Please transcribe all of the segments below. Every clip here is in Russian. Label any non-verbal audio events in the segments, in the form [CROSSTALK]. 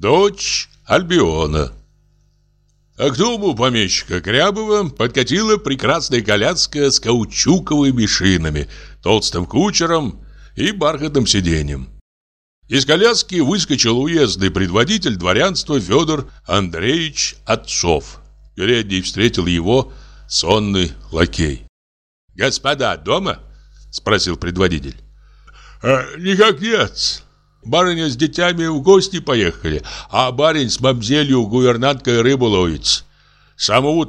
дочь Альбиона. А к дому помещика Грябова подкатила прекрасная коляска с каучуковыми шинами, толстым кучером и бархатным сиденьем. Из коляски выскочил уездный предводитель дворянства Федор Андреевич Отцов. Передний встретил его сонный лакей. «Господа дома?» – спросил предводитель. «А, «Никак нет. Барыня с детьми в гости поехали, а барин с мамзелью гувернанткой рыбу ловит. С самого.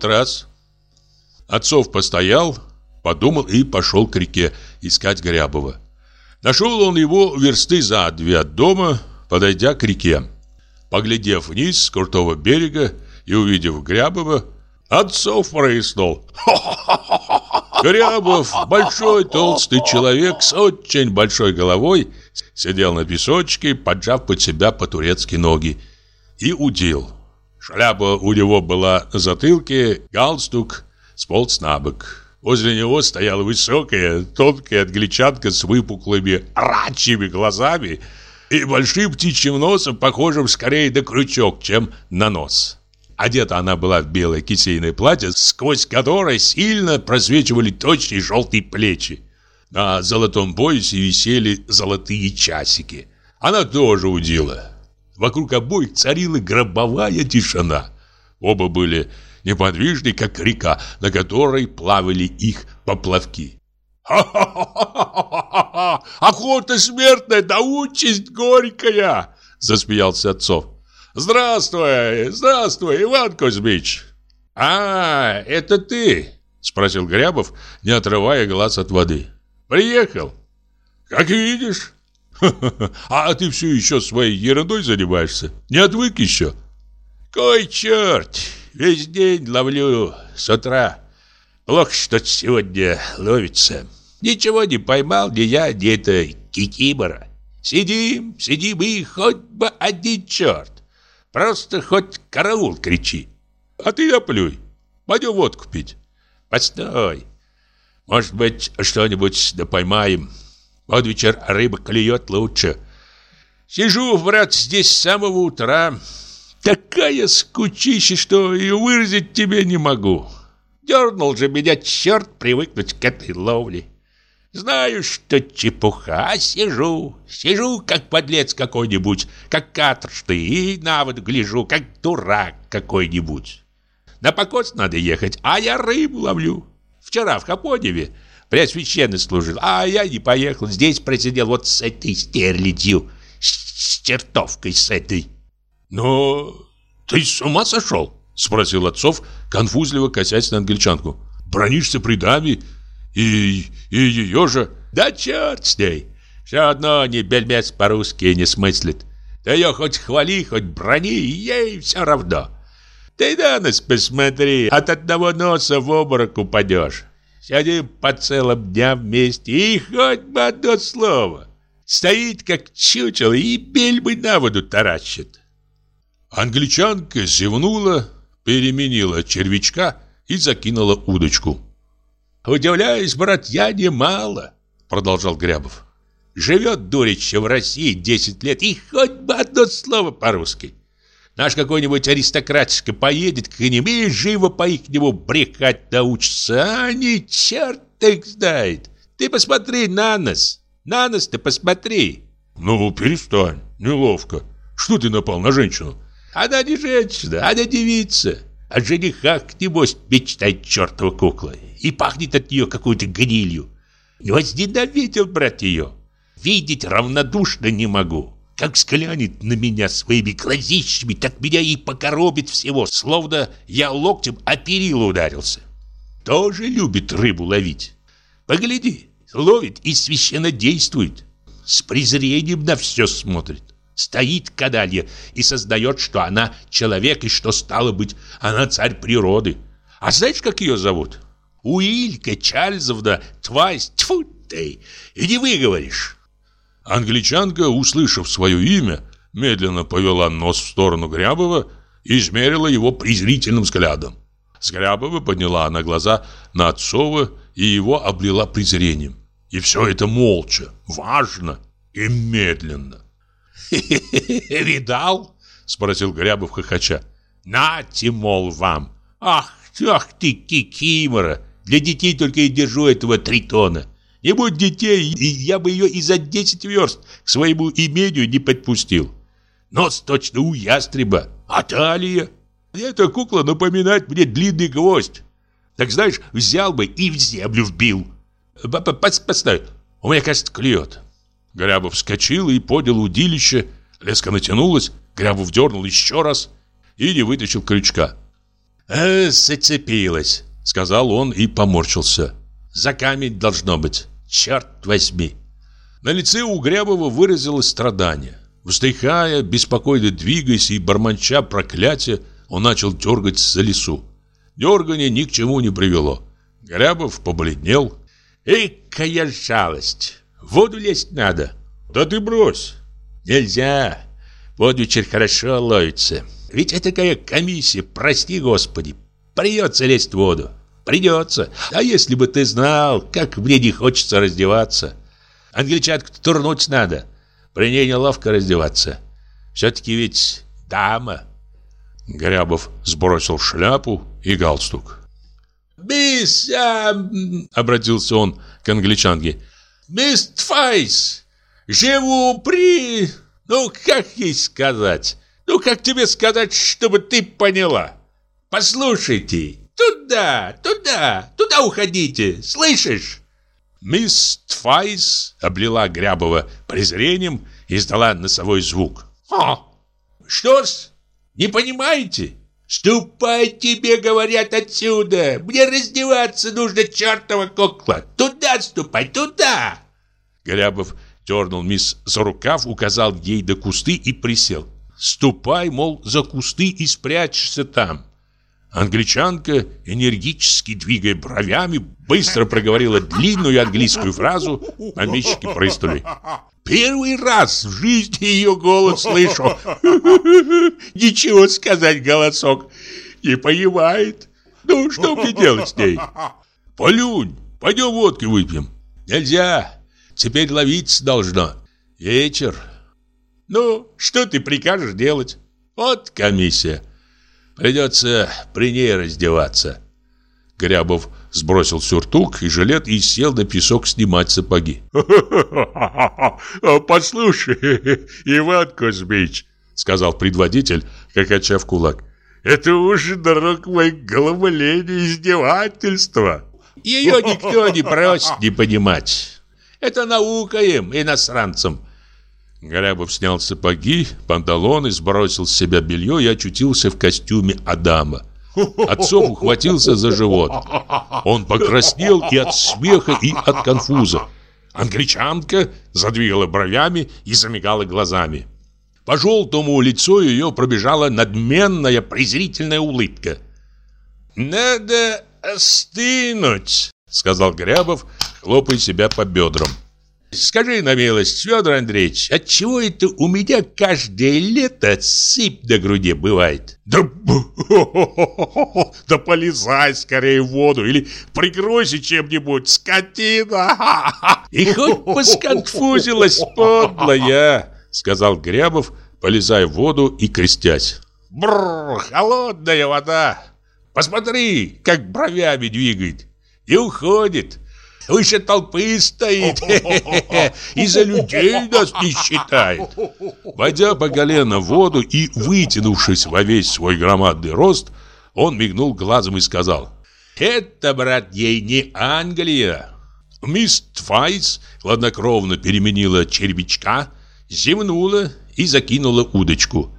Отцов постоял, подумал и пошел к реке искать Грябова. Нашел он его версты за две от дома, подойдя к реке. Поглядев вниз с крутого берега и увидев Грябова, Отцов прояснул. Грябов, большой толстый человек с очень большой головой, Сидел на песочке, поджав под себя по-турецки ноги. И удил. Шляпа у него была на затылке, галстук сполз на бок. Возле него стояла высокая, тонкая англичанка с выпуклыми рачьими глазами и большим птичьим носом, похожим скорее на крючок, чем на нос. Одета она была в белое кисейное платье, сквозь которое сильно просвечивали точные желтые плечи. На золотом поясе висели золотые часики. Она тоже удила. Вокруг обоих царила гробовая тишина. Оба были неподвижны, как река, на которой плавали их поплавки. «Ха-ха-ха-ха-ха! Охота смертная, да участь горькая!» Засмеялся отцов. «Здравствуй, здравствуй, Иван Кузьмич!» «А, это ты?» Спросил Грябов, не отрывая глаз от воды. Приехал. Как видишь. [LAUGHS] А ты все еще своей ерундой занимаешься? Не отвык еще? Кой черт, весь день ловлю с утра. Плохо что сегодня ловится. Ничего не поймал ни я, ни это кикимора. Сидим, сидим и хоть бы один черт. Просто хоть караул кричи. А ты наплюй. Пойдем водку пить. Постой. Может быть, что-нибудь да поймаем. Под вечер рыба клюет лучше. Сижу, брат, здесь с самого утра. Такая скучища, что и выразить тебе не могу. Дернул же меня черт привыкнуть к этой ловле. Знаю, что чепуха, сижу, сижу, как подлец какой-нибудь, как каторжный, и на вот гляжу, как дурак какой-нибудь. На покос надо ехать, а я рыбу ловлю. Вчера в Капоневе Преосвященный служил, а я не поехал. Здесь просидел вот с этой стерлядью, с, с чертовкой с этой. Но ты с ума сошел? Спросил отцов, конфузливо косясь на англичанку. Бронишься при даме и, и ее же... Да черт с ней! Все одно ни бельмес по-русски не смыслит. Ты ее хоть хвали, хоть брони, ей все равно. Ты на нас посмотри, от одного носа в обморок упадешь. Сидим по целым дням вместе, и хоть бы одно слово. Стоит, как чучело, и бельмы на воду таращит. Англичанка зевнула, переменила червячка и закинула удочку. «Удивляюсь, брат, я немало», — продолжал Грябов. «Живет дурич в России 10 лет, и хоть бы одно слово по-русски. Наш какой-нибудь аристократишка поедет к ним и живо по их нему брехать научится. А они, черт их знает. Ты посмотри на нас. На нас ты посмотри. Ну, перестань. Неловко. Что ты напал на женщину? Она не женщина, она девица. О женихах, небось, мечтает чертова кукла. И пахнет от нее какой-то гнилью. Возненавидел, брат, ее. Видеть равнодушно не могу. Как взглянет на меня своими глазищами, так меня и покоробит всего, словно я локтем о перила ударился. Тоже любит рыбу ловить. Погляди, ловит и священно действует. С презрением на все смотрит. Стоит кадалья и создает, что она человек и что, стало быть, она царь природы. А знаешь, как ее зовут? Уилька Чарльзовна Твайс. Тьфу ты, и не выговоришь. Англичанка, услышав свое имя, медленно повела нос в сторону Грябова и измерила его презрительным взглядом. С Грябова подняла она глаза на Отцова и его облила презрением. И все это молча, важно и медленно. [LAUGHS] «Видал?» — Спросил Грябов хохоча. Нате, мол, вам. Ах, ах ты, кикимора. Для детей только и держу этого тритона. Не будь детей, я бы ее и за 10 верст к своему имению не подпустил. Нос точно у ястреба, а талия? Эта кукла напоминает мне длинный гвоздь. Так знаешь, взял бы и в землю вбил. Постой, у меня, кажется, клюет. Грябов вскочил и поднял удилище. Леска натянулась, Грябов дернул еще раз и не вытащил крючка. «Э, зацепилась», — сказал он и поморщился. «За камень должно быть, черт возьми». На лице у Грябова выразилось страдание. Вздыхая, беспокойно двигаясь и бормоча проклятия, он начал дергать за лесу. Дергание ни к чему не привело. Грябов побледнел. «Экая жалость! В воду лезть надо!» «Да ты брось!» «Нельзя! Вот вечер хорошо ловится. Ведь это такая комиссия, прости господи. Придется лезть в воду. Придется. А если бы ты знал, как мне не хочется раздеваться. Англичатку турнуть надо. При ней неловко раздеваться. Все-таки ведь дама». Грябов сбросил шляпу и галстук. «Мисс...» а, — обратился он к англичанке. «Мисс Твайс, живу при... Ну, как ей сказать? Ну, как тебе сказать, чтобы ты поняла? Послушайте, туда, туда, туда уходите, слышишь?» Мисс Твайс облила Грябова презрением и издала носовой звук. «А, что-с, не понимаете?» «Ступай, тебе говорят отсюда! Мне раздеваться нужно, чертова кукла! Туда ступай, туда!» Голябов дернул мисс за рукав, указал ей до кусты и присел. «Ступай, мол, за кусты и спрячься там!» Англичанка, энергически двигая бровями, быстро проговорила длинную английскую фразу. Помещики прыснули. Первый раз в жизни ее голос слышу. [LAUGHS] Ничего сказать голосок. Не понимает. Ну, что мне делать с ней? Полюнь, пойдем водки выпьем. Нельзя. Теперь ловиться должно. Вечер. Ну, что ты прикажешь делать? Вот комиссия. Придется при ней раздеваться. Грябов сбросил сюртук и жилет и сел на песок снимать сапоги. [LAUGHS] «Послушай, Иван Кузьмич», — сказал предводитель, кача в кулак, «это уже, дорог мой, головоление издевательство. Ее никто не [LAUGHS] просит не понимать. Это наука им, иностранцам». Грябов снял сапоги, панталоны, сбросил с себя белье и очутился в костюме Адама. Отцов ухватился за живот. Он покраснел и от смеха, и от конфуза. Англичанка задвигала бровями и замигала глазами. По желтому лицу ее пробежала надменная презрительная улыбка. «Надо остынуть», — сказал Грябов, хлопая себя по бедрам. Скажи на милость, Федор Андреевич, отчего это у меня каждое лето сыпь на груди бывает? Да, [LAUGHS] да полезай скорее в воду или прикройся чем-нибудь, скотина! [LAUGHS] И хоть посконфузилась подлая, [LAUGHS] сказал Грябов, полезая в воду и крестясь. Бррр, холодная вода. Посмотри, как бровями двигает. И уходит выше толпы стоит [LAUGHS] и за людей нас не считает. Войдя по колено в воду и вытянувшись во весь свой громадный рост, он мигнул глазом и сказал, «Это, брат, ей не Англия». Мисс Твайс хладнокровно переменила червячка, зевнула и закинула удочку.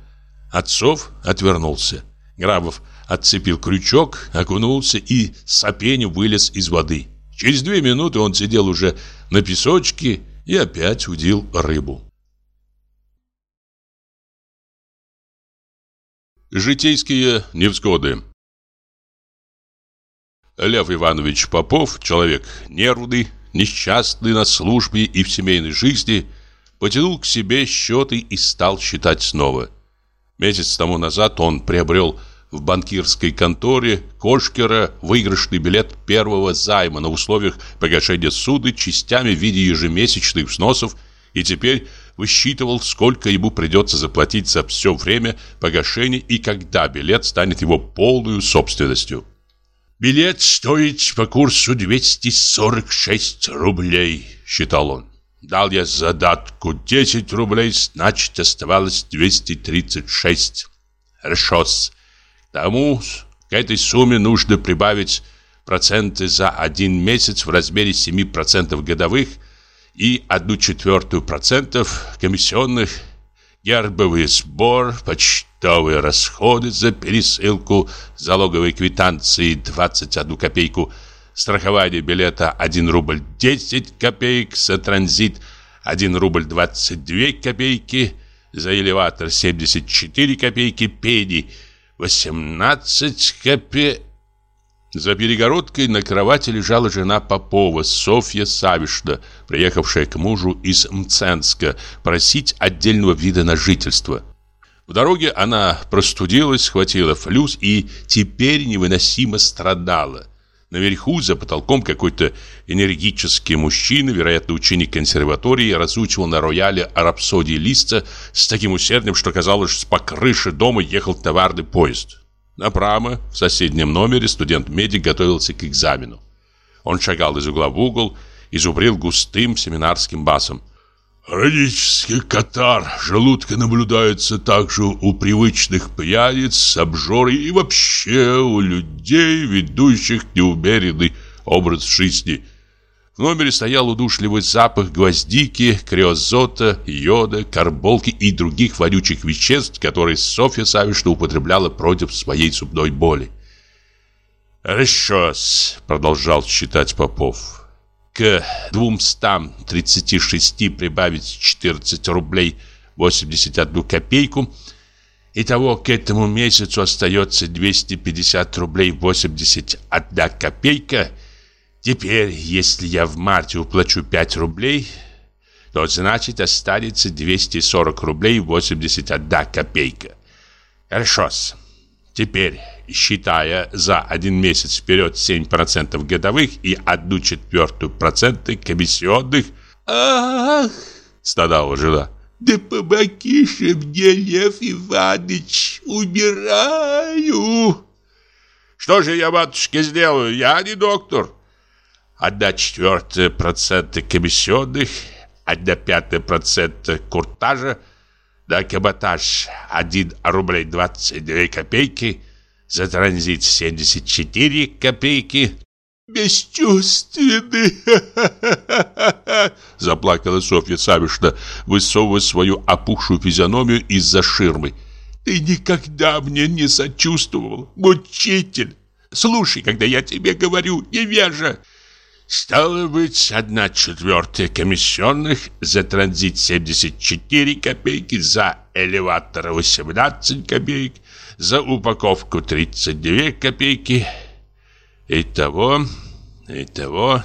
Отцов отвернулся. Грабов отцепил крючок, окунулся и с сопенью вылез из воды. Через две минуты он сидел уже на песочке и опять удил рыбу. Житейские невзгоды Лев Иванович Попов, человек нервный, несчастный на службе и в семейной жизни, потянул к себе счеты и стал считать снова. Месяц тому назад он приобрел в банкирской конторе Кошкера выигрышный билет первого займа на условиях погашения суды частями в виде ежемесячных взносов и теперь высчитывал, сколько ему придется заплатить за все время погашения и когда билет станет его полной собственностью. «Билет стоит по курсу 246 рублей», — считал он. «Дал я задатку 10 рублей, значит, оставалось 236. Хорошо-с. Тому, к этой сумме нужно прибавить проценты за один месяц в размере 7% годовых и 1 четвертую процентов комиссионных, гербовый сбор, почтовые расходы за пересылку, залоговые квитанции 21 копейку, страхование билета 1 рубль 10 копеек, за транзит 1 рубль 22 копейки, за элеватор 74 копейки, пени 18 копеек. За перегородкой на кровати лежала жена Попова, Софья Савишна, приехавшая к мужу из Мценска просить отдельного вида на жительство. В дороге она простудилась, схватила флюс и теперь невыносимо страдала. Наверху, за потолком, какой-то энергический мужчина, вероятно, ученик консерватории, разучивал на рояле рапсодии Листа с таким усердием, что казалось, что по крыше дома ехал товарный поезд. Направо, в соседнем номере, студент-медик готовился к экзамену. Он шагал из угла в угол и зубрил густым семинарским басом. «Хронический катар желудка наблюдается также у привычных пьяниц, обжоры и вообще у людей, ведущих неумеренный образ жизни». В номере стоял удушливый запах гвоздики, криозота, йода, карболки и других вонючих веществ, которые Софья Савишна употребляла против своей зубной боли. «Хорошо-с», продолжал считать Попов. «К 236 прибавить 14 рублей 81 копейку. Итого к этому месяцу остается 250 рублей 81 копейка – Теперь, если я в марте уплачу 5 рублей, то значит останется 240 рублей 81 копейка. хорошо -с. Теперь, считая за один месяц вперед 7% годовых и 1 четвертую процента комиссионных... «Ах!» — страдала жена. «Да помоги же мне, Лев Иванович, умираю!» «Что же я, матушке, сделаю? Я не доктор!» одна четвертая процента комиссионных, одна пятая процента куртажа, на каботаж 1 рублей 22 копейки, за транзит 74 копейки. «Бесчувственный!» [LAUGHS] Заплакала Софья Савишна, высовывая свою опухшую физиономию из-за ширмы. «Ты никогда мне не сочувствовал, мучитель! Слушай, когда я тебе говорю, невежа!» Стало быть, одна четвертая комиссионных, за транзит 74 копейки, за элеватор 18 копеек, за упаковку 32 копейки. Итого, итого,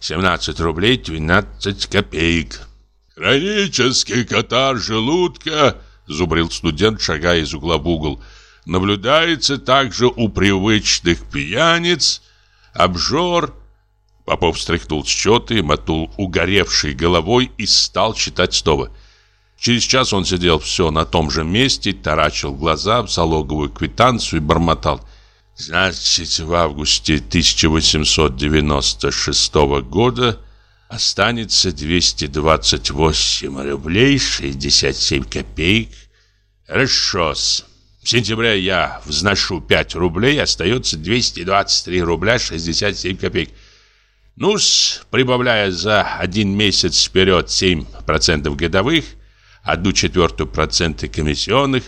17 рублей 12 копеек. «Хронический катар желудка», — зубрил студент, шагая из угла в угол, «наблюдается также у привычных пьяниц, обжор, Попов встряхнул счеты, мотнул угоревшей головой и стал читать снова. Через час он сидел все на том же месте, таращил глаза в залоговую квитанцию и бормотал. «Значит, в августе 1896 года останется 228 рублей 67 копеек. Хорошо-с. В сентябре я взношу 5 рублей, остается 223 рубля 67 копеек ну прибавляя за один месяц вперед 7% годовых, одну четвертую процента комиссионных.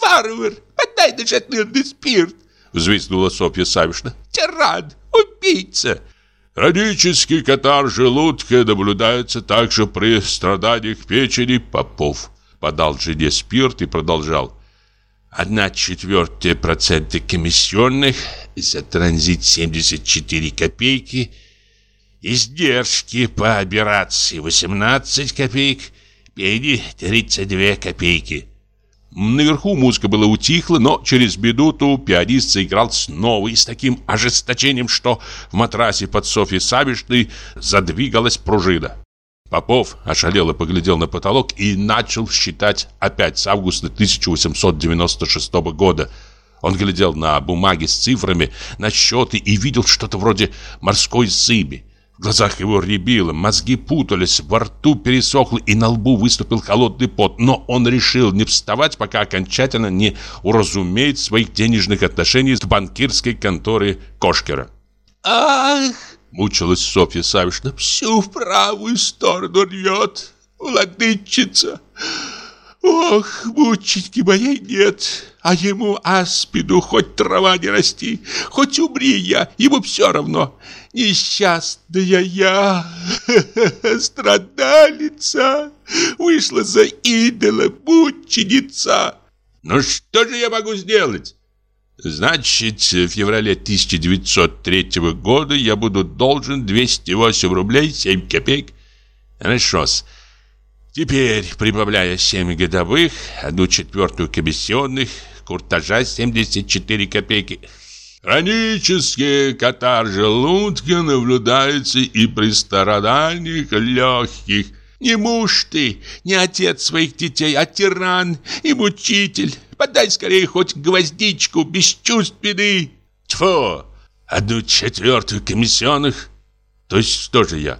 «Варвар, подай на шатырный спирт!» взвизгнула Софья Савишна. «Тиран! Убийца!» Хронический катар желудка наблюдается также при страданиях печени Попов. Подал жене спирт и продолжал. Одна четвертая процента комиссионных, за транзит 74 копейки – Издержки по операции 18 копеек, пени 32 копейки. Наверху музыка была утихла, но через минуту пианист заиграл снова и с таким ожесточением, что в матрасе под Софьей Савишной задвигалась пружина. Попов ошалело поглядел на потолок и начал считать опять с августа 1896 года. Он глядел на бумаги с цифрами, на счеты и видел что-то вроде морской зыби. В глазах его рябило, мозги путались, во рту пересохло и на лбу выступил холодный пот. Но он решил не вставать, пока окончательно не уразумеет своих денежных отношений с банкирской конторой Кошкера. «Ах!» Мучилась Софья Савишна. Всю в правую сторону рвет. Владычица. Ох, мученьки моей нет. А ему аспиду хоть трава не расти, хоть умри я, ему все равно. Несчастная я, [LAUGHS] страдалица, вышла за идола, мученица. Ну что же я могу сделать? Значит, в феврале 1903 года я буду должен 208 рублей 7 копеек. Хорошо. Теперь, прибавляя 7 годовых, одну четвертую комиссионных, куртажа 74 копейки. Хронический катар желудка наблюдается и при страданиях легких. Не муж ты, не отец своих детей, а тиран и мучитель. Подай скорее хоть гвоздичку, бесчувственный. Тьфу, одну четвертую комиссионных. То есть что же я?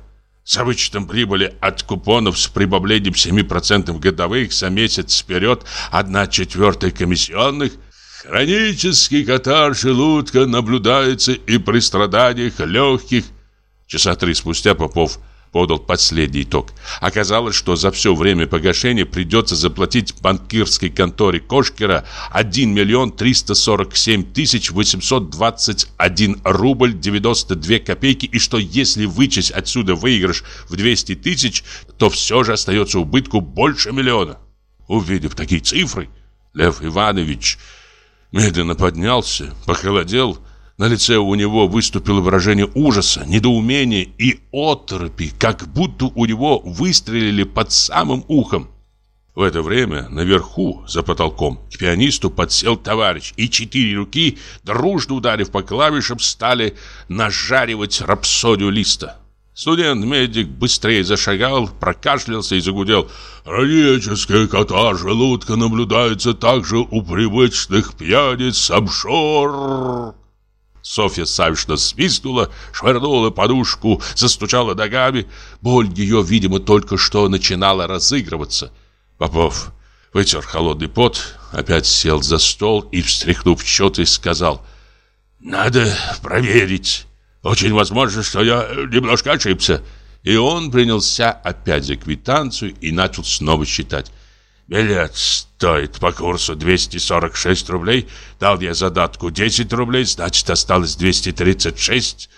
С вычетом прибыли от купонов с прибавлением 7% годовых за месяц вперед, одна четвертая комиссионных. Хронический катар желудка наблюдается и при страданиях легких. Часа три спустя Попов подал последний итог. Оказалось, что за все время погашения придется заплатить банкирской конторе Кошкера 1 миллион 347 тысяч 821 рубль 92 копейки, и что если вычесть отсюда выигрыш в 200 тысяч, то все же остается убытку больше миллиона. Увидев такие цифры, Лев Иванович медленно поднялся, похолодел, на лице у него выступило выражение ужаса, недоумения и оторопи, как будто у него выстрелили под самым ухом. В это время наверху, за потолком, к пианисту подсел товарищ, и четыре руки, дружно ударив по клавишам, стали нажаривать рапсодию листа. Студент-медик быстрее зашагал, прокашлялся и загудел. «Хронический кота желудка наблюдается также у привычных пьяниц обшор». Софья Савишна свистнула, швырнула подушку, застучала ногами. Боль ее, видимо, только что начинала разыгрываться. Попов вытер холодный пот, опять сел за стол и, встряхнув счеты, сказал «Надо проверить. Очень возможно, что я немножко ошибся». И он принялся опять за квитанцию и начал снова считать. Билет стоит по курсу 246 рублей. Дал я задатку 10 рублей, значит, осталось 236.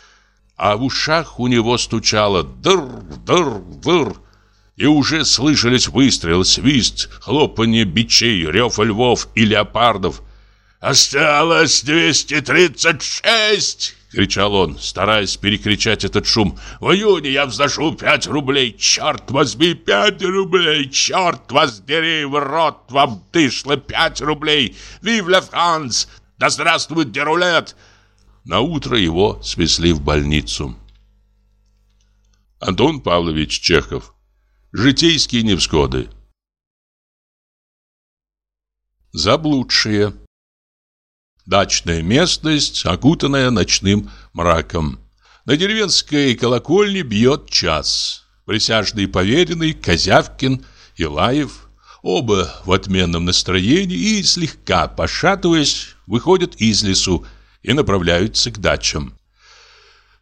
А в ушах у него стучало дыр, дыр, дыр. И уже слышались выстрелы, свист, хлопанье бичей, рев львов и леопардов. «Осталось 236!» — кричал он, стараясь перекричать этот шум. «В июне я взношу пять рублей! Черт возьми, пять рублей! Черт воздери, в рот вам дышло пять рублей! Вив ля Франс! Да здравствует Дерулет!» На утро его свезли в больницу. Антон Павлович Чехов. Житейские невзгоды. Заблудшие. Дачная местность, окутанная ночным мраком. На деревенской колокольне бьет час. Присяжный поверенный, Козявкин и Лаев, оба в отменном настроении и, слегка пошатываясь, выходят из лесу и направляются к дачам.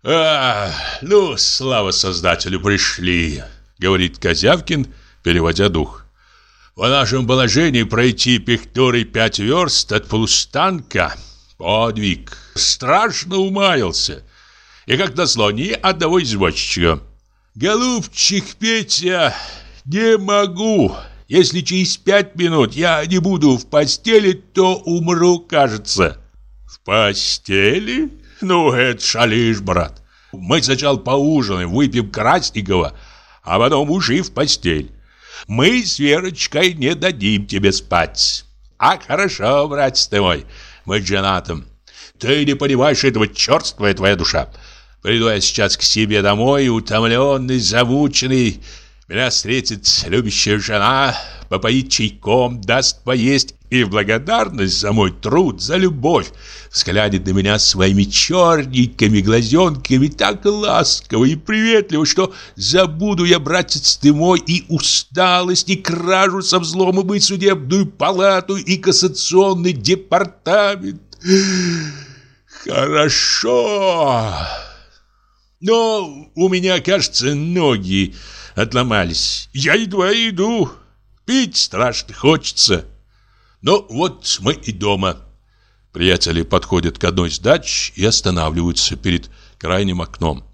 «А, ну, слава создателю, пришли!» — говорит Козявкин, переводя дух. В нашем положении пройти пехторы пять верст от полустанка – подвиг. Страшно умаялся. И как назло, ни одного извозчика. Голубчик Петя, не могу. Если через пять минут я не буду в постели, то умру, кажется. В постели? Ну, это шалишь, брат. Мы сначала поужинаем, выпьем красненького, а потом уши в постель. Мы с Верочкой не дадим тебе спать. А хорошо, братец ты мой, мы женатым. Ты не понимаешь этого, черствая твоя душа. Приду я сейчас к себе домой, утомленный, замученный. Меня встретит любящая жена, попоит чайком, даст поесть и в благодарность за мой труд, за любовь, взглянет на меня своими черненькими глазенками так ласково и приветливо, что забуду я, братец ты мой, и усталость, и кражу со взломом, и судебную палату, и кассационный департамент. Хорошо. Но у меня, кажется, ноги отломались. Я едва иду. Пить страшно хочется. Ну вот мы и дома. Приятели подходят к одной из дач и останавливаются перед крайним окном.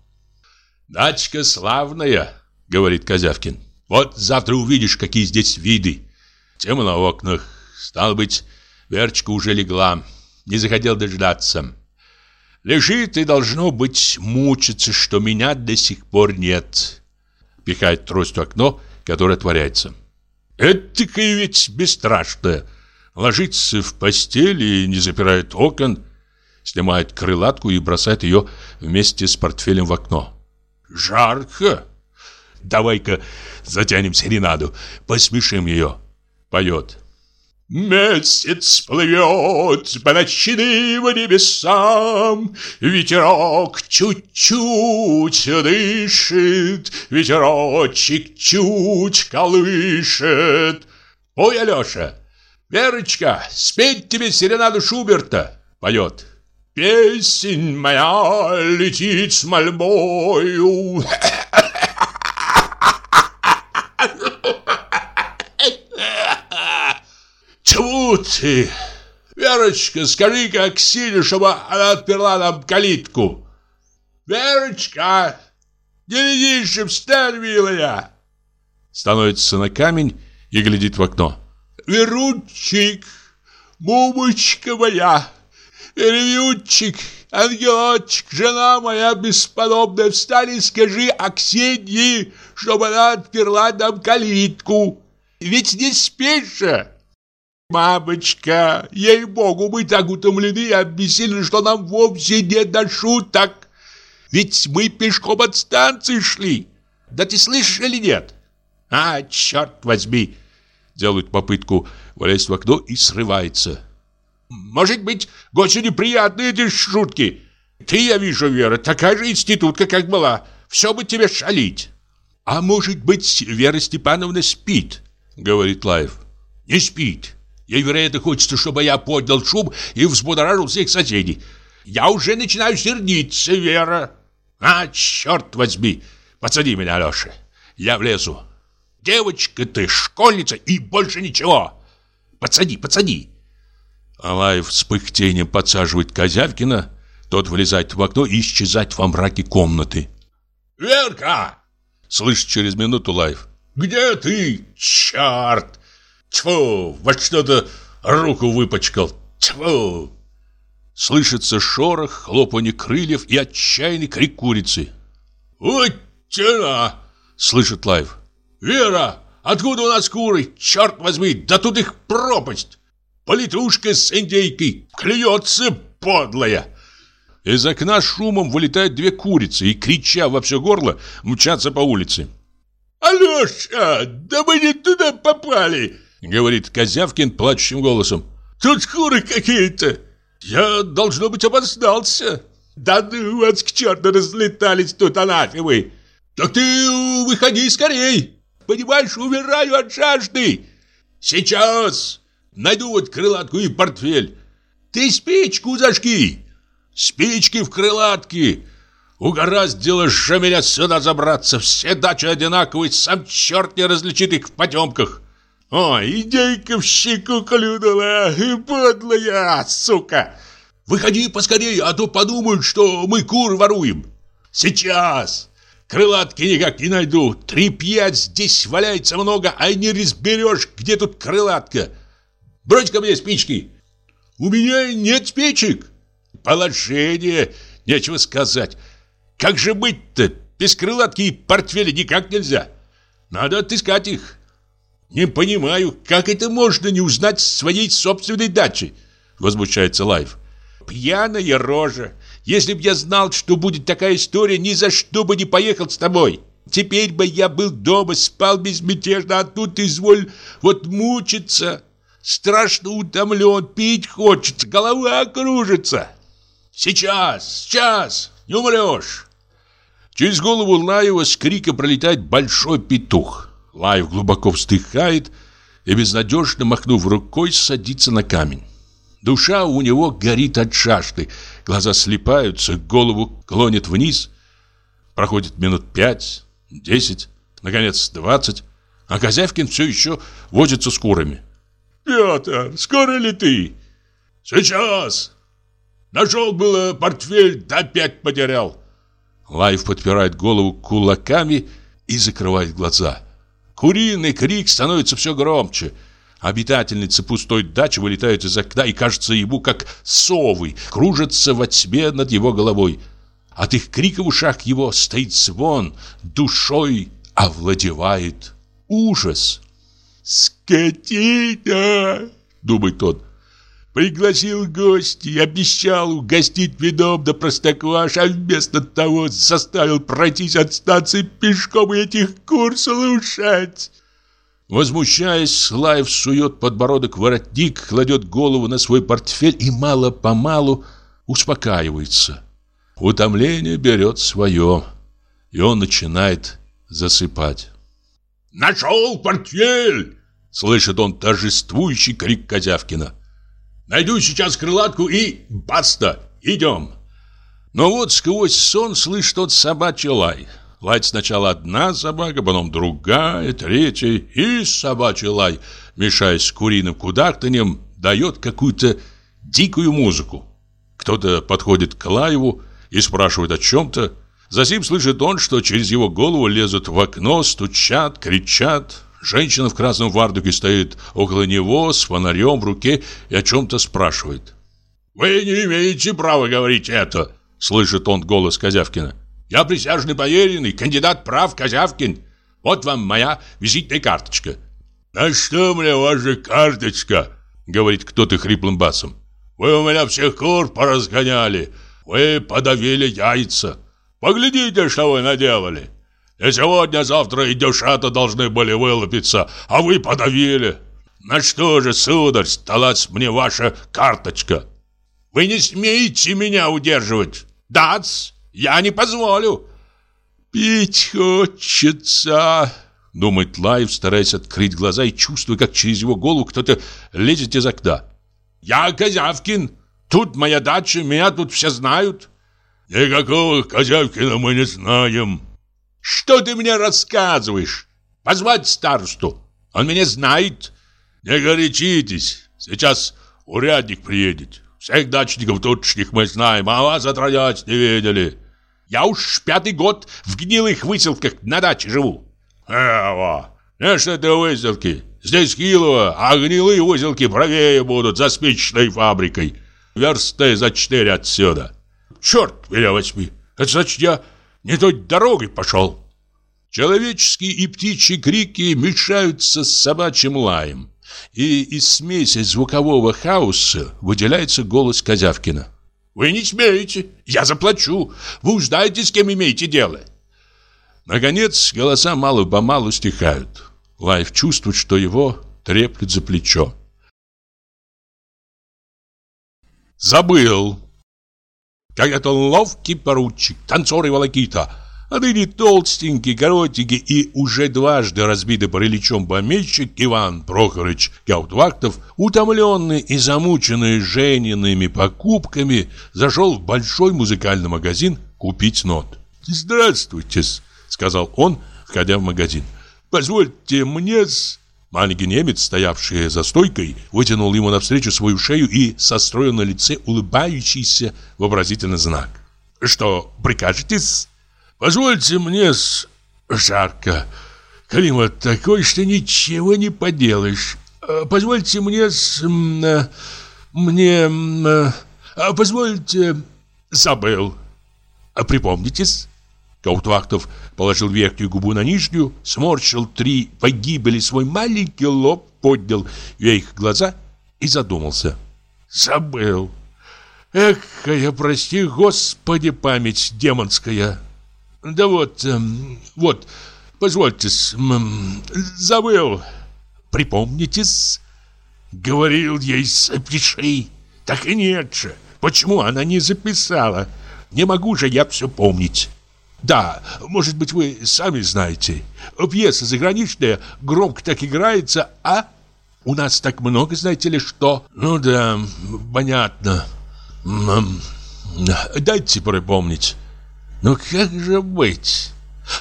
«Дачка славная», — говорит Козявкин. «Вот завтра увидишь, какие здесь виды. Темно на окнах. Стало быть, Верчка уже легла. Не захотел дождаться. Лежит и, должно быть, мучиться, что меня до сих пор нет». Пихает трость в окно, которое отворяется. «Это-ка ведь бесстрашная» ложится в постель и не запирает окон, снимает крылатку и бросает ее вместе с портфелем в окно. «Жарко! Давай-ка затянем серенаду, посмешим ее!» Поет. Месяц плывет по ночным небесам, Ветерок чуть-чуть дышит, Ветерочек чуть колышет. Ой, Алеша, Верочка, спеть тебе серенаду Шуберта, поет. Песень моя летит с мольбою. Тьфу ты! Верочка, скажи как сильно, чтобы она отперла нам калитку. Верочка, ледишь, встань, милая. Становится на камень и глядит в окно. Верунчик, мумочка моя, Верютчик, ангелочек, жена моя бесподобная, встань и скажи Аксенье, чтобы она отперла нам калитку. Ведь не спишь же. Мамочка, ей-богу, мы так утомлены и обессилены, что нам вовсе не до шуток. Ведь мы пешком от станции шли. Да ты слышишь или нет? А, черт возьми, делает попытку влезть в окно и срывается. «Может быть, очень неприятные эти шутки. Ты, я вижу, Вера, такая же институтка, как была. Все бы тебе шалить». «А может быть, Вера Степановна спит?» — говорит Лаев. «Не спит. Ей, вероятно, хочется, чтобы я поднял шум и взбудоражил всех соседей. Я уже начинаю сердиться, Вера. А, черт возьми, подсади меня, Алеша. Я влезу. Девочка ты, школьница и больше ничего. Подсади, подсади. Алаев с пыхтением подсаживает Козявкина. Тот влезает в окно и исчезает во мраке комнаты. «Верка!» Слышит через минуту Лаев. «Где ты, черт? Тьфу, вот что-то руку выпачкал. Тьфу!» Слышится шорох, хлопанье крыльев и отчаянный крик курицы. «Вот тена!» — слышит Лаев. «Вера, откуда у нас куры? Черт возьми, да тут их пропасть! Политушка с индейкой клюется подлая!» Из окна шумом вылетают две курицы и, крича во все горло, мчатся по улице. «Алеша, да мы не туда попали!» — говорит Козявкин плачущим голосом. «Тут куры какие-то! Я, должно быть, обоздался! Да ну вас к черту разлетались тут анафемы! Так ты выходи скорей!» Понимаешь, умираю от жажды. Сейчас найду вот крылатку и портфель. Ты спичку зажги. Спички в крылатке. Угораздило же меня сюда забраться. Все дачи одинаковые, сам черт не различит их в потемках. Ой, идейка в щеку клюнула, подлая, сука. Выходи поскорее, а то подумают, что мы кур воруем. Сейчас. Крылатки никак не найду. Трепья здесь валяется много, а не разберешь, где тут крылатка. Брось ко мне спички. У меня нет спичек. Положение, нечего сказать. Как же быть-то? Без крылатки и портфеля никак нельзя. Надо отыскать их. Не понимаю, как это можно не узнать своей собственной дачи? Возмущается Лаев. Пьяная рожа. Если б я знал, что будет такая история, ни за что бы не поехал с тобой. Теперь бы я был дома, спал безмятежно, а тут изволь вот мучиться. Страшно утомлен, пить хочется, голова кружится. Сейчас, сейчас, не умрешь. Через голову Лаева с крика пролетает большой петух. Лаев глубоко вздыхает и, безнадежно махнув рукой, садится на камень. Душа у него горит от жажды, глаза слепаются, голову клонит вниз. Проходит минут пять, десять, наконец двадцать, а Козявкин все еще возится с курами. «Петр, скоро ли ты?» «Сейчас!» «Нашел было портфель, да опять потерял!» Лаев подпирает голову кулаками и закрывает глаза. Куриный крик становится все громче – Обитательницы пустой дачи вылетают из окна и, кажется, ему как совы, кружатся во тьме над его головой. От их крика в ушах его стоит звон, душой овладевает ужас. «Скотина!» — думает он. Пригласил гостей, обещал угостить вином да простокваш, а вместо того заставил пройтись от станции пешком и этих кур слушать. Возмущаясь, Лаев сует подбородок в воротник, кладет голову на свой портфель и мало-помалу успокаивается. Утомление берет свое, и он начинает засыпать. «Нашел портфель!» — слышит он торжествующий крик Козявкина. «Найду сейчас крылатку и баста! Идем!» Но вот сквозь сон слышит он собачий лай — Лает сначала одна собака, потом другая, третья, и собачий лай, мешаясь с куриным кудахтаньем, дает какую-то дикую музыку. Кто-то подходит к Лаеву и спрашивает о чем-то. Затем слышит он, что через его голову лезут в окно, стучат, кричат. Женщина в красном вардуке стоит около него с фонарем в руке и о чем-то спрашивает. «Вы не имеете права говорить это!» Слышит он голос Козявкина. Я присяжный поверенный, кандидат прав Козявкин. Вот вам моя визитная карточка». «На что мне ваша карточка?» Говорит кто-то хриплым басом. «Вы у меня всех кур поразгоняли. Вы подавили яйца. Поглядите, что вы наделали. И сегодня-завтра и дюшата должны были вылупиться, а вы подавили. На что же, сударь, сталась мне ваша карточка? Вы не смеете меня удерживать? Дац!» Я не позволю. Пить хочется, думает Лайв, стараясь открыть глаза и чувствуя, как через его голову кто-то лезет из окна. Я Козявкин. Тут моя дача, меня тут все знают. Никакого Козявкина мы не знаем. Что ты мне рассказываешь? Позвать старосту. Он меня знает. Не горячитесь. Сейчас урядник приедет. Всех дачников тутшних мы знаем, а вас отродясь не видели. Я уж пятый год в гнилых выселках на даче живу. Эва, не что это выселки. Здесь Хилово, а гнилые выселки правее будут за спичной фабрикой. Версты за четыре отсюда. Черт меня возьми, это значит я не той дорогой пошел. Человеческие и птичьи крики мешаются с собачьим лаем. И из смеси звукового хаоса выделяется голос Козявкина. Вы не смеете. Я заплачу. Вы уж знаете, с кем имеете дело. Наконец, голоса мало-помалу стихают. Лаев чувствует, что его треплют за плечо. Забыл. Когда-то ловкий поручик, танцор и волокита — а ныне толстенький, коротенький и уже дважды разбитый параличом помещик Иван Прохорович Гауптвахтов, утомленный и замученный Жениными покупками, зашел в большой музыкальный магазин купить нот. здравствуйте сказал он, входя в магазин. «Позвольте мне -с...» Маленький немец, стоявший за стойкой, вытянул ему навстречу свою шею и состроил на лице улыбающийся вообразительный знак. «Что, прикажете-с?» Позвольте мне с... жарко. Климат такой, что ничего не поделаешь. Э, позвольте мне с... Э, мне... Э, позвольте... Забыл. А припомнитесь? Каутвахтов положил верхнюю губу на нижнюю, сморщил три погибели свой маленький лоб, поднял вверх глаза и задумался. Забыл. Эх, я прости, Господи, память демонская. Да вот, эм, вот, позвольте, забыл. Припомните-с. Говорил ей, запиши. Так и нет же. Почему она не записала? Не могу же я все помнить. Да, может быть, вы сами знаете. Пьеса заграничная громко так играется, а у нас так много, знаете ли, что? Ну да, понятно. Дайте припомнить. Ну как же быть?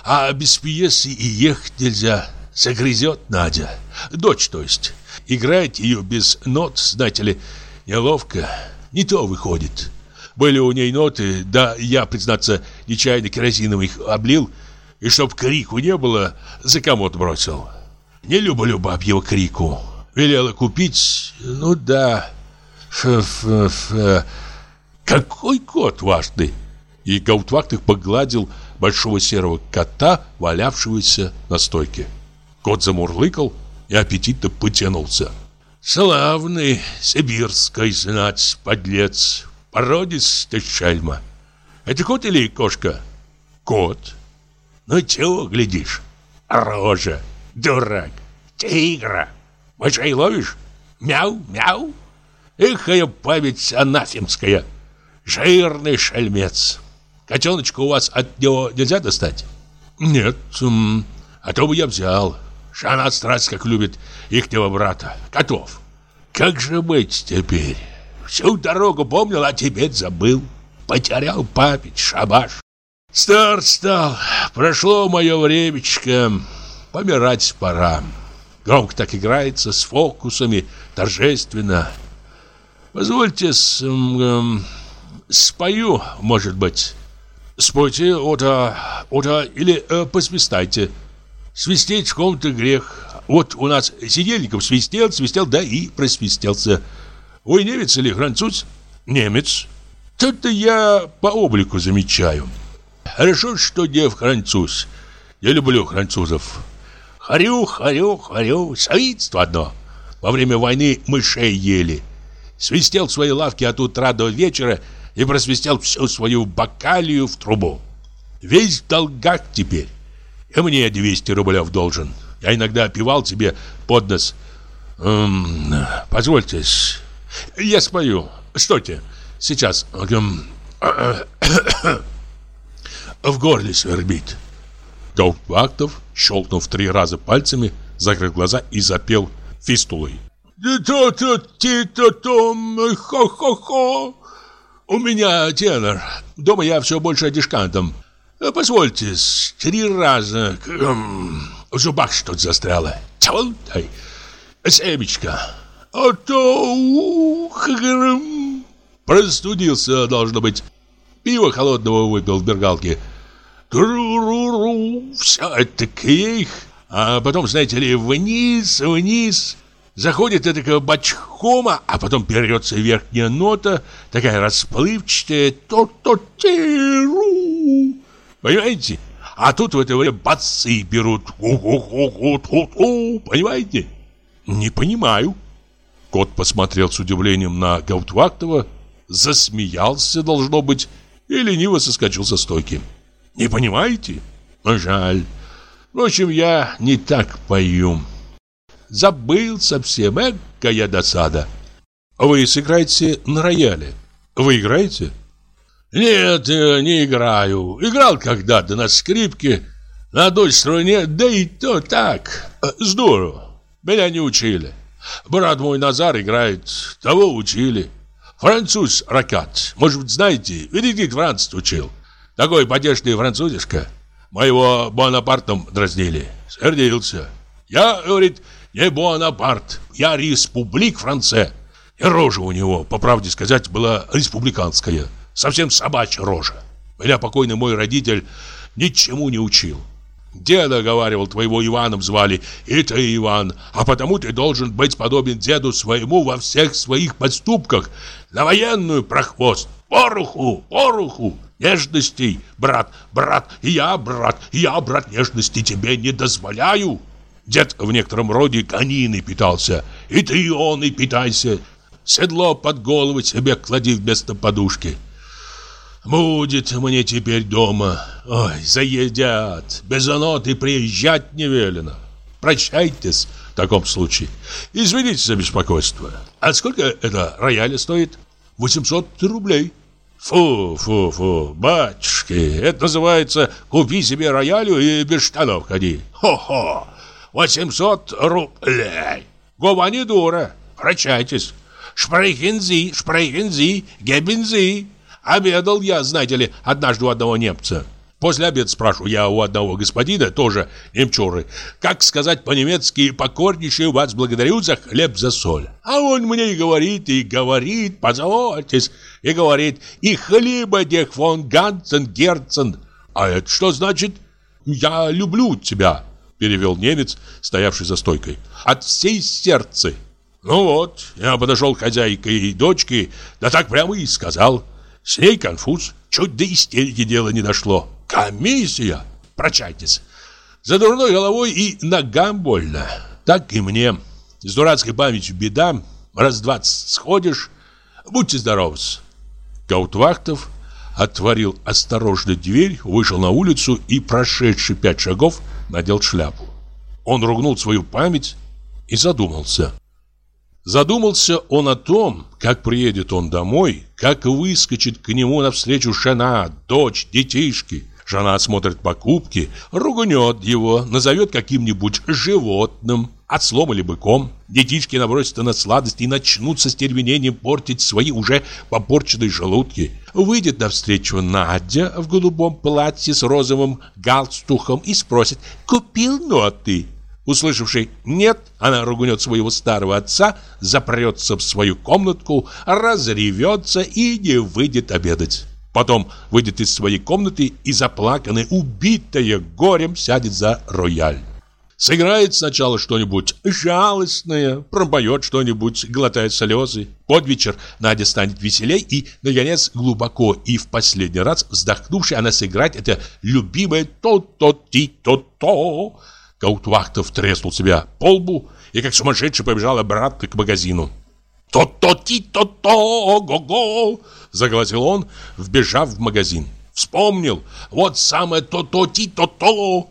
А без пьесы и ехать нельзя. Загрызет Надя. Дочь, то есть. Играть ее без нот, знаете ли, неловко. Не то выходит. Были у ней ноты, да я, признаться, нечаянно керосином их облил, и чтоб крику не было, за комод бросил. Не люблю бабьего крику. Велела купить, ну да. Ф -ф -ф Какой кот важный! И Гаутвахтых погладил большого серого кота, валявшегося на стойке. Кот замурлыкал и аппетитно потянулся. Славный сибирской знать, подлец, породистый шельма. Это кот или кошка? Кот. Ну чего глядишь? Рожа, дурак, тигра. Мышей ловишь? Мяу, мяу. Эх, ее память анафемская. Жирный шельмец. Котеночка у вас от него нельзя достать? Нет, а то бы я взял. Шана страсть как любит ихнего брата. Котов. Как же быть теперь? Всю дорогу помнил, а теперь забыл. Потерял память, шабаш. Стар стал. Прошло мое времечко. Помирать пора. Громко так играется, с фокусами, торжественно. Позвольте, с, эм, спою, может быть. Спойте, ота, ота, или э, посвистайте. Свистеть в ком-то грех. Вот у нас Сидельников свистел, свистел, да и просвистелся. Ой, немец или француз? Немец. Тут-то я по облику замечаю. Хорошо, что не француз. Я люблю французов. Харю, харю, харю, свидство одно. Во время войны мышей ели. Свистел в своей лавке от утра до вечера и просвистел всю свою бакалию в трубу. Весь в долгах теперь. И мне 200 рублев должен. Я иногда опивал тебе под нос. Эм, позвольте, я спою. Стойте, сейчас. В горле свербит. Гаупактов, щелкнув три раза пальцами, закрыл глаза и запел фистулой. «То-то-ти-то-том, хо-хо-хо!» «У меня тенор. Дома я все больше дишкантом. Позвольте, три раза в зубах что-то застряло. Семечка. А то ух, простудился, должно быть. Пиво холодного выпил в бергалке. Тру-ру-ру, все это кейх. А потом, знаете ли, вниз, вниз. Заходит это бачхома, а потом берется верхняя нота, такая расплывчатая. То-то-ти-ру. Понимаете? А тут в это время бацы берут. У-ху-ху-ху-ху-ху. Понимаете? Не понимаю. Кот посмотрел с удивлением на Гаутвактова, засмеялся, должно быть, и лениво соскочил со стойки. Не понимаете? Ну, жаль. Впрочем, я не так пою. Забыл совсем, экая досада. Вы сыграете на рояле. Вы играете? Нет, э, не играю. Играл когда-то на скрипке, на одной струне, да и то так. Э, здорово. Меня не учили. Брат мой Назар играет, того учили. Француз Ракат, может быть, знаете, Венедикт Франц учил. Такой потешный французишка. Моего Бонапартом дразнили. Сердился. Я, говорит, не Бонапарт, я республик Франце. И рожа у него, по правде сказать, была республиканская. Совсем собачья рожа. Меня покойный мой родитель ничему не учил. Деда, говаривал, твоего Иваном звали, и ты Иван, а потому ты должен быть подобен деду своему во всех своих поступках. На военную прохвост, поруху, поруху, нежностей, брат, брат, я, брат, я, брат, нежности тебе не дозволяю. Дед в некотором роде конины питался, и ты он и питайся. Седло под голову себе клади вместо подушки. Будет мне теперь дома. Ой, заедят. Без ноты приезжать не велено. Прощайтесь в таком случае. Извините за беспокойство. А сколько это рояля стоит? 800 рублей. Фу, фу, фу, батюшки, это называется «купи себе роялю и без штанов ходи». Хо-хо, 800 рублей. Гова не дура, прощайтесь. Шпрейхензи, шпрейхензи, гебензи. Обедал я, знаете ли, однажды у одного немца. После обеда спрашиваю я у одного господина, тоже немчуры, как сказать по-немецки «покорнейший вас благодарю за хлеб, за соль». А он мне и говорит, и говорит, позвольтесь, и говорит, и хлеба дех фон Гансен Герцен. А это что значит? «Я люблю тебя», перевел немец, стоявший за стойкой. «От всей сердца». Ну вот, я подошел к хозяйке и дочке, да так прямо и сказал. С ней конфуз, чуть до истерики дело не дошло. Комиссия! Прощайтесь. За дурной головой и ногам больно. Так и мне. С дурацкой памятью беда. Раз двадцать сходишь. Будьте здоровы. Гаутвахтов отворил осторожно дверь, вышел на улицу и, прошедший пять шагов, надел шляпу. Он ругнул свою память и задумался. Задумался он о том, как приедет он домой, как выскочит к нему навстречу жена, дочь, детишки. Жена смотрит покупки, ругнет его, назовет каким-нибудь животным, отслом или быком. Детишки набросятся на сладости и начнут со стервенением портить свои уже попорченные желудки. Выйдет навстречу Надя в голубом платье с розовым галстухом и спросит «Купил ноты?» Услышавший «нет», она ругнет своего старого отца, запрется в свою комнатку, разревется и не выйдет обедать. Потом выйдет из своей комнаты и заплаканная, убитая горем, сядет за рояль. Сыграет сначала что-нибудь жалостное, пропоет что-нибудь, глотает слезы. Под вечер Надя станет веселей и, наконец, глубоко и в последний раз вздохнувши, она сыграет это любимое то-то-ти-то-то. Гаутвахтов треснул себя по лбу и, как сумасшедший, побежал обратно к магазину. «То-то-ти-то-то, го-го!» — загласил он, вбежав в магазин. «Вспомнил! Вот самое то-то-ти-то-то!»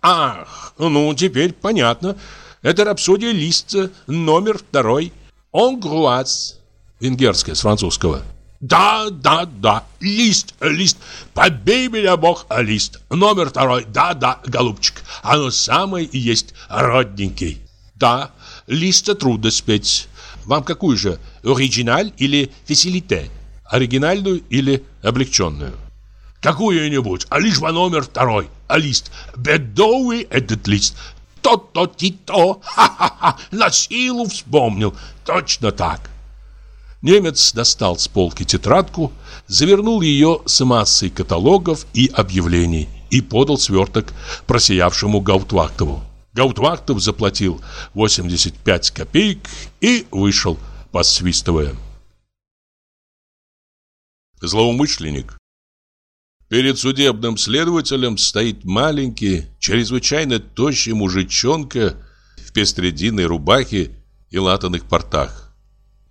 «Ах, ну, теперь понятно. Это рапсодия Листа, номер второй. «Онгруаз». Венгерская, с французского. «Да, да, да, лист, лист, побей меня, бог, лист. Номер второй, да, да, голубчик, оно самое и есть родненький. Да, листа трудно спеть. Вам какую же, оригиналь или фасилите? Оригинальную или облегченную? Какую-нибудь, а лишь бы номер второй, а лист. Бедовый этот лист. То-то-ти-то, ха-ха-ха, на силу вспомнил. Точно так. Немец достал с полки тетрадку, завернул ее с массой каталогов и объявлений и подал сверток просиявшему Гаутвахтову. Гаутвахтов заплатил 85 копеек и вышел, посвистывая. Злоумышленник Перед судебным следователем стоит маленький, чрезвычайно тощий мужичонка в пестрединой рубахе и латаных портах.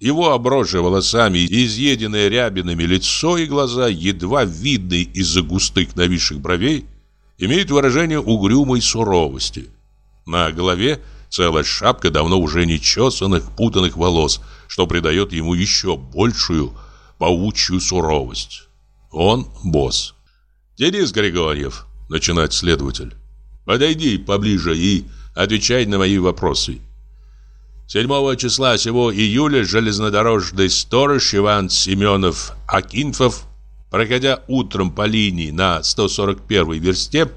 Его обросшее волосами изъеденное рябинами лицо и глаза, едва видные из-за густых нависших бровей, имеют выражение угрюмой суровости – на голове целая шапка давно уже нечесанных, путанных волос, что придает ему еще большую паучью суровость. Он босс. «Денис Григорьев», — начинает следователь, — «подойди поближе и отвечай на мои вопросы». 7 числа сего июля железнодорожный сторож Иван Семенов Акинфов, проходя утром по линии на 141 версте,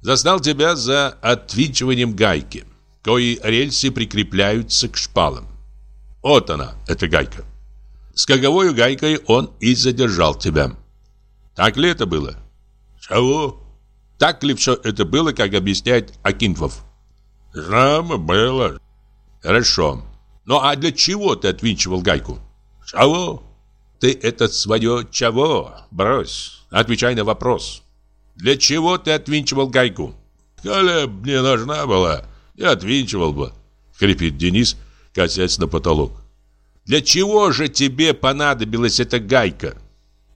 Застал тебя за отвинчиванием гайки, кои рельсы прикрепляются к шпалам. Вот она, эта гайка. С каковой гайкой он и задержал тебя. Так ли это было? Чего? Так ли все это было, как объясняет Акинфов? Знамо было. Хорошо. Ну а для чего ты отвинчивал гайку? Чего? Ты это свое чего? Брось. Отвечай на вопрос. Для чего ты отвинчивал гайку? Коля мне нужна была, я отвинчивал бы, хрипит Денис, косясь на потолок. Для чего же тебе понадобилась эта гайка?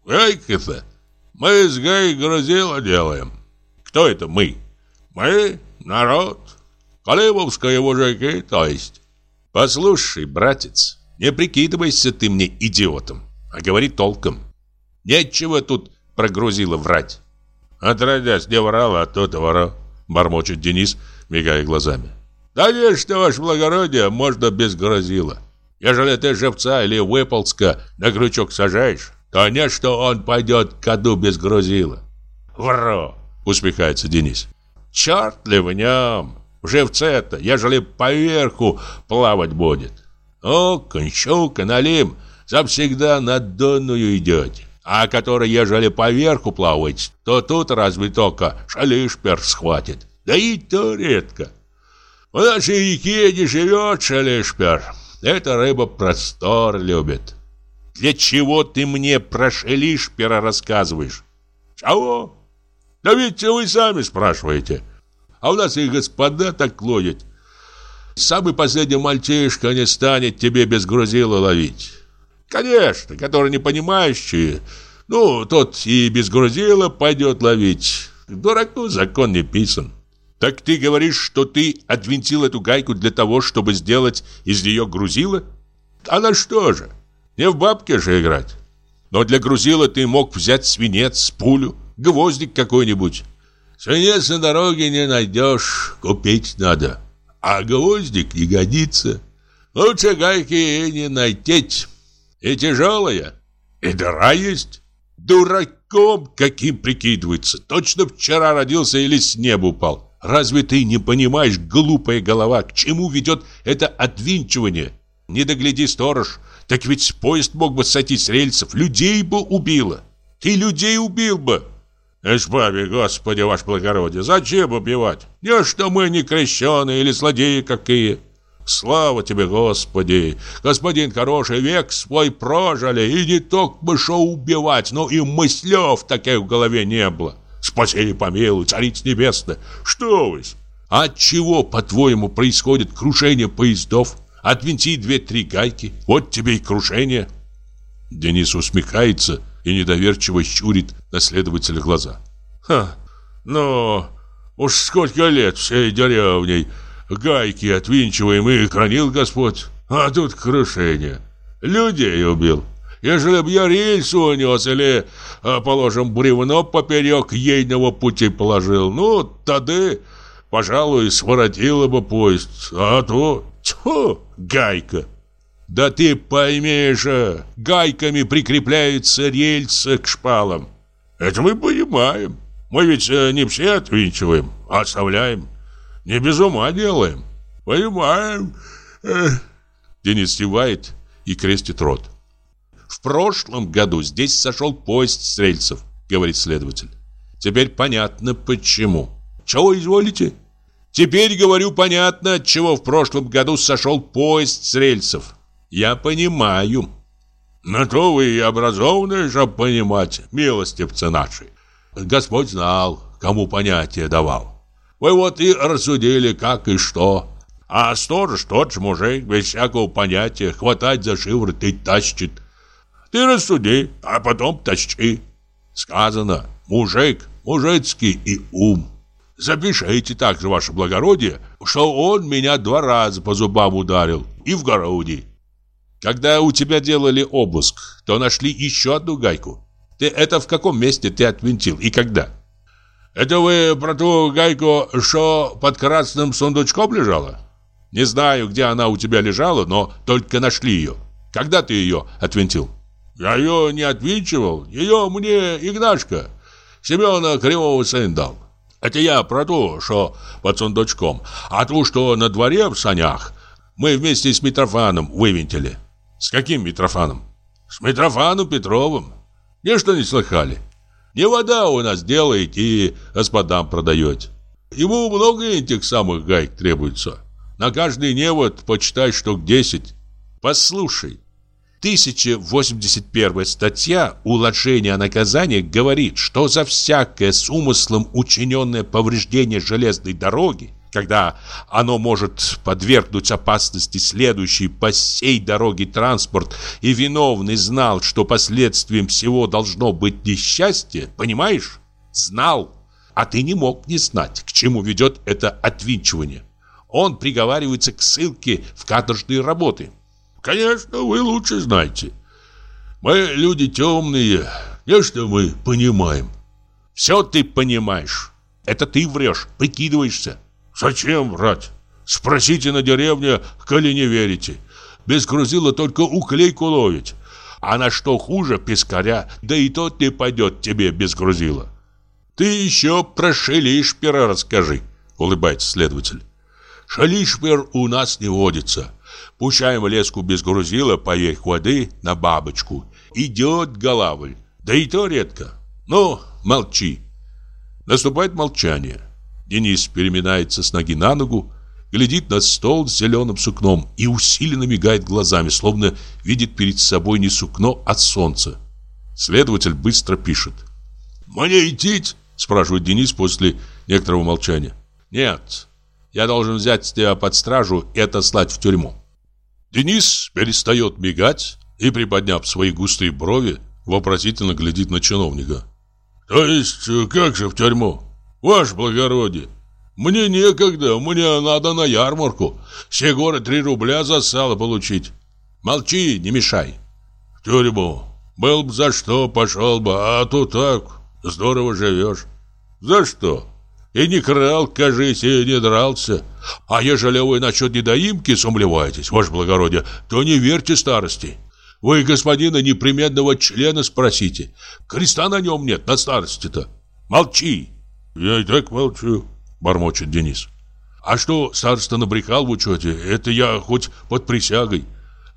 Гайка-то? Мы с Гай грузило делаем. Кто это мы? Мы — народ. Колымовские мужики, то есть. Послушай, братец, не прикидывайся ты мне идиотом, а говори толком. Нечего тут прогрузило врать. Отродясь не врал, а то-то врал, бормочет Денис, мигая глазами. Да не, что, ваше благородие, можно без грозила. Ежели ты живца или выползка на крючок сажаешь, то не, что он пойдет к аду без грузила. Вро, усмехается Денис. Черт ли в нем? Живце-то, ежели поверху плавать будет. О, кончука, налим, завсегда на донную идете. А который, ежели поверху плавать, то тут разве только шалишпер схватит. Да и то редко. В нашей реке не живет шалишпер. Эта рыба простор любит. Для чего ты мне про шалишпера рассказываешь? Чего? Да ведь вы сами спрашиваете. А у нас и господа так ловят. Самый последний мальчишка не станет тебе без грузила ловить. Конечно, который не понимающий, ну, тот и без грузила пойдет ловить. Дураку закон не писан. Так ты говоришь, что ты отвинтил эту гайку для того, чтобы сделать из нее грузило? А на что же? Не в бабке же играть. Но для грузила ты мог взять свинец, пулю, гвоздик какой-нибудь. Свинец на дороге не найдешь, купить надо. А гвоздик не годится. Лучше гайки и не найти. И тяжелая, и дыра есть. Дураком каким прикидывается. Точно вчера родился или с неба упал. Разве ты не понимаешь, глупая голова, к чему ведет это отвинчивание? Не догляди, сторож, так ведь поезд мог бы сойти с рельсов, людей бы убило. Ты людей убил бы. Избави, Господи, ваше благородие, зачем убивать? Не что мы не крещеные или злодеи какие. Слава тебе, Господи! Господин хороший, век свой прожили, и не только бы шо убивать, но и мыслев таких в голове не было. Спаси и помилуй, царица небесная, что вы? От чего, по-твоему, происходит крушение поездов? Отвинти две-три гайки, вот тебе и крушение. Денис усмехается и недоверчиво щурит на следователя глаза. Ха, ну, уж сколько лет всей деревней гайки отвинчиваем и хранил Господь, а тут крушение. Людей убил. Ежели б я рельсу унес или, а, положим, бревно поперек ейного пути положил, ну, тогда, пожалуй, своротило бы поезд, а то, тьфу, гайка. Да ты поймешь, гайками прикрепляются рельсы к шпалам. Это мы понимаем. Мы ведь э, не все отвинчиваем, а оставляем. Не без ума делаем. Понимаем. Денис кивает и крестит рот. В прошлом году здесь сошел поезд с рельсов, говорит следователь. Теперь понятно почему. Чего изволите? Теперь говорю понятно, от чего в прошлом году сошел поезд с рельсов. Я понимаю. На то вы и образованные, чтобы понимать, милостивцы наши. Господь знал, кому понятие давал. Вы вот и рассудили, как и что. А сторож тот же мужик, без всякого понятия, хватать за шиворот и тащит. Ты рассуди, а потом тащи. Сказано, мужик, мужицкий и ум. Запишите также, ваше благородие, что он меня два раза по зубам ударил и в груди. Когда у тебя делали обыск, то нашли еще одну гайку. Ты это в каком месте ты отвинтил и когда? Это вы про ту гайку, что под красным сундучком лежала? Не знаю, где она у тебя лежала, но только нашли ее. Когда ты ее отвинтил? Я ее не отвинчивал. Ее мне Игнашка, Семена Кривого сын дал. Это я про то, что под сундучком. А ту, что на дворе в санях, мы вместе с Митрофаном вывинтили. С каким Митрофаном? С Митрофаном Петровым. Ничто не слыхали. Не вода у нас делает и господам продает. Ему много этих самых гаек требуется. На каждый невод почитай штук 10. Послушай, 1081 статья уложения о наказании говорит, что за всякое с умыслом учиненное повреждение железной дороги когда оно может подвергнуть опасности следующий по сей дороге транспорт, и виновный знал, что последствием всего должно быть несчастье, понимаешь? Знал, а ты не мог не знать, к чему ведет это отвинчивание. Он приговаривается к ссылке в каторжные работы. Конечно, вы лучше знаете. Мы люди темные, не что мы понимаем. Все ты понимаешь. Это ты врешь, прикидываешься. Зачем врать? Спросите на деревне, коли не верите. Без грузила только уклейку ловить. А на что хуже пескаря, да и тот не пойдет тебе без грузила. Ты еще про шелишпера расскажи, улыбается следователь. Шалишпер у нас не водится. Пущаем леску без грузила поверх воды на бабочку. Идет голавль. Да и то редко. Ну, молчи. Наступает молчание. Денис переминается с ноги на ногу, глядит на стол с зеленым сукном и усиленно мигает глазами, словно видит перед собой не сукно, а солнце. Следователь быстро пишет. «Мне идти?» – спрашивает Денис после некоторого молчания. «Нет, я должен взять тебя под стражу и отослать в тюрьму». Денис перестает мигать и, приподняв свои густые брови, вопросительно глядит на чиновника. «То есть, как же в тюрьму?» Ваше благородие, мне некогда, мне надо на ярмарку. Все горы три рубля за сало получить. Молчи, не мешай. В тюрьму. Был бы за что, пошел бы, а то так, здорово живешь. За что? И не крал, кажись, и не дрался. А ежели вы насчет недоимки сумлеваетесь, ваше благородие, то не верьте старости. Вы господина непременного члена спросите. Креста на нем нет, на старости-то. Молчи. «Я и так молчу», — бормочет Денис. «А что староста набрехал в учете, это я хоть под присягой.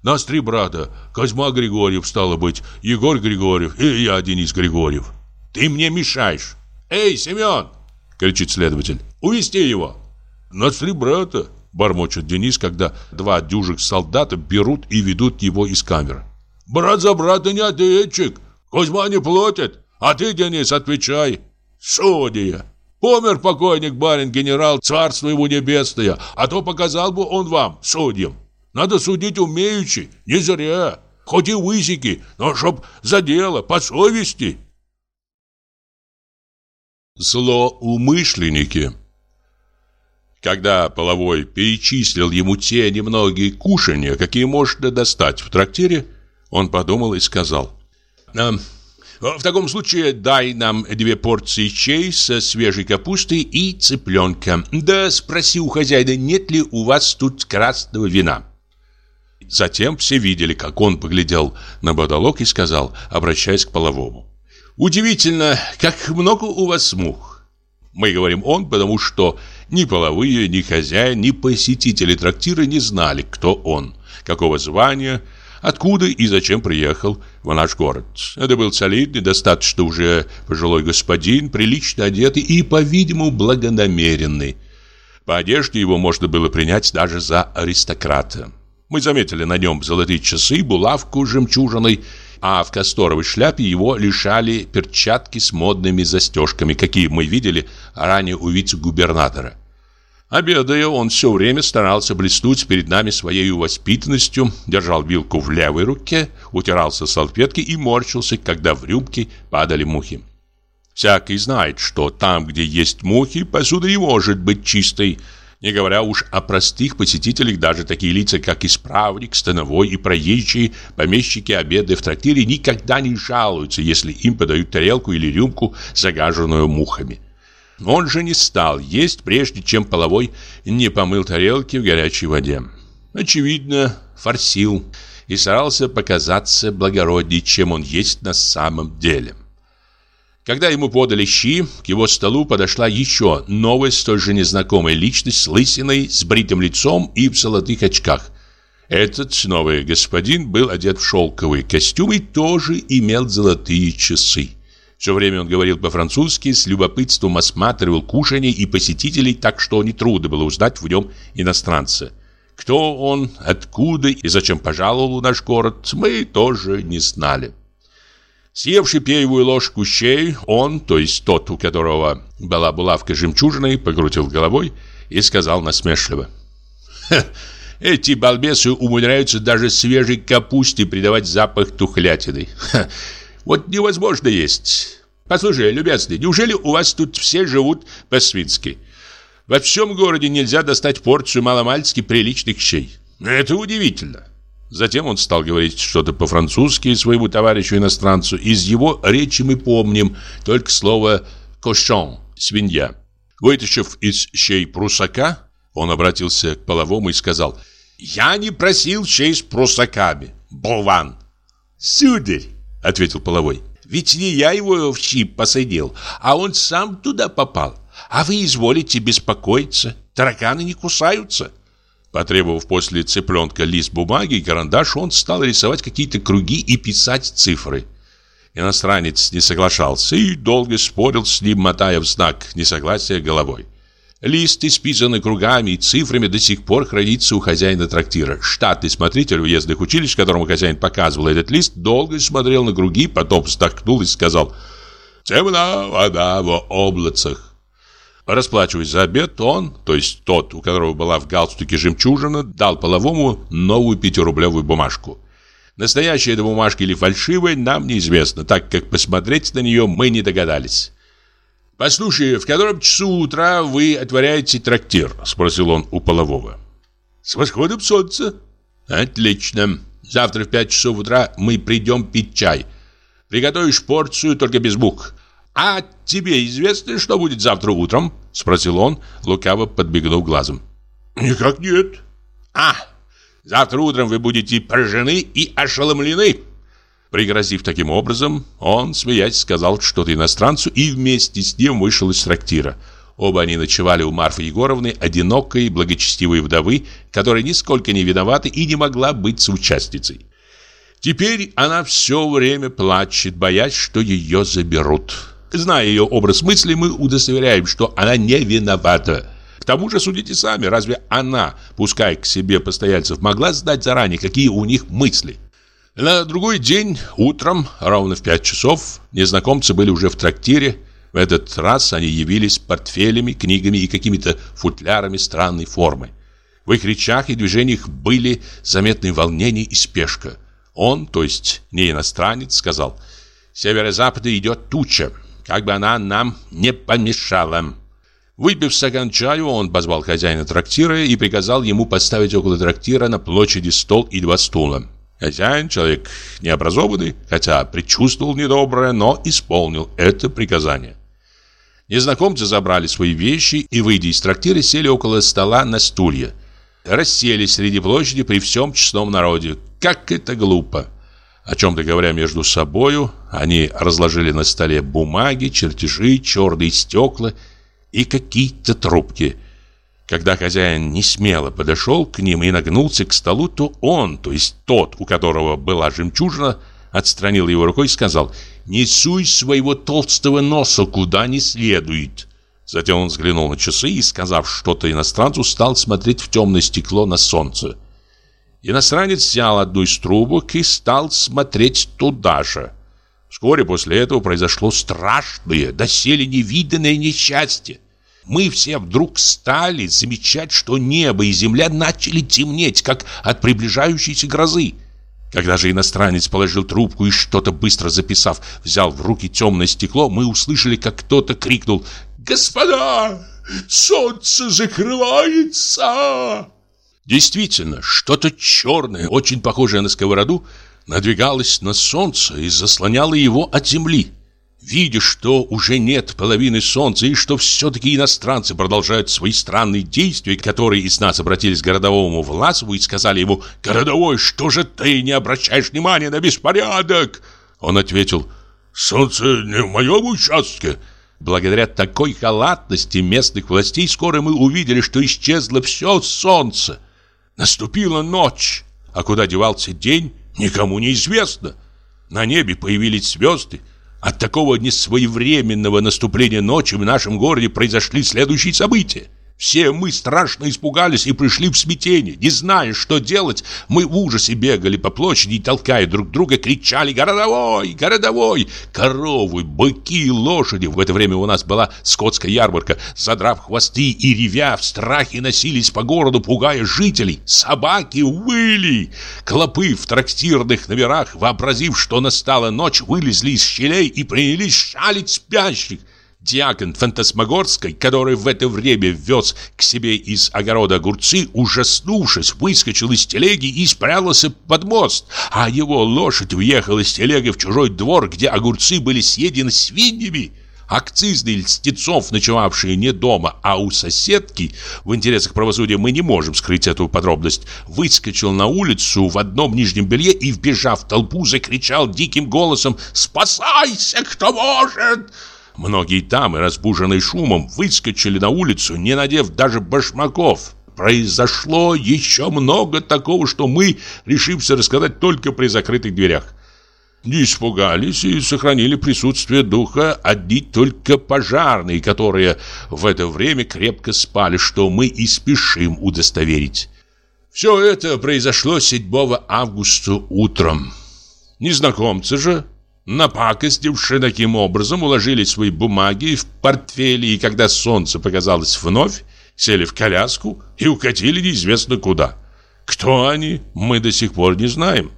Нас три брата, Козьма Григорьев, стало быть, Егор Григорьев и я, Денис Григорьев. Ты мне мешаешь. Эй, Семен!» — кричит следователь. «Увести его!» «Нас три брата», — бормочет Денис, когда два дюжих солдата берут и ведут его из камеры. «Брат за брата не ответчик. Кузьма не платит, а ты, Денис, отвечай. Судья! Помер покойник барин-генерал, царство его небесное, а то показал бы он вам, судьям. Надо судить умеючи, не зря, хоть и высики, но чтоб за дело, по совести. Злоумышленники Когда Половой перечислил ему те немногие кушанья, какие можно достать в трактире, он подумал и сказал, «Эм, в таком случае дай нам две порции чай со свежей капустой и цыпленка. Да спроси у хозяина, нет ли у вас тут красного вина. Затем все видели, как он поглядел на потолок и сказал, обращаясь к половому. «Удивительно, как много у вас мух». Мы говорим «он», потому что ни половые, ни хозяин, ни посетители трактира не знали, кто он, какого звания, откуда и зачем приехал в наш город. Это был солидный, достаточно уже пожилой господин, прилично одетый и, по-видимому, благонамеренный. По одежде его можно было принять даже за аристократа. Мы заметили на нем золотые часы, булавку жемчужиной, а в касторовой шляпе его лишали перчатки с модными застежками, какие мы видели ранее у вице-губернатора. Обедая, он все время старался блеснуть перед нами своей воспитанностью, держал вилку в левой руке, утирался салфеткой и морщился, когда в рюмке падали мухи. Всякий знает, что там, где есть мухи, посуда не может быть чистой, не говоря уж о простых посетителях, даже такие лица, как исправник, становой и проезжие, помещики, обеды в трактире никогда не жалуются, если им подают тарелку или рюмку, загаженную мухами. Он же не стал есть, прежде чем половой не помыл тарелки в горячей воде. Очевидно, форсил и старался показаться благороднее, чем он есть на самом деле. Когда ему подали щи, к его столу подошла еще новая, столь же незнакомая личность с лысиной, с бритым лицом и в золотых очках. Этот новый господин был одет в шелковый костюм и тоже имел золотые часы. Все время он говорил по-французски, с любопытством осматривал кушанье и посетителей, так что нетрудно было узнать в нем иностранца. Кто он, откуда и зачем пожаловал в наш город, мы тоже не знали. Съевший первую ложку щей, он, то есть тот, у которого была булавка жемчужиной, покрутил головой и сказал насмешливо. Эти балбесы умудряются даже свежей капусте придавать запах тухлятины. Ха, вот невозможно есть. Послушай, любезный, неужели у вас тут все живут по-свински? Во всем городе нельзя достать порцию маломальски приличных щей. Это удивительно. Затем он стал говорить что-то по-французски своему товарищу-иностранцу. Из его речи мы помним только слово «кошон» – «свинья». Вытащив из щей прусака, он обратился к половому и сказал «Я не просил щей с прусаками, болван!» «Сударь!» – ответил половой. «Ведь не я его в щип посадил, а он сам туда попал. А вы изволите беспокоиться, тараканы не кусаются». Потребовав после цыпленка лист бумаги и карандаш, он стал рисовать какие-то круги и писать цифры. Иностранец не соглашался и долго спорил с ним, мотая в знак несогласия головой. Лист, исписанный кругами и цифрами, до сих пор хранится у хозяина трактира. Штатный смотритель уездных училищ, которому хозяин показывал этот лист, долго смотрел на круги, потом вздохнул и сказал «Темна вода в облацах». Расплачиваясь за обед, он, то есть тот, у которого была в галстуке жемчужина, дал половому новую пятирублевую бумажку. Настоящая эта бумажка или фальшивая, нам неизвестно, так как посмотреть на нее мы не догадались. «Послушай, в котором часу утра вы отворяете трактир?» – спросил он у полового. «С восходом солнца». «Отлично. Завтра в пять часов утра мы придем пить чай. Приготовишь порцию, только без бук. «А тебе известно, что будет завтра утром?» Спросил он, лукаво подбегнув глазом. «Никак нет». «А, завтра утром вы будете поражены и ошеломлены!» Пригрозив таким образом, он, смеясь, сказал что-то иностранцу и вместе с ним вышел из трактира. Оба они ночевали у Марфы Егоровны, одинокой, благочестивой вдовы, которая нисколько не виновата и не могла быть соучастницей. Теперь она все время плачет, боясь, что ее заберут. Зная ее образ мысли, мы удостоверяем, что она не виновата. К тому же судите сами, разве она, пускай к себе постояльцев, могла знать заранее, какие у них мысли? На другой день, утром, ровно в пять часов, незнакомцы были уже в трактире. В этот раз они явились портфелями, книгами и какими-то футлярами странной формы. В их речах и движениях были заметны волнение и спешка. Он, то есть не иностранец, сказал «С северо-запада идет туча как бы она нам не помешала. Выпив стакан чаю, он позвал хозяина трактира и приказал ему поставить около трактира на площади стол и два стула. Хозяин, человек необразованный, хотя предчувствовал недоброе, но исполнил это приказание. Незнакомцы забрали свои вещи и, выйдя из трактира, сели около стола на стулья. Расселись среди площади при всем честном народе. Как это глупо! О чем-то говоря между собою, они разложили на столе бумаги, чертежи, черные стекла и какие-то трубки. Когда хозяин не смело подошел к ним и нагнулся к столу, то он, то есть тот, у которого была жемчужина, отстранил его рукой и сказал «Не суй своего толстого носа куда не следует». Затем он взглянул на часы и, сказав что-то иностранцу, стал смотреть в темное стекло на солнце. Иностранец взял одну из трубок и стал смотреть туда же. Вскоре после этого произошло страшное, доселе невиданное несчастье. Мы все вдруг стали замечать, что небо и земля начали темнеть, как от приближающейся грозы. Когда же иностранец положил трубку и что-то быстро записав, взял в руки темное стекло, мы услышали, как кто-то крикнул «Господа, солнце закрывается!» Действительно, что-то черное, очень похожее на сковороду, надвигалось на солнце и заслоняло его от земли. Видя, что уже нет половины солнца и что все-таки иностранцы продолжают свои странные действия, которые из нас обратились к городовому Власову и сказали ему «Городовой, что же ты не обращаешь внимания на беспорядок?» Он ответил «Солнце не в моем участке». Благодаря такой халатности местных властей скоро мы увидели, что исчезло все солнце. Наступила ночь, а куда девался день, никому не известно. На небе появились звезды. От такого несвоевременного наступления ночи в нашем городе произошли следующие события. Все мы страшно испугались и пришли в смятение. Не зная, что делать, мы в ужасе бегали по площади толкая друг друга, кричали «Городовой! Городовой!» Коровы, быки, лошади. В это время у нас была скотская ярмарка. Задрав хвосты и ревя, в страхе носились по городу, пугая жителей. Собаки выли. Клопы в трактирных номерах, вообразив, что настала ночь, вылезли из щелей и принялись шалить спящих. Диакон Фантасмагорской, который в это время вез к себе из огорода огурцы, ужаснувшись, выскочил из телеги и спрятался под мост, а его лошадь въехала с телегой в чужой двор, где огурцы были съедены свиньями. Акцизный Льстецов, ночевавший не дома, а у соседки, в интересах правосудия мы не можем скрыть эту подробность, выскочил на улицу в одном нижнем белье и, вбежав в толпу, закричал диким голосом «Спасайся, кто может!» Многие дамы, разбуженные шумом, выскочили на улицу, не надев даже башмаков. Произошло еще много такого, что мы решимся рассказать только при закрытых дверях. Не испугались и сохранили присутствие духа одни только пожарные, которые в это время крепко спали, что мы и спешим удостоверить. Все это произошло 7 августа утром. Незнакомцы же Напакостивши таким образом, уложили свои бумаги в портфели, и когда солнце показалось вновь, сели в коляску и укатили неизвестно куда. Кто они, мы до сих пор не знаем.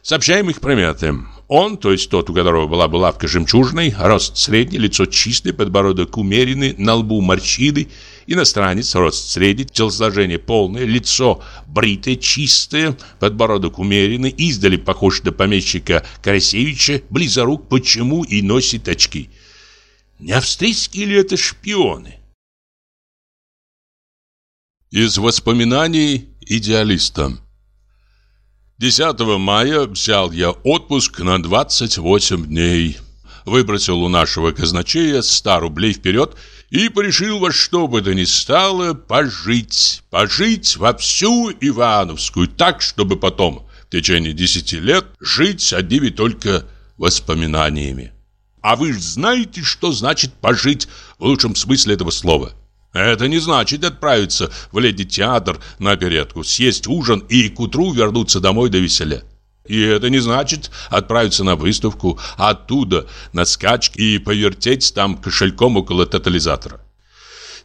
Сообщаем их приметы. Он, то есть тот, у которого была булавка жемчужной, рост средний, лицо чистое, подбородок умеренный, на лбу морщины, иностранец, рост средний, телосложение полное, лицо бритое, чистое, подбородок умеренный, издали похож на помещика Карасевича, близорук почему и носит очки. Не австрийские ли это шпионы? Из воспоминаний идеалиста 10 мая взял я отпуск на 28 дней. Выбросил у нашего казначея 100 рублей вперед и порешил во что бы то ни стало пожить. Пожить во всю Ивановскую так, чтобы потом в течение 10 лет жить одними только воспоминаниями. А вы знаете, что значит пожить в лучшем смысле этого слова? Это не значит отправиться в леди театр на оперетку, съесть ужин и к утру вернуться домой до веселя. И это не значит отправиться на выставку, оттуда на скачки и повертеть там кошельком около тотализатора.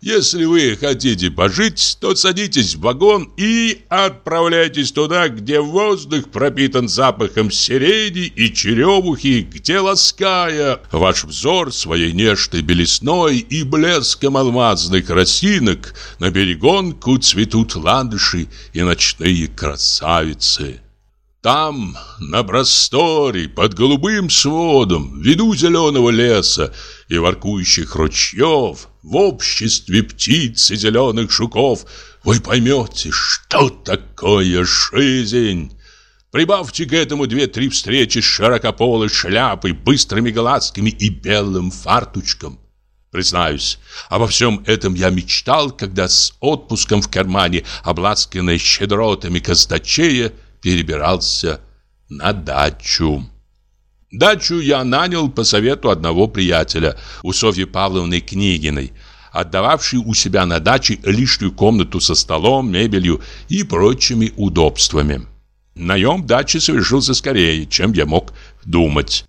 Если вы хотите пожить, то садитесь в вагон и отправляйтесь туда, где воздух пропитан запахом сирени и черемухи, где, лаская ваш взор своей нежной белесной и блеском алмазных росинок, на берегонку цветут ландыши и ночные красавицы. Там, на просторе, под голубым сводом, в виду зеленого леса и воркующих ручьев, в обществе птиц и зеленых жуков, вы поймете, что такое жизнь. Прибавьте к этому две-три встречи с широкополой шляпой, быстрыми глазками и белым фартучком. Признаюсь, обо всем этом я мечтал, когда с отпуском в кармане, обласканной щедротами казначея, перебирался на дачу. Дачу я нанял по совету одного приятеля, у Софьи Павловны Книгиной, отдававшей у себя на даче лишнюю комнату со столом, мебелью и прочими удобствами. Наем дачи совершился скорее, чем я мог думать.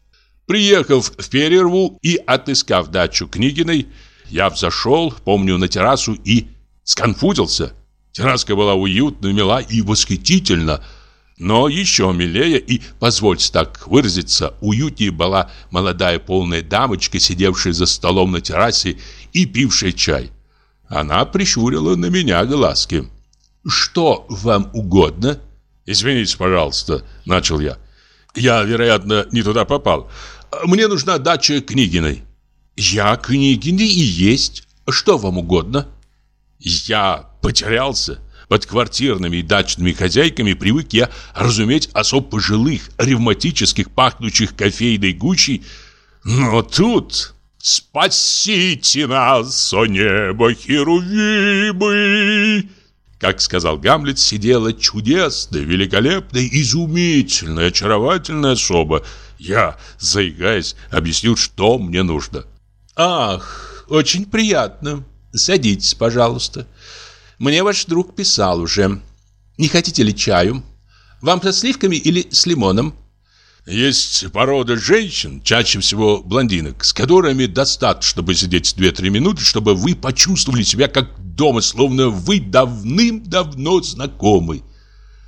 Приехав в перерву и отыскав дачу Книгиной, я взошел, помню, на террасу и сконфузился. Терраска была уютна, мила и восхитительна – но еще милее и, позвольте так выразиться, уютнее была молодая полная дамочка, сидевшая за столом на террасе и пившая чай. Она прищурила на меня глазки. «Что вам угодно?» «Извините, пожалуйста», — начал я. «Я, вероятно, не туда попал. Мне нужна дача Книгиной». «Я Книгиной и есть. Что вам угодно?» «Я потерялся». Под квартирными и дачными хозяйками привык я разуметь особ пожилых, ревматических, пахнущих кофейной гучей. Но тут... «Спасите нас, о небо, херувимы!» Как сказал Гамлет, сидела чудесная, великолепная, изумительная, очаровательная особа. Я, заигаясь, объяснил, что мне нужно. «Ах, очень приятно. Садитесь, пожалуйста. Мне ваш друг писал уже. Не хотите ли чаю? Вам со сливками или с лимоном? Есть порода женщин, чаще всего блондинок, с которыми достаточно посидеть 2-3 минуты, чтобы вы почувствовали себя как дома, словно вы давным-давно знакомы.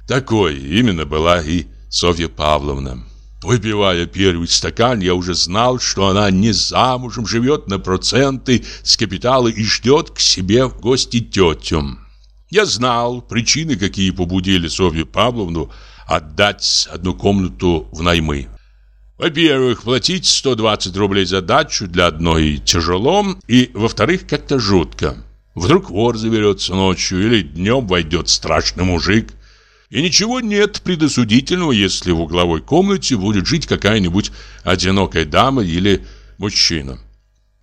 Такой именно была и Софья Павловна. Выпивая первый стакан, я уже знал, что она не замужем, живет на проценты с капитала и ждет к себе в гости тетю. Я знал причины, какие побудили Софью Павловну отдать одну комнату в наймы. Во-первых, платить 120 рублей за дачу для одной тяжело, и, во-вторых, как-то жутко. Вдруг вор заберется ночью или днем войдет страшный мужик. И ничего нет предосудительного, если в угловой комнате будет жить какая-нибудь одинокая дама или мужчина.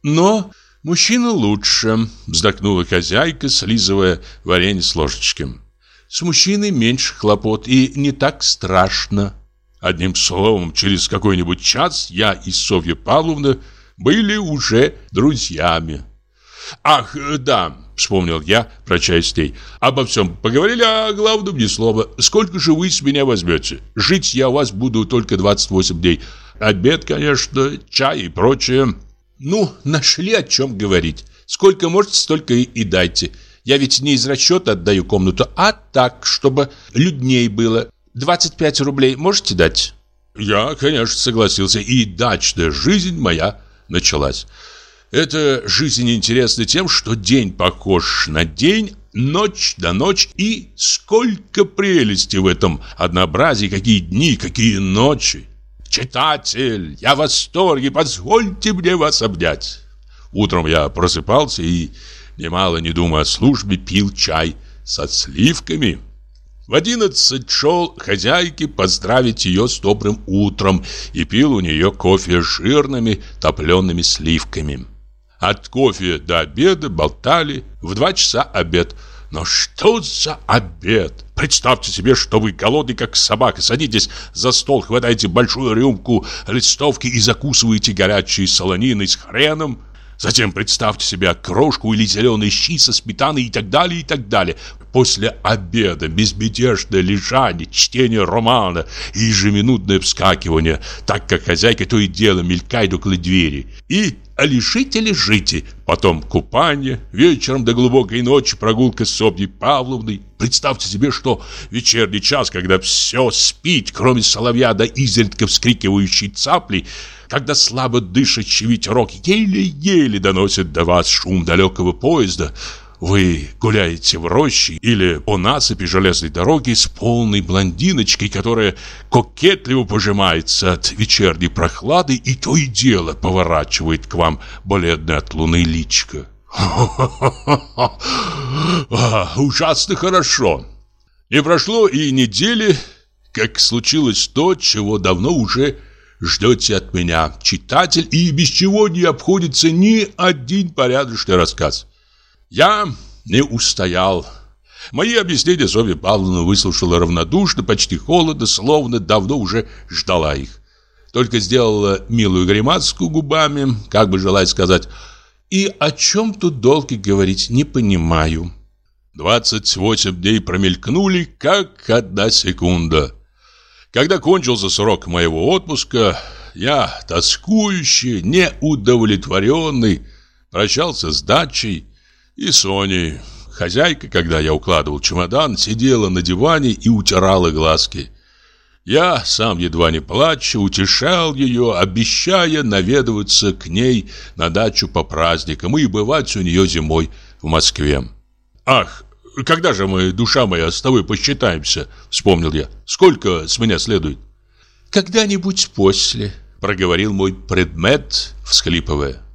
Но мужчина лучше, вздохнула хозяйка, слизывая варенье с ложечки. С мужчиной меньше хлопот и не так страшно. Одним словом, через какой-нибудь час я и Софья Павловна были уже друзьями. Ах, да, вспомнил я, прощаясь с ней. Обо всем поговорили, а главном ни слова. Сколько же вы с меня возьмете? Жить я у вас буду только 28 дней. Обед, конечно, чай и прочее. Ну, нашли о чем говорить. Сколько можете, столько и, и дайте. Я ведь не из расчета отдаю комнату, а так, чтобы людней было. 25 рублей можете дать? Я, конечно, согласился, и дачная жизнь моя началась. Эта жизнь интересна тем, что день похож на день, ночь на ночь, и сколько прелести в этом однообразии, какие дни, какие ночи. Читатель, я в восторге, позвольте мне вас обнять. Утром я просыпался и, немало не думая о службе, пил чай со сливками. В одиннадцать шел хозяйке поздравить ее с добрым утром и пил у нее кофе с жирными топлеными сливками. От кофе до обеда болтали, в два часа обед. Но что за обед? Представьте себе, что вы голодный, как собака, садитесь за стол, хватаете большую рюмку листовки и закусываете горячей солониной с хреном. Затем представьте себе крошку или зеленые щи со сметаной и так далее, и так далее. После обеда безмятежное лежание, чтение романа и ежеминутное вскакивание, так как хозяйка то и дело мелькает около двери. И а лежите, лежите. Потом купание, вечером до глубокой ночи прогулка с Собьей Павловной. Представьте себе, что вечерний час, когда все спит, кроме соловья да изредка вскрикивающей цапли, когда слабо дышащий ветерок еле-еле доносит до вас шум далекого поезда – вы гуляете в роще или по насыпи железной дороги с полной блондиночкой, которая кокетливо пожимается от вечерней прохлады и то и дело поворачивает к вам бледное от луны личко. [LAUGHS] Ужасно хорошо. Не прошло и недели, как случилось то, чего давно уже ждете от меня, читатель, и без чего не обходится ни один порядочный рассказ. Я не устоял. Мои объяснения Софья Павловна выслушала равнодушно, почти холодно, словно давно уже ждала их. Только сделала милую гримаску губами, как бы желая сказать «И о чем тут долго говорить, не понимаю». Двадцать восемь дней промелькнули, как одна секунда. Когда кончился срок моего отпуска, я, тоскующий, неудовлетворенный, прощался с дачей, и Соней. Хозяйка, когда я укладывал чемодан, сидела на диване и утирала глазки. Я, сам едва не плача, утешал ее, обещая наведываться к ней на дачу по праздникам и бывать у нее зимой в Москве. «Ах, когда же мы, душа моя, с тобой посчитаемся?» — вспомнил я. «Сколько с меня следует?» «Когда-нибудь после», — проговорил мой предмет, всхлипывая.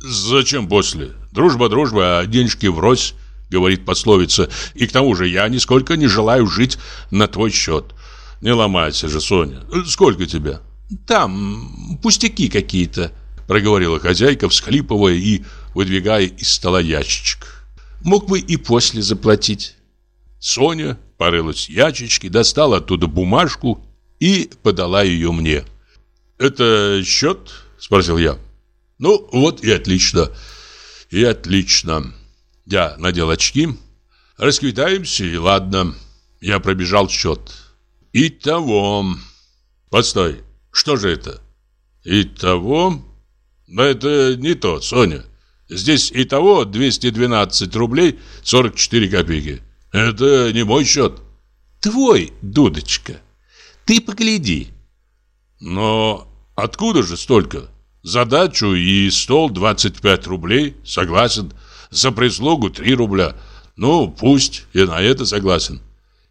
«Зачем после? Дружба, дружба, а денежки врозь, говорит пословица. И к тому же я нисколько не желаю жить на твой счет. Не ломайся же, Соня. Сколько тебя? Там пустяки какие-то, проговорила хозяйка, всхлипывая и выдвигая из стола ящичек. Мог бы и после заплатить. Соня порылась в ящичке, достала оттуда бумажку и подала ее мне. «Это счет?» – спросил я. «Ну, вот и отлично. И отлично. Я надел очки. Расквитаемся и ладно. Я пробежал счет. Итого... Постой, что же это? Итого... Но это не то, Соня. Здесь итого 212 рублей 44 копейки. Это не мой счет. Твой, Дудочка. Ты погляди. Но откуда же столько? Задачу и стол 25 рублей, согласен. За прислугу 3 рубля. Ну, пусть, я на это согласен.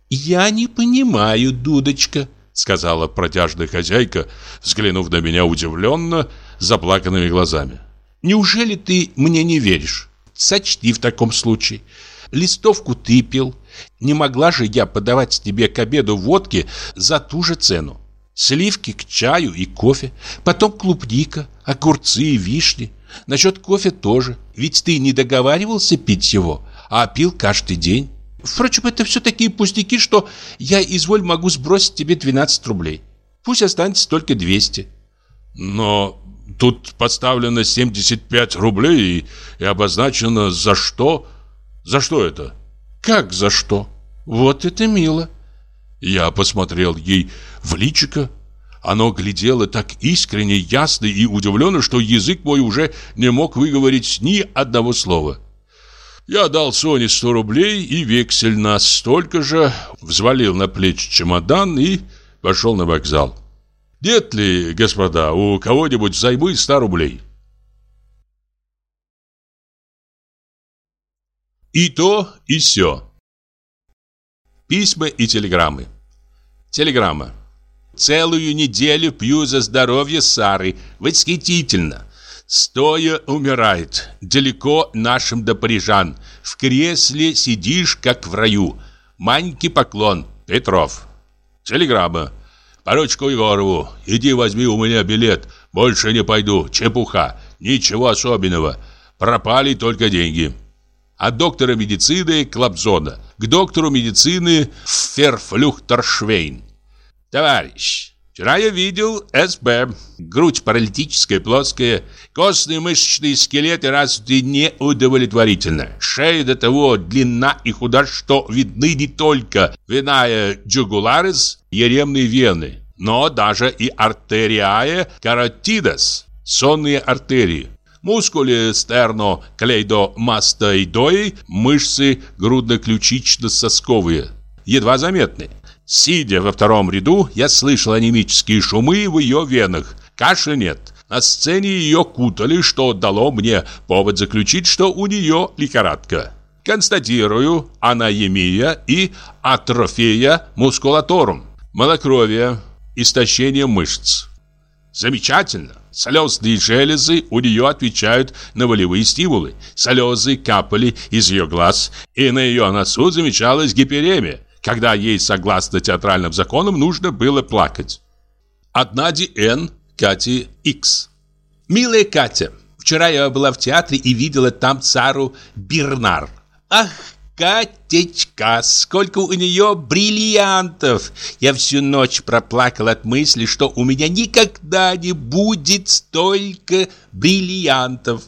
Я не понимаю, Дудочка, сказала протяжная хозяйка, взглянув на меня удивленно, заплаканными глазами. Неужели ты мне не веришь? Сочти в таком случае. Листовку ты пил. Не могла же я подавать тебе к обеду водки за ту же цену. Сливки к чаю и кофе, потом клубника, огурцы и вишни. Насчет кофе тоже, ведь ты не договаривался пить его, а пил каждый день. Впрочем, это все такие пустяки, что я, изволь, могу сбросить тебе 12 рублей. Пусть останется только 200. Но тут поставлено 75 рублей и, и обозначено за что? За что это? Как за что? Вот это мило. Я посмотрел ей в личико. Оно глядело так искренне, ясно и удивленно, что язык мой уже не мог выговорить ни одного слова. Я дал Соне 100 рублей и вексель на столько же, взвалил на плечи чемодан и пошел на вокзал. Нет ли, господа, у кого-нибудь займы 100 рублей? И то, и все. Письма и телеграммы. Телеграмма. Целую неделю пью за здоровье Сары. Восхитительно. Стоя умирает. Далеко нашим до парижан. В кресле сидишь, как в раю. Маньки поклон. Петров. Телеграмма. Поручку Егорову. Иди возьми у меня билет. Больше не пойду. Чепуха. Ничего особенного. Пропали только деньги от доктора медицины Клапзона к доктору медицины Ферфлюхтершвейн. Товарищ, вчера я видел СБ. Грудь паралитическая, плоская, костные мышечные скелеты развиты неудовлетворительно. Шея до того длинна и худа, что видны не только виная джугуларис, еремные вены, но даже и артериая каротидас, сонные артерии мускулы стерно-клейдомастоидои, мышцы грудно-ключично-сосковые, едва заметны. Сидя во втором ряду, я слышал анемические шумы в ее венах. Кашля нет. На сцене ее кутали, что дало мне повод заключить, что у нее лихорадка. Констатирую анаемия и атрофия мускулаторум, малокровие, истощение мышц. Замечательно. Слезные железы у нее отвечают на волевые стимулы. Слезы капали из ее глаз, и на ее носу замечалась гиперемия, когда ей, согласно театральным законам, нужно было плакать. От Нади Н. Кати Х. «Милая Катя, вчера я была в театре и видела там цару Бернар. Ах, Катечка, сколько у нее бриллиантов! Я всю ночь проплакал от мысли, что у меня никогда не будет столько бриллиантов.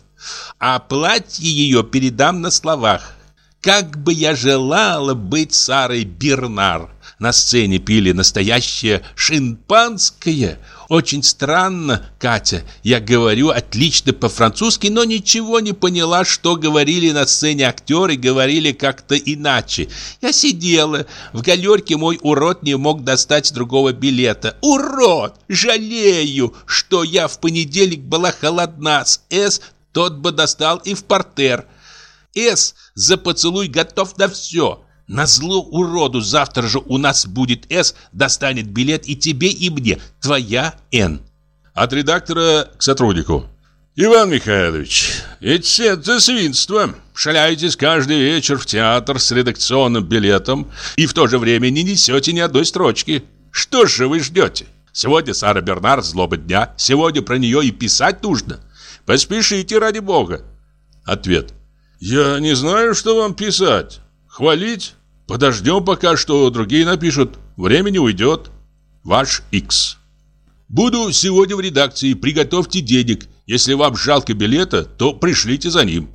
А платье ее передам на словах. Как бы я желала быть Сарой Бернар! На сцене пили настоящее шимпанское – очень странно, Катя. Я говорю отлично по-французски, но ничего не поняла, что говорили на сцене актеры, говорили как-то иначе. Я сидела. В галерке мой урод не мог достать другого билета. Урод! Жалею, что я в понедельник была холодна с «С», тот бы достал и в портер. «С» за поцелуй готов на все. На зло уроду завтра же у нас будет С, достанет билет и тебе, и мне. Твоя Н. От редактора к сотруднику. Иван Михайлович, ведь это свинство. Шаляетесь каждый вечер в театр с редакционным билетом и в то же время не несете ни одной строчки. Что же вы ждете? Сегодня Сара Бернар злоба дня. Сегодня про нее и писать нужно. Поспешите ради бога. Ответ. Я не знаю, что вам писать. Хвалить? Подождем пока, что другие напишут. Времени уйдет. Ваш X. Буду сегодня в редакции. Приготовьте денег. Если вам жалко билета, то пришлите за ним.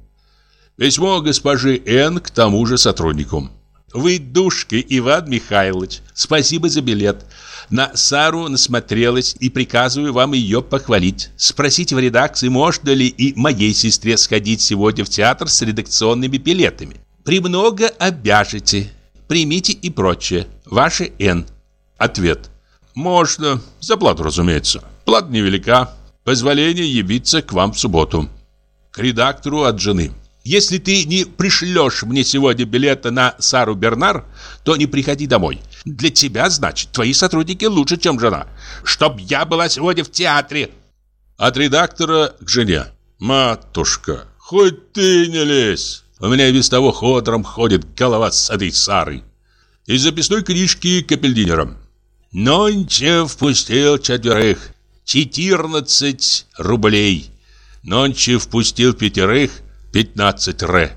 Письмо госпожи Н. к тому же сотруднику. Вы душка, Иван Михайлович. Спасибо за билет. На Сару насмотрелась и приказываю вам ее похвалить. Спросите в редакции, можно ли и моей сестре сходить сегодня в театр с редакционными билетами. Премного обяжете. Примите и прочее. Ваши Н. Ответ. Можно. За плату, разумеется. Плата невелика. Позволение явиться к вам в субботу. К редактору от жены. Если ты не пришлешь мне сегодня билета на Сару Бернар, то не приходи домой. Для тебя, значит, твои сотрудники лучше, чем жена. Чтоб я была сегодня в театре. От редактора к жене. Матушка, хоть ты не лезь. У меня без того ходором ходит голова с этой Сарой. Из записной книжки капельдинером. Нонче впустил четверых. 14 рублей. Нонче впустил пятерых. 15 ре.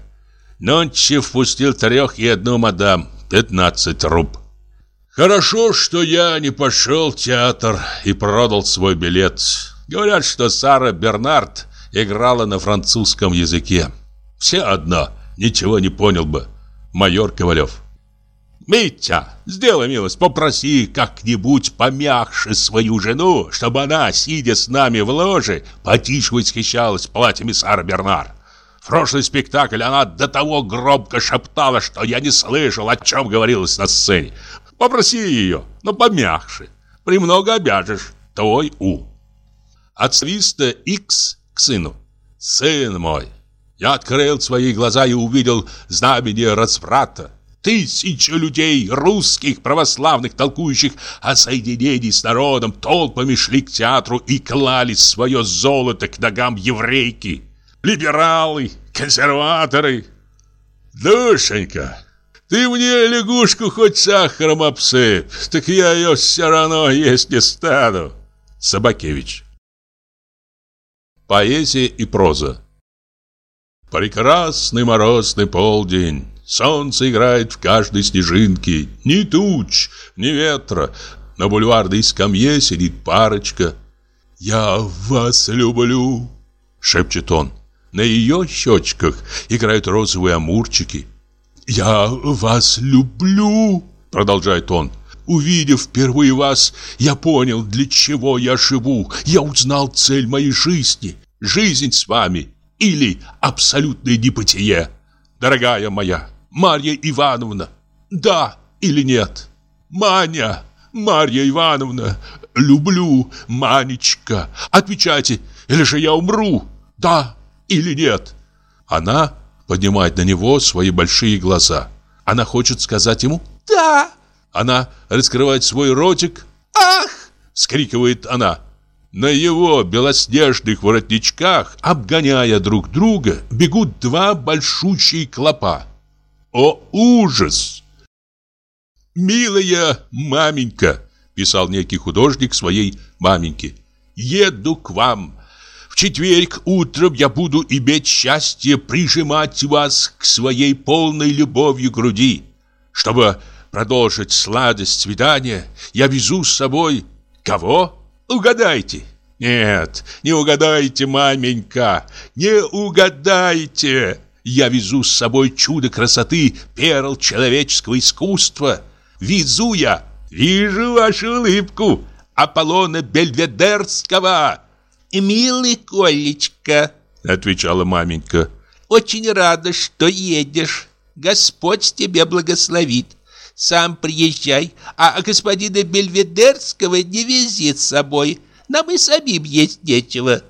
Нонче впустил трех и одну мадам, 15 руб. Хорошо, что я не пошел в театр и продал свой билет. Говорят, что Сара Бернард играла на французском языке. Все одно, ничего не понял бы. Майор Ковалев. Митя, сделай милость, попроси как-нибудь помягче свою жену, чтобы она, сидя с нами в ложе, потише восхищалась платьями Сары Бернард. Прошлый спектакль она до того громко шептала, что я не слышал, о чем говорилось на сцене. Попроси ее, но помягче. Премного обяжешь. Твой У. От свиста X к сыну. Сын мой, я открыл свои глаза и увидел знамение разврата. Тысячи людей, русских, православных, толкующих о соединении с народом, толпами шли к театру и клали свое золото к ногам еврейки либералы, консерваторы. Душенька, ты мне лягушку хоть сахаром обсыпь, так я ее все равно есть не стану. Собакевич. Поэзия и проза. Прекрасный морозный полдень. Солнце играет в каждой снежинке. Ни туч, ни ветра. На бульварной скамье сидит парочка. «Я вас люблю», — шепчет он. На ее щечках играют розовые амурчики. «Я вас люблю!» — продолжает он. «Увидев впервые вас, я понял, для чего я живу. Я узнал цель моей жизни. Жизнь с вами или абсолютное небытие. Дорогая моя, Марья Ивановна, да или нет? Маня, Марья Ивановна, люблю, Манечка. Отвечайте, или же я умру? Да или нет? Она поднимает на него свои большие глаза. Она хочет сказать ему «Да». Она раскрывает свой ротик «Ах!» — скрикивает она. На его белоснежных воротничках, обгоняя друг друга, бегут два большущие клопа. О, ужас! «Милая маменька», — писал некий художник своей маменьке, — «еду к вам, четверг утром я буду иметь счастье прижимать вас к своей полной любовью груди. Чтобы продолжить сладость свидания, я везу с собой... Кого? Угадайте. Нет, не угадайте, маменька, не угадайте. Я везу с собой чудо красоты, перл человеческого искусства. Везу я, вижу вашу улыбку, Аполлона Бельведерского. «Милый Колечка», — отвечала маменька, — «очень рада, что едешь. Господь тебе благословит. Сам приезжай, а господина Бельведерского не вези с собой. Нам и самим есть нечего».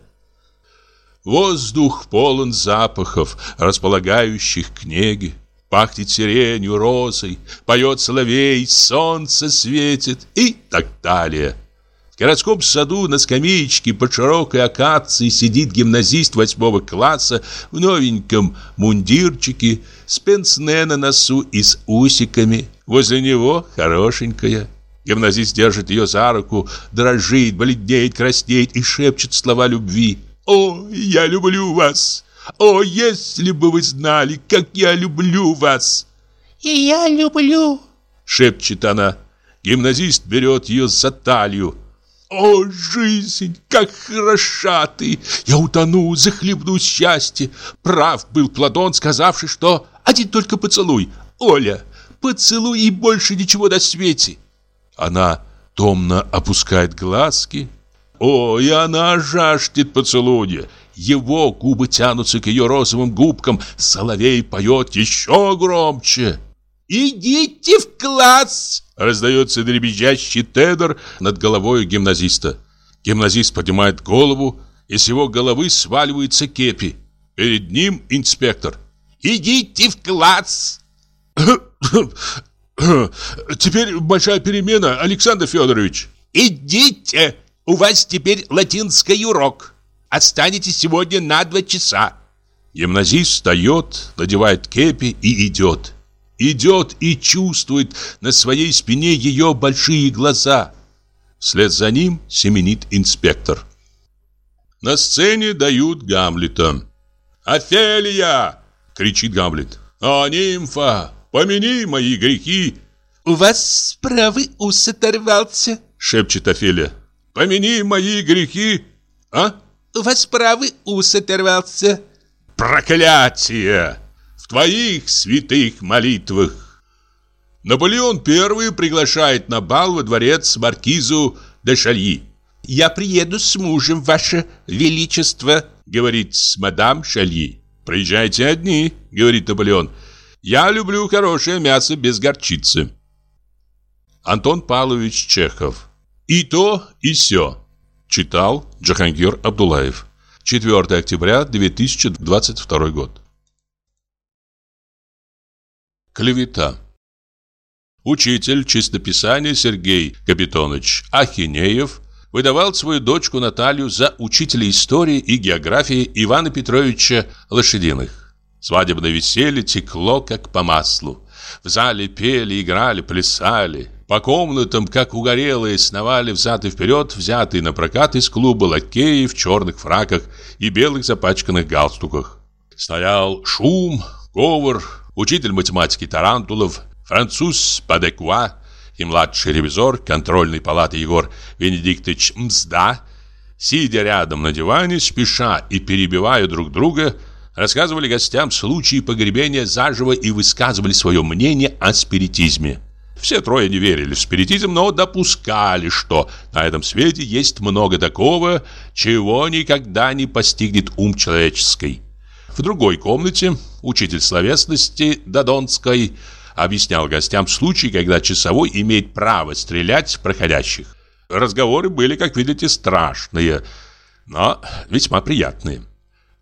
Воздух полон запахов, располагающих к. Пахнет сиренью, розой, поет соловей, солнце светит и так далее. В городском саду на скамеечке под широкой акацией сидит гимназист восьмого класса в новеньком мундирчике с пенсне на носу и с усиками. Возле него хорошенькая. Гимназист держит ее за руку, дрожит, бледнеет, краснеет и шепчет слова любви. «О, я люблю вас! О, если бы вы знали, как я люблю вас!» «И я люблю!» — шепчет она. Гимназист берет ее за талию. О, жизнь, как хороша ты! Я утону, захлебну счастье. Прав был Платон, сказавший, что один только поцелуй. Оля, поцелуй и больше ничего на свете. Она томно опускает глазки. О, и она жаждет поцелуя. Его губы тянутся к ее розовым губкам. Соловей поет еще громче. «Идите в класс!» Раздается дребезжащий тедер над головой гимназиста. Гимназист поднимает голову, и с его головы сваливается кепи. Перед ним инспектор. «Идите в класс!» [COUGHS] «Теперь большая перемена, Александр Федорович!» «Идите! У вас теперь латинский урок. Останетесь сегодня на два часа». Гимназист встает, надевает кепи и идет. Идет и чувствует на своей спине ее большие глаза. Вслед за ним семенит инспектор. На сцене дают Гамлета. «Офелия!» — кричит Гамлет. «О, нимфа, помяни мои грехи!» «У вас правый ус оторвался!» — шепчет Офелия. «Помяни мои грехи!» «А?» «У вас правый ус оторвался!» «Проклятие!» В твоих святых молитвах. Наполеон I приглашает на бал во дворец маркизу де Шальи. «Я приеду с мужем, ваше величество», — говорит мадам Шальи. «Приезжайте одни», — говорит Наполеон. «Я люблю хорошее мясо без горчицы». Антон Павлович Чехов. «И то, и сё». Читал Джахангир Абдулаев. 4 октября 2022 год. Клевета. Учитель чистописания Сергей Капитонович Ахинеев выдавал свою дочку Наталью за учителя истории и географии Ивана Петровича Лошадиных. Свадебное веселье текло, как по маслу. В зале пели, играли, плясали. По комнатам, как угорелые, сновали взад и вперед, взятые на прокат из клуба лакеи в черных фраках и белых запачканных галстуках. Стоял шум, говор, учитель математики Тарантулов, француз Падекуа и младший ревизор контрольной палаты Егор Венедиктович Мзда, сидя рядом на диване, спеша и перебивая друг друга, рассказывали гостям случаи погребения заживо и высказывали свое мнение о спиритизме. Все трое не верили в спиритизм, но допускали, что на этом свете есть много такого, чего никогда не постигнет ум человеческий. В другой комнате учитель словесности Додонской объяснял гостям случай, когда часовой имеет право стрелять проходящих. Разговоры были, как видите, страшные, но весьма приятные.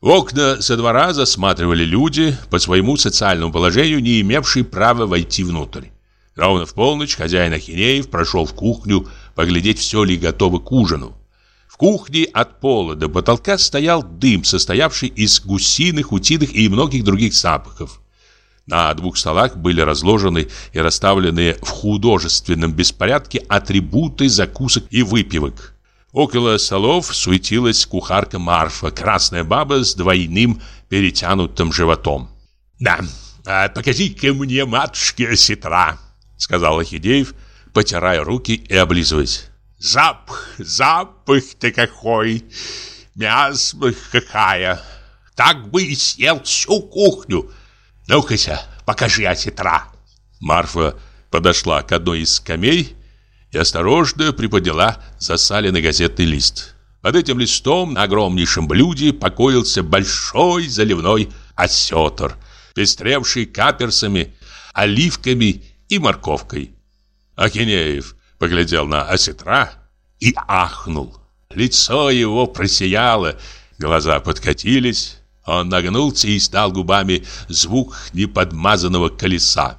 В окна со двора засматривали люди, по своему социальному положению не имевшие права войти внутрь. Ровно в полночь хозяин Ахинеев прошел в кухню поглядеть, все ли готово к ужину. В кухне от пола до потолка стоял дым, состоявший из гусиных, утиных и многих других запахов. На двух столах были разложены и расставлены в художественном беспорядке атрибуты закусок и выпивок. Около столов суетилась кухарка Марфа, красная баба с двойным перетянутым животом. «Да, а покажи-ка мне, матушке, сетра», — сказал Ахидеев, потирая руки и облизываясь. Запах, запах-то какой! Мясо какая! Так бы и съел всю кухню! Ну-ка, покажи осетра!» Марфа подошла к одной из скамей и осторожно приподняла засаленный газетный лист. Под этим листом на огромнейшем блюде покоился большой заливной осетр, пестревший каперсами, оливками и морковкой. Акинеев поглядел на осетра и ахнул. Лицо его просияло, глаза подкатились. Он нагнулся и стал губами звук неподмазанного колеса.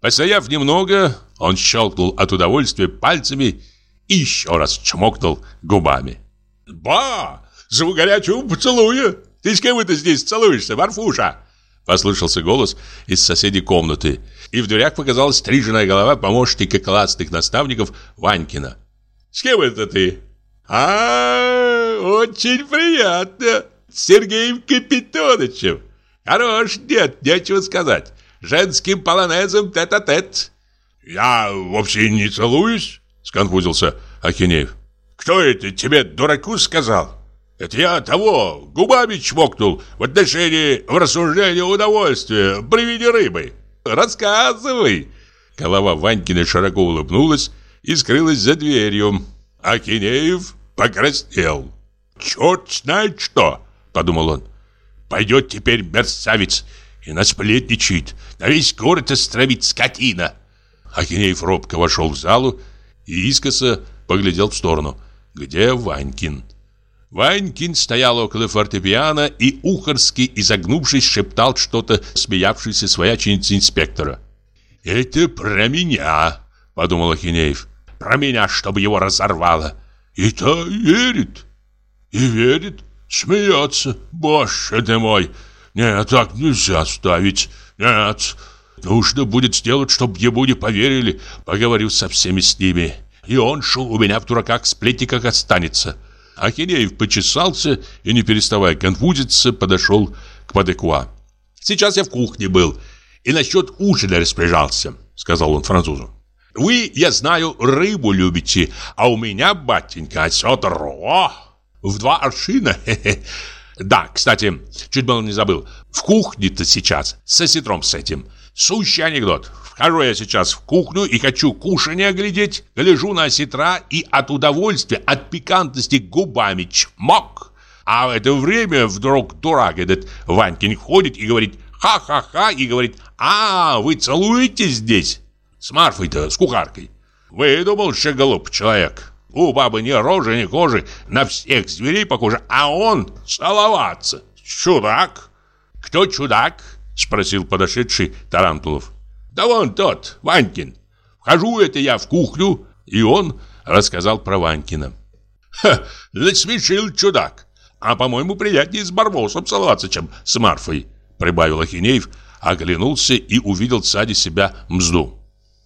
Постояв немного, он щелкнул от удовольствия пальцами и еще раз чмокнул губами. «Ба! Зову горячего поцелуя! Ты с кем это здесь целуешься, Марфуша?» Послышался голос из соседней комнаты, и в дверях показалась стриженная голова помощника классных наставников Ванькина. «С кем это ты?» «А, очень приятно! С Сергеем Капитоновичем! Хорош нет, нечего сказать. Женским полонезом тет-а-тет!» -тет. «Я вообще не целуюсь!» — сконфузился Акинеев. Кто это тебе, дураку, сказал? Это я того, губами чмокнул в отношении, в рассуждении удовольствия при виде рыбы. Рассказывай. Голова Ванькина широко улыбнулась и скрылась за дверью. Акинеев покраснел. «Черт знает что!» — подумал он. «Пойдет теперь мерзавец и насплетничает, на весь город островит скотина!» Акинеев робко вошел в залу и искоса поглядел в сторону, где Ванькин. Ванькин стоял около фортепиано и ухорски, изогнувшись, шептал что-то смеявшейся свояченице инспектора. «Это про меня», — подумал Ахинеев. «Про меня, чтобы его разорвало». И то верит. И верит. Смеется. Боже ты мой. Нет, так нельзя ставить. Нет. Нужно будет сделать, чтобы ему не поверили. Поговорю со всеми с ними. И он шел у меня в дураках сплетниках останется. Ахинеев почесался и, не переставая конфузиться, подошел к Падекуа. «Сейчас я в кухне был и насчет ужина распоряжался», — сказал он французу. «Вы, я знаю, рыбу любите, а у меня, батенька, осетр, о, в два аршина, [LAUGHS] Да, кстати, чуть было не забыл, в кухне-то сейчас, со сетром с этим, сущий анекдот. Вхожу я сейчас в кухню и хочу кушанье глядеть, гляжу на осетра и от удовольствия, от пикантности губами чмок. А в это время вдруг дурак этот Ванькин ходит и говорит «ха-ха-ха» и говорит «а, вы целуетесь здесь?» С Марфой-то, с кухаркой. Выдумал же голуб человек. У бабы ни рожи, ни кожи, на всех зверей похоже, а он целоваться. Чудак. Кто чудак? Спросил подошедший Тарантулов. Да вон тот, Ванькин. Вхожу это я в кухню, и он рассказал про Ванькина. Ха, насмешил чудак. А, по-моему, приятнее с Барбосом целоваться, чем с Марфой, прибавил Ахинеев, оглянулся и увидел сзади себя Мзду.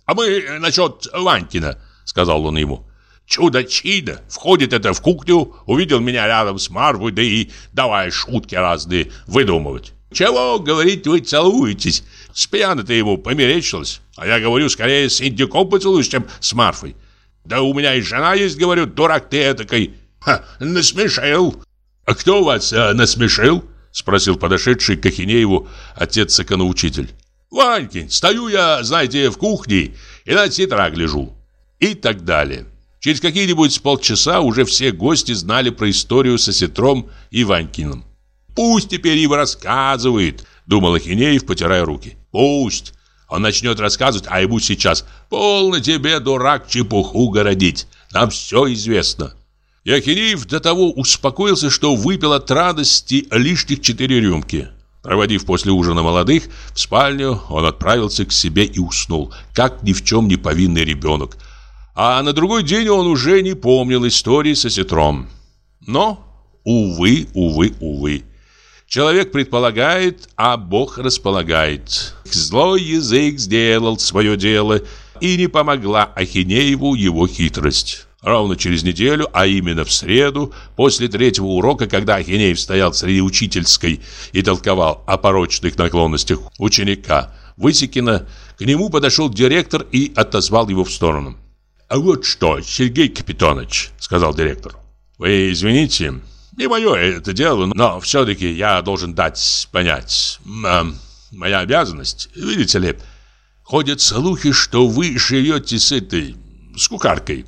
«А мы насчет Ванькина», — сказал он ему. Чудачина. Входит это в кухню, увидел меня рядом с Марфой, да и давай шутки разные выдумывать. Чего, говорит, вы целуетесь? С пьяно-то ему померечилось. А я говорю, скорее с индюком поцелуюсь, чем с Марфой. Да у меня и жена есть, говорю, дурак ты этакой. Ха, насмешил. А кто вас а, насмешил? Спросил подошедший к Ахинееву отец-законоучитель. Ванькин, стою я, знаете, в кухне и на тетра гляжу. И так далее. Через какие-нибудь полчаса уже все гости знали про историю со Сетром и Ванькиным. «Пусть теперь им рассказывает», — думал Ахинеев, потирая руки. «Пусть. Он начнет рассказывать, а ему сейчас полно тебе, дурак, чепуху городить. Нам все известно». И Ахинеев до того успокоился, что выпил от радости лишних четыре рюмки. Проводив после ужина молодых, в спальню он отправился к себе и уснул, как ни в чем не повинный ребенок. А на другой день он уже не помнил истории со сетром. Но, увы, увы, увы. Человек предполагает, а Бог располагает. Злой язык сделал свое дело, и не помогла Ахинееву его хитрость. Ровно через неделю, а именно в среду, после третьего урока, когда Ахинеев стоял среди учительской и толковал о порочных наклонностях ученика Высекина, к нему подошел директор и отозвал его в сторону. «А вот что, Сергей Капитонович», — сказал директор, — «вы извините, не мое это дело, но все-таки я должен дать понять. Э, моя обязанность, видите ли, ходят слухи, что вы живете с этой, с кухаркой».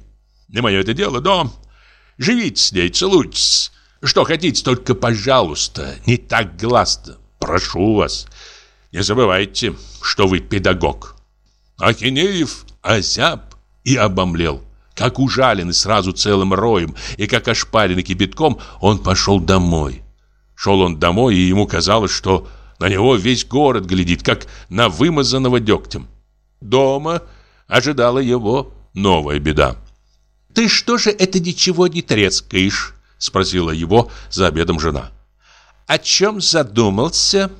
Не мое это дело, но живите с ней, целуйтесь. Что хотите, только, пожалуйста, не так гласно. Прошу вас, не забывайте, что вы педагог. Ахинеев озяб и обомлел. Как ужаленный сразу целым роем и как ошпаренный кипятком, он пошел домой. Шел он домой, и ему казалось, что на него весь город глядит, как на вымазанного дегтем. Дома ожидала его новая беда. «Ты что же это ничего не трескаешь?» Спросила его за обедом жена. «О чем задумался?»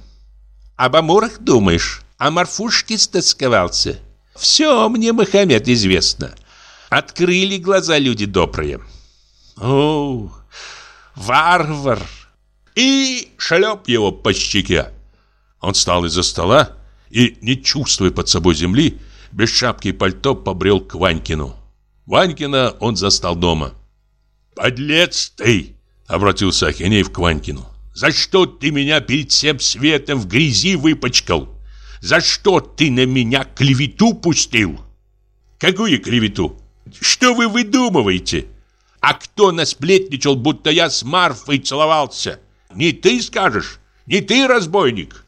«Об амурах думаешь? О Марфушке стосковался?» «Все мне, Мухаммед, известно. Открыли глаза люди добрые». «О, варвар!» И шлеп его по щеке. Он встал из-за стола и, не чувствуя под собой земли, без шапки и пальто побрел к Ванькину. Ванькина он застал дома. «Подлец ты!» — обратился Ахинеев к Ванькину. «За что ты меня перед всем светом в грязи выпачкал? За что ты на меня клевету пустил?» «Какую клевету? Что вы выдумываете? А кто насплетничал, будто я с Марфой целовался? Не ты скажешь? Не ты, разбойник?»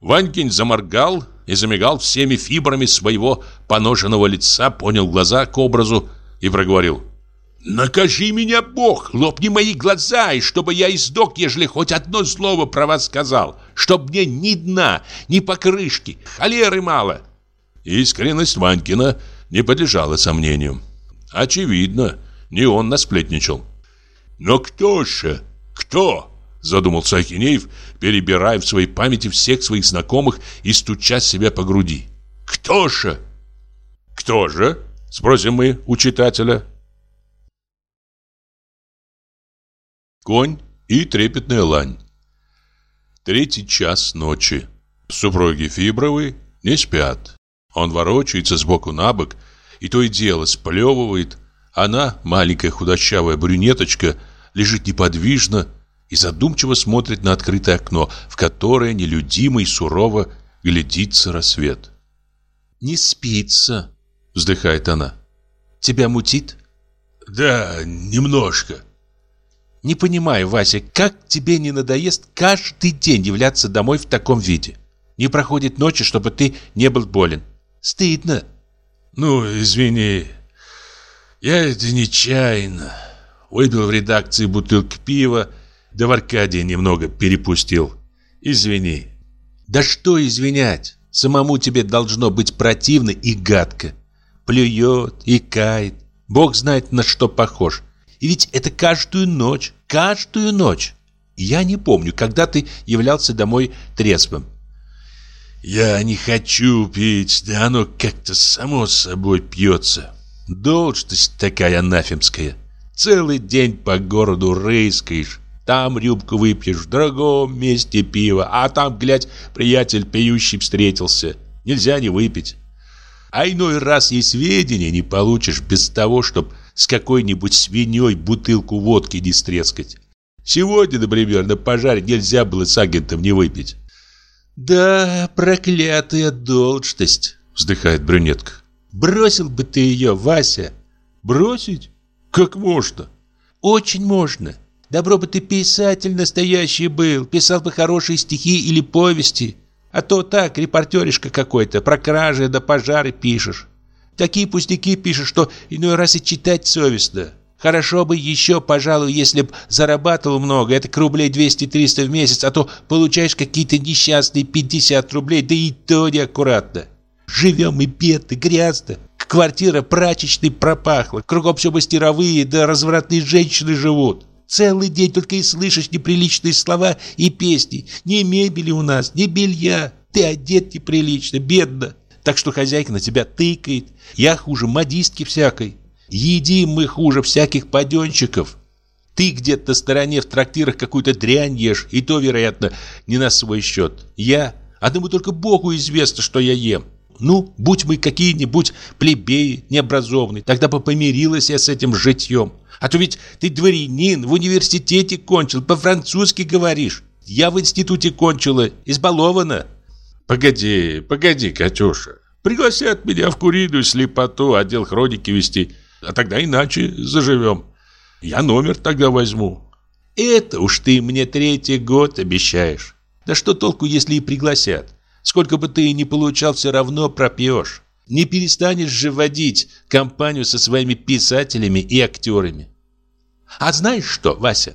Ванькин заморгал и замигал всеми фибрами своего поноженного лица, понял глаза к образу и проговорил. «Накажи меня, Бог, лопни мои глаза, и чтобы я издох, ежели хоть одно слово про вас сказал, чтоб мне ни дна, ни покрышки, холеры мало». Искренность Ванькина не подлежала сомнению. Очевидно, не он насплетничал. «Но кто же? Кто?» Задумался Ахинеев, перебирая в своей памяти всех своих знакомых и стуча себя по груди. «Кто же?» «Кто же?» Спросим мы у читателя. Конь и трепетная лань. Третий час ночи. Супруги Фибровы не спят. Он ворочается сбоку на бок и то и дело сплевывает. Она, маленькая худощавая брюнеточка, лежит неподвижно и задумчиво смотрит на открытое окно, в которое нелюдимо и сурово глядится рассвет. «Не спится», — вздыхает она. «Тебя мутит?» «Да, немножко». «Не понимаю, Вася, как тебе не надоест каждый день являться домой в таком виде? Не проходит ночи, чтобы ты не был болен. Стыдно». «Ну, извини, я это нечаянно. Выпил в редакции бутылку пива, да в Аркадии немного перепустил. Извини. Да что извинять? Самому тебе должно быть противно и гадко. Плюет и кает. Бог знает, на что похож. И ведь это каждую ночь, каждую ночь. Я не помню, когда ты являлся домой трезвым. Я не хочу пить, да оно как-то само собой пьется. Должность такая анафемская. Целый день по городу рыскаешь, там рюмку выпьешь, в другом месте пиво, а там, глядь, приятель пьющий встретился. Нельзя не выпить. А иной раз и сведения не получишь без того, чтоб с какой-нибудь свиньей бутылку водки не стрескать. Сегодня, например, на пожаре нельзя было с агентом не выпить. «Да, проклятая должность», — вздыхает брюнетка. «Бросил бы ты ее, Вася». «Бросить? Как можно?» «Очень можно. Добро бы ты писатель настоящий был, писал бы хорошие стихи или повести. А то так, репортеришка какой-то, про кражи да пожары пишешь. Такие пустяки пишешь, что иной раз и читать совестно. Хорошо бы еще, пожалуй, если б зарабатывал много, это к рублей 200-300 в месяц, а то получаешь какие-то несчастные 50 рублей, да и то неаккуратно. Живем и бедно, грязно. Квартира прачечной пропахла, кругом все мастеровые, да развратные женщины живут. Целый день только и слышишь неприличные слова и песни. Ни мебели у нас, ни белья. Ты одет неприлично, бедно. Так что хозяйка на тебя тыкает. Я хуже модистки всякой. Едим мы хуже всяких паденщиков. Ты где-то на стороне в трактирах какую-то дрянь ешь, и то, вероятно, не на свой счет. Я, одному только Богу известно, что я ем. Ну, будь мы какие-нибудь плебеи необразованные, тогда бы помирилась я с этим житьем. А то ведь ты дворянин, в университете кончил, по-французски говоришь. Я в институте кончила, избалована. Погоди, погоди, Катюша. Пригласят меня в куриную слепоту, отдел хроники вести. А тогда иначе заживем. Я номер тогда возьму. Это уж ты мне третий год обещаешь. Да что толку, если и пригласят? Сколько бы ты ни получал, все равно пропьешь. Не перестанешь же водить компанию со своими писателями и актерами. А знаешь что, Вася?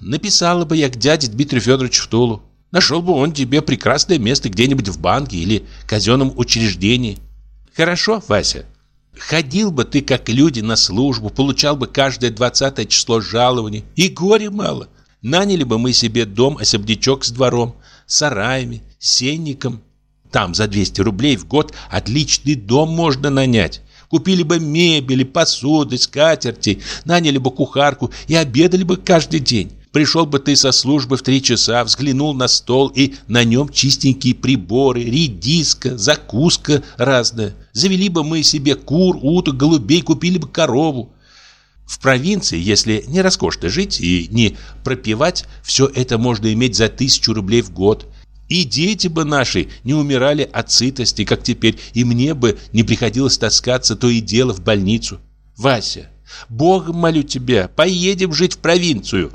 Написала бы я к дяде Дмитрию Федоровичу в Тулу. Нашел бы он тебе прекрасное место где-нибудь в банке или казенном учреждении. Хорошо, Вася? Ходил бы ты, как люди, на службу, получал бы каждое двадцатое число жалований. И горе мало. Наняли бы мы себе дом-особнячок с двором, сараями, сенником. Там за 200 рублей в год отличный дом можно нанять. Купили бы мебели, посуды, скатерти, наняли бы кухарку и обедали бы каждый день. Пришел бы ты со службы в три часа, взглянул на стол, и на нем чистенькие приборы, редиска, закуска разная. Завели бы мы себе кур, уток, голубей, купили бы корову. В провинции, если не роскошно жить и не пропивать, все это можно иметь за тысячу рублей в год. И дети бы наши не умирали от сытости, как теперь, и мне бы не приходилось таскаться то и дело в больницу. Вася, Богом молю тебя, поедем жить в провинцию.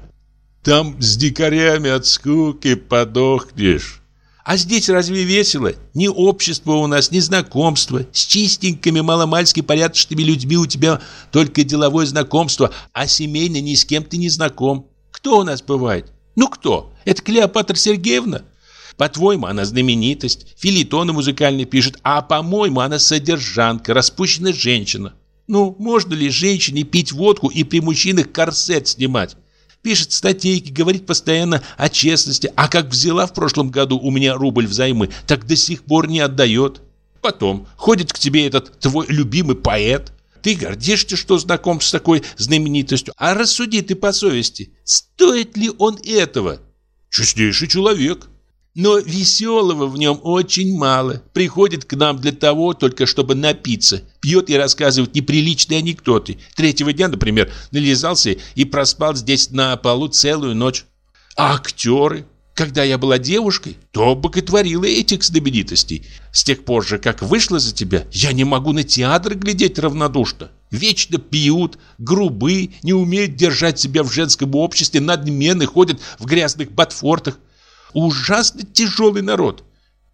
Там с дикарями от скуки подохнешь. А здесь разве весело? Ни общества у нас, ни знакомства. С чистенькими, маломальски порядочными людьми у тебя только деловое знакомство, а семейно ни с кем ты не знаком. Кто у нас бывает? Ну кто? Это Клеопатра Сергеевна? По-твоему, она знаменитость, филитоны музыкальные пишет, а по-моему, она содержанка, распущенная женщина. Ну, можно ли женщине пить водку и при мужчинах корсет снимать? Пишет статейки, говорит постоянно о честности, а как взяла в прошлом году у меня рубль взаймы, так до сих пор не отдает. Потом ходит к тебе этот твой любимый поэт. Ты гордишься, что знаком с такой знаменитостью, а рассуди ты по совести, стоит ли он этого? Честнейший человек. Но веселого в нем очень мало. Приходит к нам для того, только чтобы напиться. Пьет и рассказывает неприличные анекдоты. Третьего дня, например, нализался и проспал здесь на полу целую ночь. А актеры? Когда я была девушкой, то боготворила этих знаменитостей. С тех пор же, как вышла за тебя, я не могу на театр глядеть равнодушно. Вечно пьют, грубы, не умеют держать себя в женском обществе, надменны, ходят в грязных ботфортах. Ужасно тяжелый народ.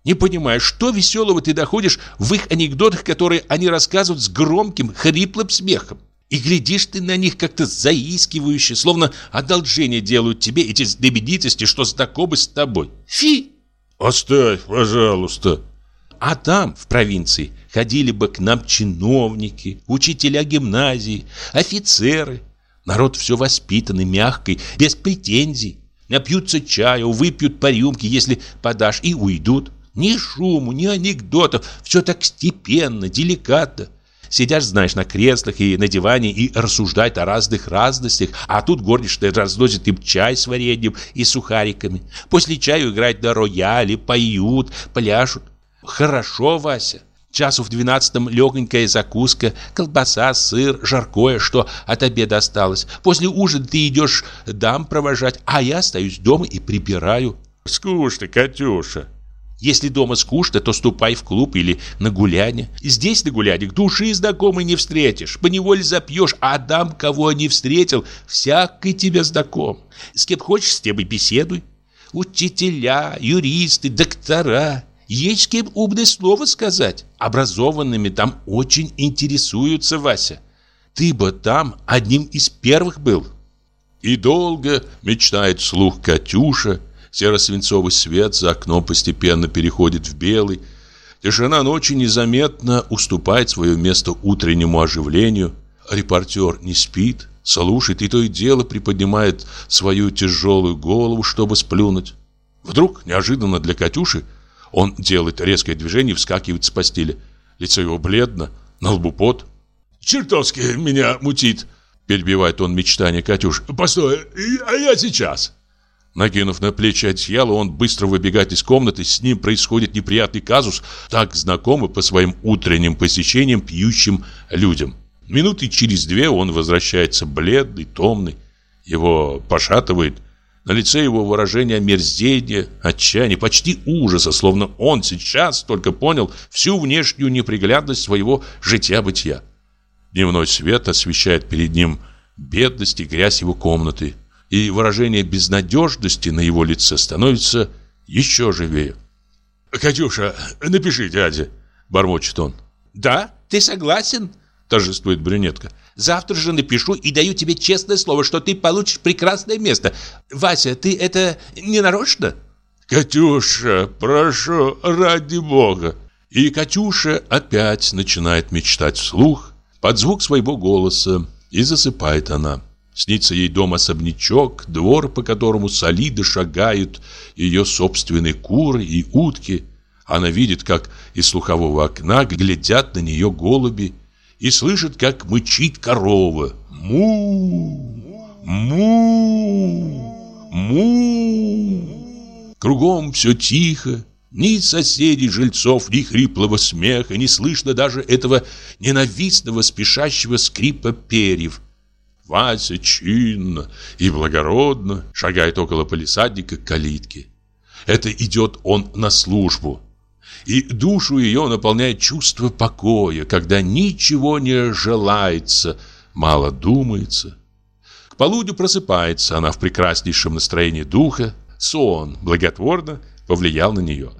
Не понимаю, что веселого ты доходишь в их анекдотах, которые они рассказывают с громким, хриплым смехом. И глядишь ты на них как-то заискивающе, словно одолжение делают тебе эти знаменитости, что знакомы с тобой. Фи! Оставь, пожалуйста. А там, в провинции, ходили бы к нам чиновники, учителя гимназии, офицеры. Народ все воспитанный, мягкий, без претензий. Напьются чаю, выпьют по рюмке, если подашь, и уйдут. Ни шуму, ни анекдотов, все так степенно, деликатно. Сидишь, знаешь, на креслах и на диване и рассуждать о разных разностях, а тут горничная разносит им чай с вареньем и сухариками. После чаю играют на рояле, поют, пляшут. Хорошо, Вася. Часу в двенадцатом легонькая закуска, колбаса, сыр, жаркое, что от обеда осталось. После ужина ты идешь дам провожать, а я остаюсь дома и прибираю. Скучно, Катюша. Если дома скучно, то ступай в клуб или на гуляние. Здесь на гуляне души знакомой не встретишь. Поневоле запьешь, а дам, кого не встретил, всякий тебе знаком. С кем хочешь, с тем и беседуй. Учителя, юристы, доктора. Есть кем умное слово сказать. Образованными там очень интересуются, Вася. Ты бы там одним из первых был. И долго мечтает вслух Катюша. Серо-свинцовый свет за окном постепенно переходит в белый. Тишина ночи незаметно уступает свое место утреннему оживлению. Репортер не спит, слушает и то и дело приподнимает свою тяжелую голову, чтобы сплюнуть. Вдруг, неожиданно для Катюши, он делает резкое движение и вскакивает с постели. Лицо его бледно, на лбу пот. «Чертовски меня мутит!» Перебивает он мечтание Катюш. «Постой, а я сейчас!» Накинув на плечи одеяло, он быстро выбегает из комнаты. С ним происходит неприятный казус, так знакомый по своим утренним посещениям пьющим людям. Минуты через две он возвращается бледный, томный. Его пошатывает. На лице его выражение омерзения, отчаяния, почти ужаса, словно он сейчас только понял всю внешнюю неприглядность своего жития-бытия. Дневной свет освещает перед ним бедность и грязь его комнаты, и выражение безнадежности на его лице становится еще живее. «Катюша, напиши дяде», — бормочет он. «Да? Ты согласен?» — торжествует брюнетка. Завтра же напишу и даю тебе честное слово, что ты получишь прекрасное место. Вася, ты это не нарочно?» «Катюша, прошу, ради бога!» И Катюша опять начинает мечтать вслух под звук своего голоса, и засыпает она. Снится ей дом-особнячок, двор, по которому солидо шагают ее собственные куры и утки. Она видит, как из слухового окна глядят на нее голуби, и слышит, как мычит корова. Му! Му! му Кругом все тихо, ни соседей, жильцов, ни хриплого смеха, не слышно даже этого ненавистного спешащего скрипа перьев. Вася чинно и благородно шагает около полисадника к калитке. Это идет он на службу. И душу ее наполняет чувство покоя, когда ничего не желается, мало думается. К полудню просыпается она в прекраснейшем настроении духа, сон благотворно повлиял на нее.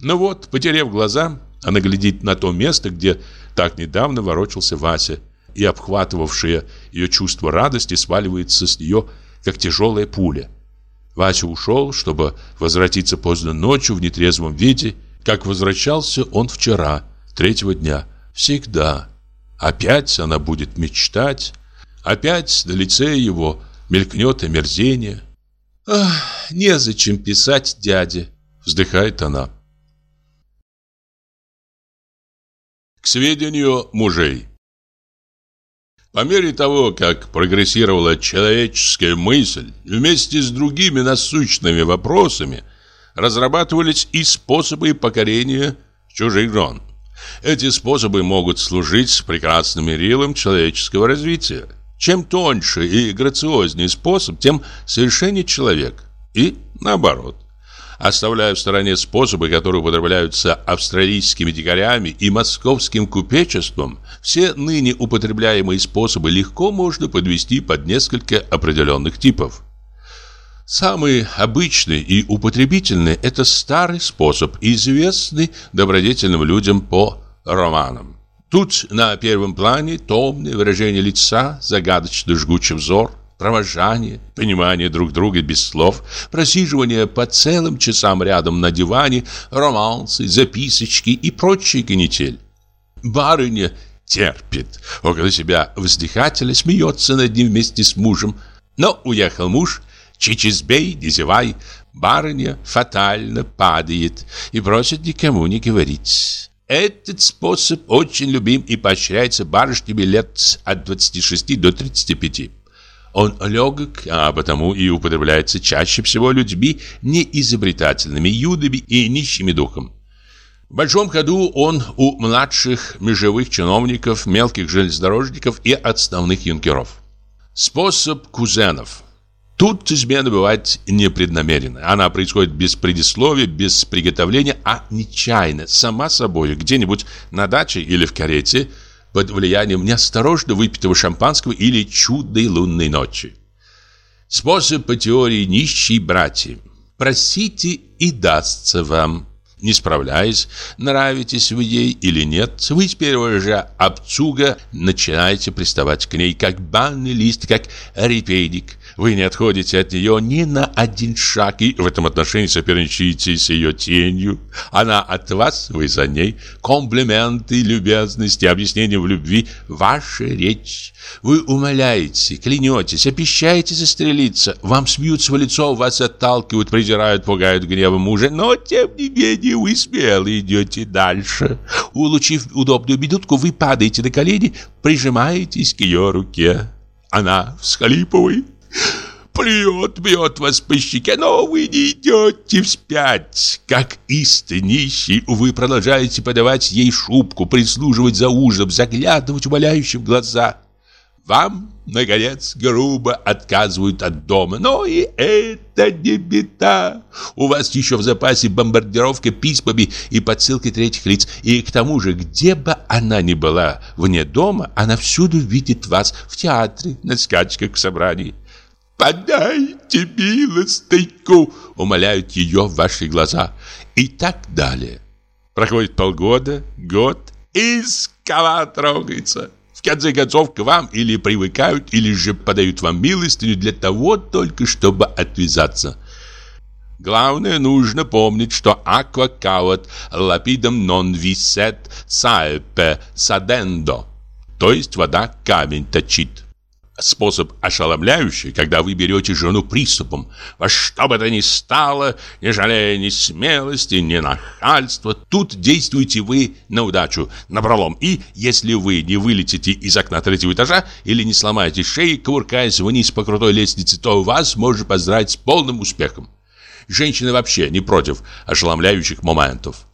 Ну вот, потеряв глаза, она глядит на то место, где так недавно ворочался Вася, и обхватывавшее ее чувство радости сваливается с нее, как тяжелая пуля. Вася ушел, чтобы возвратиться поздно ночью в нетрезвом виде, как возвращался он вчера, третьего дня. Всегда. Опять она будет мечтать, опять на лице его мелькнет омерзение. «Ах, незачем писать дяде», — вздыхает она. К сведению мужей. По мере того, как прогрессировала человеческая мысль, вместе с другими насущными вопросами разрабатывались и способы покорения чужих жен. Эти способы могут служить прекрасным мерилом человеческого развития. Чем тоньше и грациознее способ, тем совершеннее человек. И наоборот оставляя в стороне способы, которые употребляются австралийскими дикарями и московским купечеством, все ныне употребляемые способы легко можно подвести под несколько определенных типов. Самый обычный и употребительный – это старый способ, известный добродетельным людям по романам. Тут на первом плане томное выражение лица, загадочно жгучий взор – провожание, понимание друг друга без слов, просиживание по целым часам рядом на диване, романсы, записочки и прочие канитель. Барыня терпит. Около себя вздыхателя смеется над ним вместе с мужем. Но уехал муж, чичизбей, не зевай, барыня фатально падает и просит никому не говорить. Этот способ очень любим и поощряется барышнями лет от 26 до 35. Он легок, а потому и употребляется чаще всего людьми неизобретательными, юдами и нищими духом. В большом ходу он у младших межевых чиновников, мелких железнодорожников и отставных юнкеров. Способ кузенов. Тут измена бывает непреднамеренная. Она происходит без предисловия, без приготовления, а нечаянно, сама собой, где-нибудь на даче или в карете – под влиянием неосторожно выпитого шампанского или чудной лунной ночи. Способ по теории нищий братья. Просите и дастся вам. Не справляясь, нравитесь вы ей или нет, вы с первого же обцуга начинаете приставать к ней, как банный лист, как репейник. Вы не отходите от нее ни на один шаг и в этом отношении соперничаете с ее тенью. Она от вас, вы за ней. Комплименты, любезности, объяснения в любви – ваша речь. Вы умоляете, клянетесь, обещаете застрелиться. Вам смеются в лицо, вас отталкивают, презирают, пугают гневом мужа. Но, тем не менее, вы смело идете дальше. Улучив удобную минутку, вы падаете на колени, прижимаетесь к ее руке. Она всхлипывает Плюет, бьет вас по щеке, но вы не идете вспять. Как истый нищий, вы продолжаете подавать ей шубку, прислуживать за ужином, заглядывать умоляющим в глаза. Вам, наконец, грубо отказывают от дома. Но и это не беда. У вас еще в запасе бомбардировка письмами и подсылкой третьих лиц. И к тому же, где бы она ни была вне дома, она всюду видит вас в театре, на скачках, в собрании. «Подайте милостыньку!» — умоляют ее ваши глаза. И так далее. Проходит полгода, год, и скала трогается. В конце концов, к вам или привыкают, или же подают вам милостыню для того только, чтобы отвязаться. Главное, нужно помнить, что aqua cavat lapidem non viset saepe sadendo, то есть вода камень точит. Способ ошеломляющий, когда вы берете жену приступом. Во что бы то ни стало, не жалея ни смелости, ни нахальства, тут действуете вы на удачу, на пролом. И если вы не вылетите из окна третьего этажа или не сломаете шеи, кувыркаясь вниз по крутой лестнице, то вас можно поздравить с полным успехом. Женщины вообще не против ошеломляющих моментов.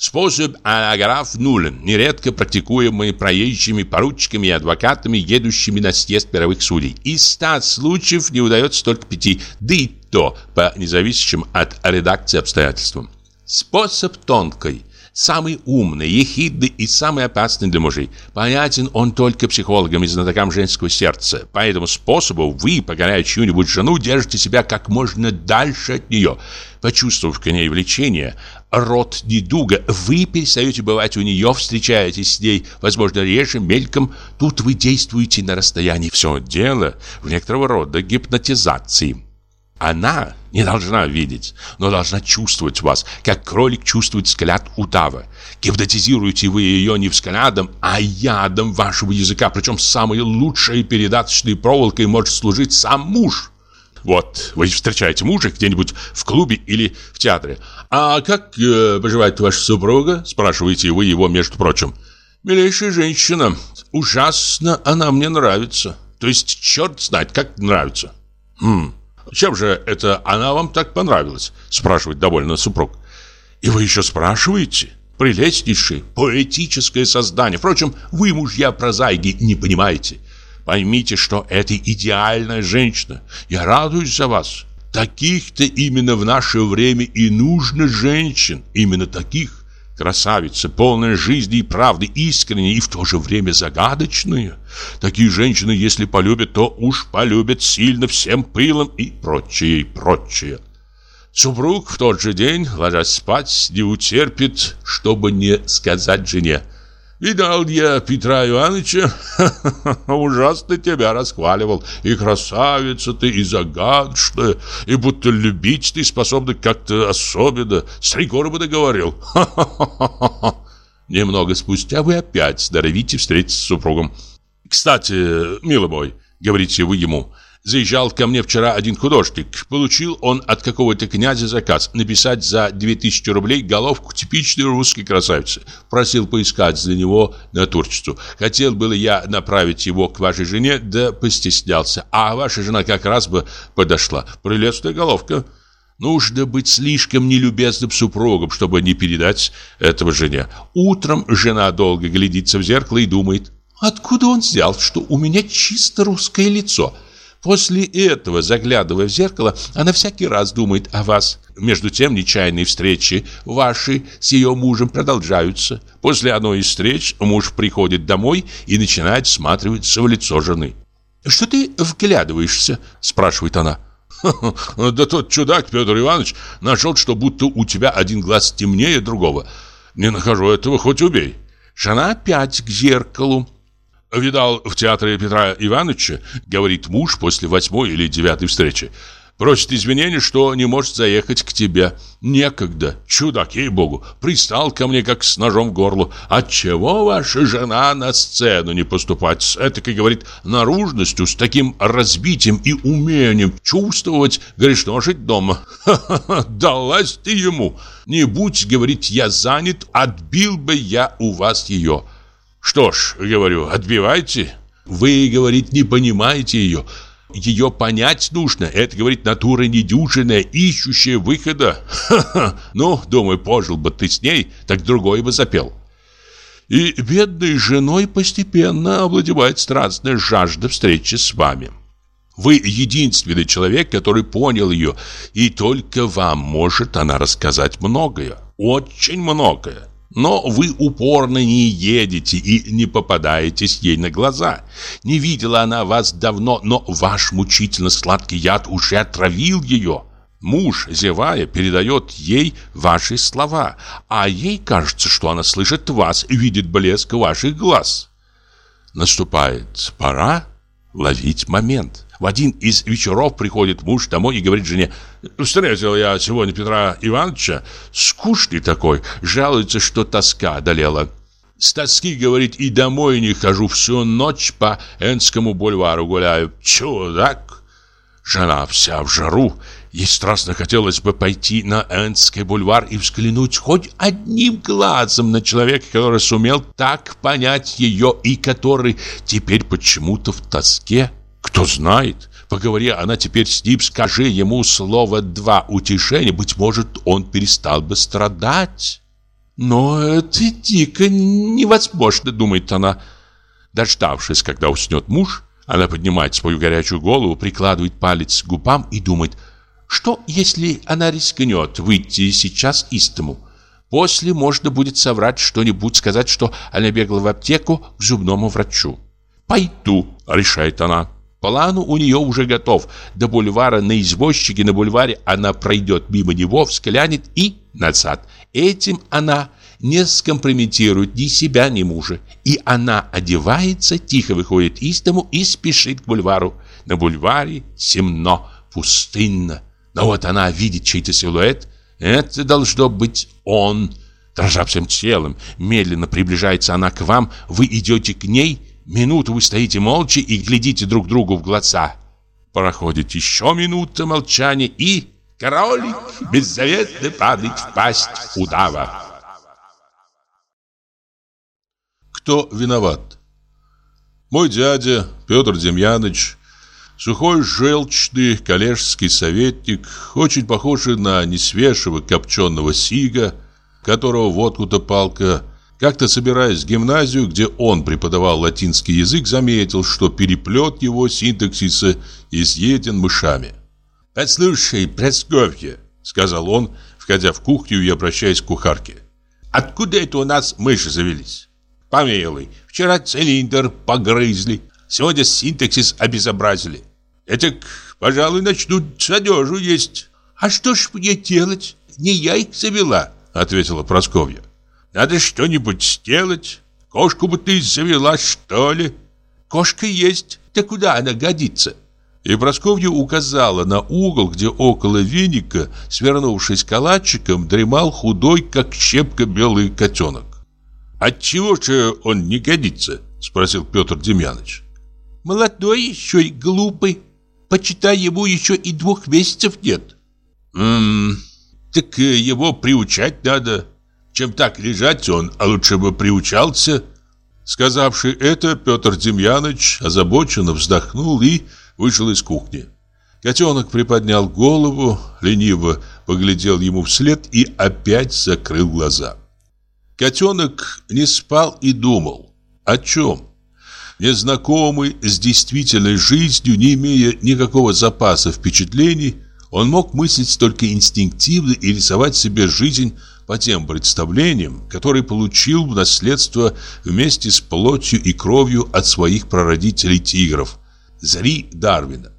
Способ анаграф нулен, нередко практикуемый проезжими поручиками и адвокатами, едущими на съезд мировых судей. Из ста случаев не удается только пяти, да и то по независящим от редакции обстоятельствам. Способ тонкой, самый умный, ехидный и самый опасный для мужей. Понятен он только психологам и знатокам женского сердца. По этому способу вы, покоряя чью-нибудь жену, держите себя как можно дальше от нее. Почувствовав к ней влечение, род недуга, вы перестаете бывать у нее, встречаетесь с ней, возможно, реже, мельком. Тут вы действуете на расстоянии. Все дело в некоторого рода гипнотизации. Она не должна видеть, но должна чувствовать вас, как кролик чувствует взгляд удава. Гипнотизируете вы ее не взглядом, а ядом вашего языка, причем самой лучшей передаточной проволокой может служить сам муж. Вот, вы встречаете мужа где-нибудь в клубе или в театре. «А как э, поживает ваша супруга?» – спрашиваете вы его, между прочим. «Милейшая женщина, ужасно она мне нравится. То есть черт знает, как нравится». «Хм, чем же это она вам так понравилась?» – спрашивает довольно супруг. «И вы еще спрашиваете?» Прелестнейшее, поэтическое создание. Впрочем, вы, мужья прозаики, не понимаете. Поймите, что это идеальная женщина. Я радуюсь за вас. Таких-то именно в наше время и нужно женщин. Именно таких. Красавицы, полная жизни и правды, искренние и в то же время загадочные. Такие женщины, если полюбят, то уж полюбят сильно всем пылом и прочее, и прочее. Супруг в тот же день, ложась спать, не утерпит, чтобы не сказать жене – Видал я Петра Ивановича, [LAUGHS] ужасно тебя расхваливал. И красавица ты, и загадочная, и будто любить ты способна как-то особенно. С три города говорил. [LAUGHS] Немного спустя вы опять здоровите встретиться с супругом. Кстати, милый мой, говорите вы ему, — Заезжал ко мне вчера один художник. Получил он от какого-то князя заказ написать за 2000 рублей головку типичной русской красавицы. Просил поискать для него натурчицу. Хотел было я направить его к вашей жене, да постеснялся. А ваша жена как раз бы подошла. Прелестная головка. Нужно быть слишком нелюбезным супругом, чтобы не передать этого жене. Утром жена долго глядится в зеркало и думает, откуда он взял, что у меня чисто русское лицо – После этого, заглядывая в зеркало, она всякий раз думает о вас. Между тем, нечаянные встречи ваши с ее мужем продолжаются. После одной из встреч муж приходит домой и начинает всматриваться в лицо жены. «Что ты вглядываешься?» – спрашивает она. «Да тот чудак Петр Иванович нашел, что будто у тебя один глаз темнее другого. Не нахожу этого, хоть убей». Жена опять к зеркалу. Видал в театре Петра Ивановича, говорит муж после восьмой или девятой встречи. Просит извинения, что не может заехать к тебе. Некогда, чудак, ей-богу, пристал ко мне, как с ножом в горло. Отчего ваша жена на сцену не поступать с этакой, говорит, наружностью, с таким разбитием и умением чувствовать, грешно жить дома? Ха-ха-ха, [LAUGHS] далась ты ему. Не будь, говорит, я занят, отбил бы я у вас ее. Что ж, говорю, отбивайте. Вы, говорит, не понимаете ее. Ее понять нужно. Это, говорит, натура недюжинная, ищущая выхода. Ха-ха. Ну, думаю, пожил бы ты с ней, так другой бы запел. И бедной женой постепенно овладевает страстная жажда встречи с вами. Вы единственный человек, который понял ее, и только вам может она рассказать многое, очень многое. Но вы упорно не едете и не попадаетесь ей на глаза. Не видела она вас давно, но ваш мучительно сладкий яд уже отравил ее. Муж, зевая, передает ей ваши слова, а ей кажется, что она слышит вас и видит блеск ваших глаз. Наступает пора ловить момент. В один из вечеров приходит муж домой и говорит жене, «Встретил я сегодня Петра Ивановича, скучный такой, жалуется, что тоска одолела». С тоски, говорит, и домой не хожу, всю ночь по Энскому бульвару гуляю. Чудак! Жена вся в жару. Ей страстно хотелось бы пойти на Энский бульвар и взглянуть хоть одним глазом на человека, который сумел так понять ее и который теперь почему-то в тоске. Кто знает, поговори она теперь с ним, скажи ему слово «два» утешения, быть может, он перестал бы страдать. Но это дико невозможно, думает она. Дождавшись, когда уснет муж, она поднимает свою горячую голову, прикладывает палец к губам и думает, что если она рискнет выйти сейчас из дому? После можно будет соврать что-нибудь, сказать, что она бегала в аптеку к зубному врачу. «Пойду», — решает она. План у нее уже готов. До бульвара на извозчике на бульваре она пройдет мимо него, взглянет и назад. Этим она не скомпрометирует ни себя, ни мужа. И она одевается, тихо выходит из дому и спешит к бульвару. На бульваре темно, пустынно. Но вот она видит чей-то силуэт. Это должно быть он. Дрожа всем телом, медленно приближается она к вам. Вы идете к ней. Минуту вы стоите молча и глядите друг другу в глаза. Проходит еще минута молчания и... Кролик беззаветно падает в пасть удава. Кто виноват? Мой дядя Петр Демьяныч, сухой желчный коллежский советник, очень похожий на несвежего копченого сига, которого водку-то палка, как-то собираясь в гимназию, где он преподавал латинский язык, заметил, что переплет его синтаксиса изъеден мышами. «Послушай, Просковья», — сказал он, входя в кухню и обращаясь к кухарке. «Откуда это у нас мыши завелись?» «Помилуй, вчера цилиндр погрызли, сегодня синтаксис обезобразили. Это, пожалуй, начнут с одежу есть». «А что ж мне делать? Не я их завела», — ответила Просковья. «Надо что-нибудь сделать. Кошку бы ты завела, что ли?» «Кошка есть. Да куда она годится?» И Просковья указала на угол, где около веника, свернувшись калачиком, дремал худой, как щепка, белый котенок. «Отчего же он не годится?» – спросил Петр Демьяныч. «Молодой еще и глупый. Почитай, ему еще и двух месяцев нет». «Ммм, так его приучать надо. Чем так лежать он, а лучше бы приучался». Сказавший это, Петр Демьяныч озабоченно вздохнул и вышел из кухни. Котенок приподнял голову, лениво поглядел ему вслед и опять закрыл глаза. Котенок не спал и думал. О чем? Незнакомый с действительной жизнью, не имея никакого запаса впечатлений, он мог мыслить только инстинктивно и рисовать себе жизнь по тем представлениям, которые получил в наследство вместе с плотью и кровью от своих прародителей тигров, Зари Дарвина.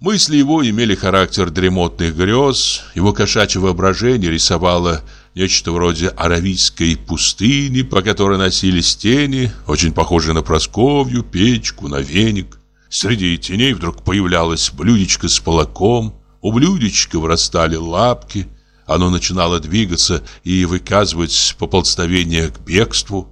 Мысли его имели характер дремотных грез, его кошачье воображение рисовало нечто вроде аравийской пустыни, по которой носились тени, очень похожие на Просковью, печку, на веник. Среди теней вдруг появлялось блюдечко с молоком, у блюдечка вырастали лапки, оно начинало двигаться и выказывать поползновение к бегству.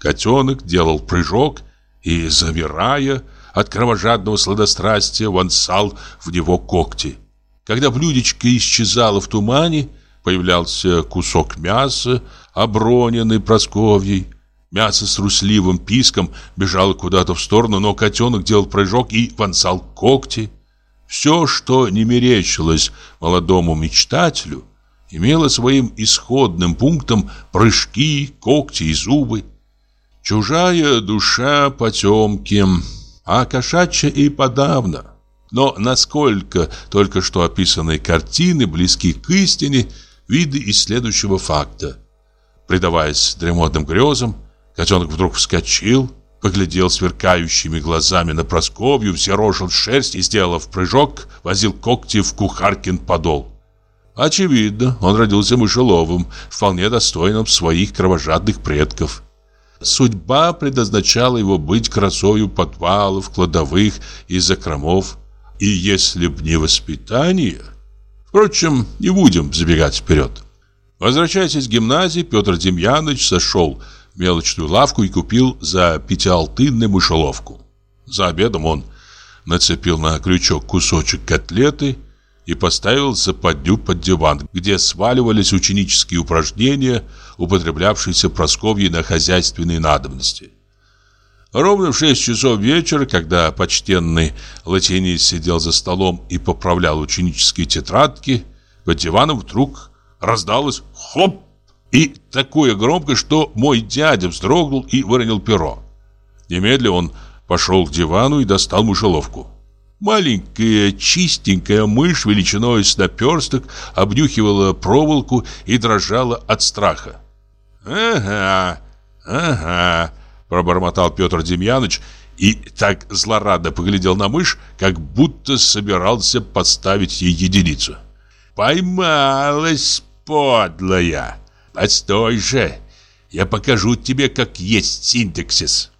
Котенок делал прыжок и, замирая, от кровожадного сладострастия вонсал в него когти. Когда блюдечко исчезало в тумане, появлялся кусок мяса, оброненный Просковьей. Мясо с русливым писком бежало куда-то в сторону, но котенок делал прыжок и вонсал когти. Все, что не мерещилось молодому мечтателю, имело своим исходным пунктом прыжки, когти и зубы. Чужая душа потемки а кошачья и подавно. Но насколько только что описанные картины близки к истине, виды из следующего факта. Предаваясь дремотным грезам, котенок вдруг вскочил, поглядел сверкающими глазами на Просковью, взъерошил шерсть и, сделав прыжок, возил когти в кухаркин подол. Очевидно, он родился мышеловым, вполне достойным своих кровожадных предков. Судьба предназначала его быть красою подвалов, кладовых и закромов. И если б не воспитание... Впрочем, не будем забегать вперед. Возвращаясь из гимназии, Петр Демьянович сошел в мелочную лавку и купил за пятиалтынную мышеловку. За обедом он нацепил на крючок кусочек котлеты и поставил западню под диван, где сваливались ученические упражнения, употреблявшиеся Просковьей на хозяйственные надобности. Ровно в шесть часов вечера, когда почтенный латинист сидел за столом и поправлял ученические тетрадки, под диваном вдруг раздалось хлоп, и такое громко, что мой дядя вздрогнул и выронил перо. Немедленно он пошел к дивану и достал мышеловку. Маленькая чистенькая мышь величиной с наперсток обнюхивала проволоку и дрожала от страха. «Ага, ага», — пробормотал Петр Демьяныч и так злорадно поглядел на мышь, как будто собирался подставить ей единицу. «Поймалась, подлая! Постой же! Я покажу тебе, как есть синтаксис!»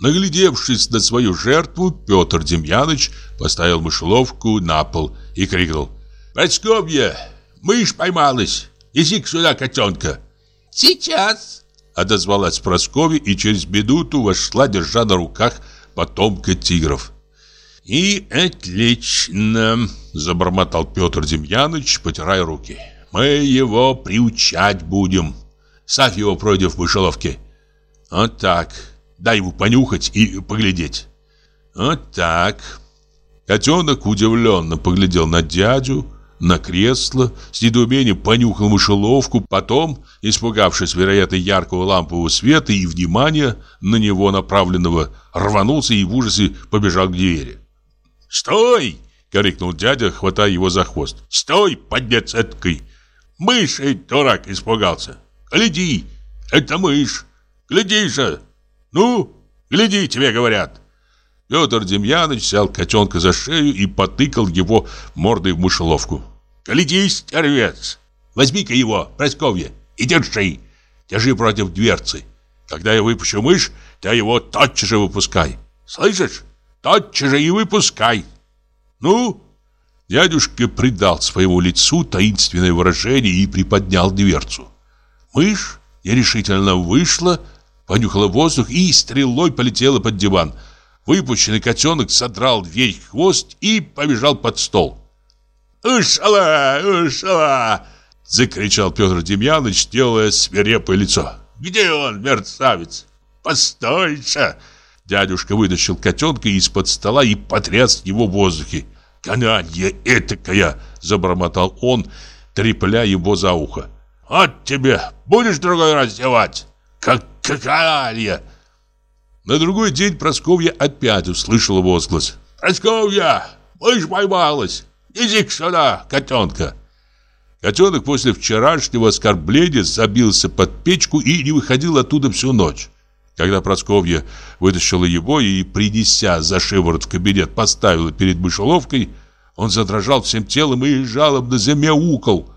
Наглядевшись на свою жертву, Петр Демьяныч поставил мышеловку на пол и крикнул «Просковья, мышь поймалась! Неси сюда котенка!» «Сейчас!» Отозвалась Прасковья и через минуту вошла, держа на руках потомка тигров. «И отлично!» – забормотал Петр Демьяныч, потирая руки. «Мы его приучать будем. Ставь его против мышеловки. Вот так. Дай ему понюхать и поглядеть. Вот так. Котенок удивленно поглядел на дядю, на кресло, с недоумением понюхал мышеловку, потом, испугавшись, вероятно, яркого лампового света и внимания на него направленного, рванулся и в ужасе побежал к двери. «Стой!» — крикнул дядя, хватая его за хвост. «Стой, поднец эткой! Мышь, дурак, испугался! Гляди, это мышь! Гляди же!» «Ну, гляди, тебе говорят!» Петр Демьяныч взял котенка за шею и потыкал его мордой в мышеловку. «Гляди, стервец! Возьми-ка его, Просковья, и держи! Держи против дверцы. Когда я выпущу мышь, ты его тотчас же выпускай. Слышишь? Тотчас же и выпускай. Ну?» Дядюшка придал своему лицу таинственное выражение и приподнял дверцу. Мышь нерешительно вышла, понюхала воздух и стрелой полетела под диван. Выпущенный котенок содрал весь хвост и побежал под стол. «Ушла! Ушла!» — закричал Петр Демьяныч, делая свирепое лицо. «Где он, мерзавец? Постойся!» Дядюшка вытащил котенка из-под стола и потряс его в воздухе. «Каналья этакая!» — забормотал он, трепля его за ухо. «От тебе! Будешь другой раз девать!» Как какая На другой день Просковья опять услышала возглас. «Просковья, мышь поймалась! Иди сюда, котенка!» Котенок после вчерашнего оскорбления забился под печку и не выходил оттуда всю ночь. Когда Просковья вытащила его и, принеся за шиворот в кабинет, поставила перед мышеловкой, он задрожал всем телом и жалобно замяукал.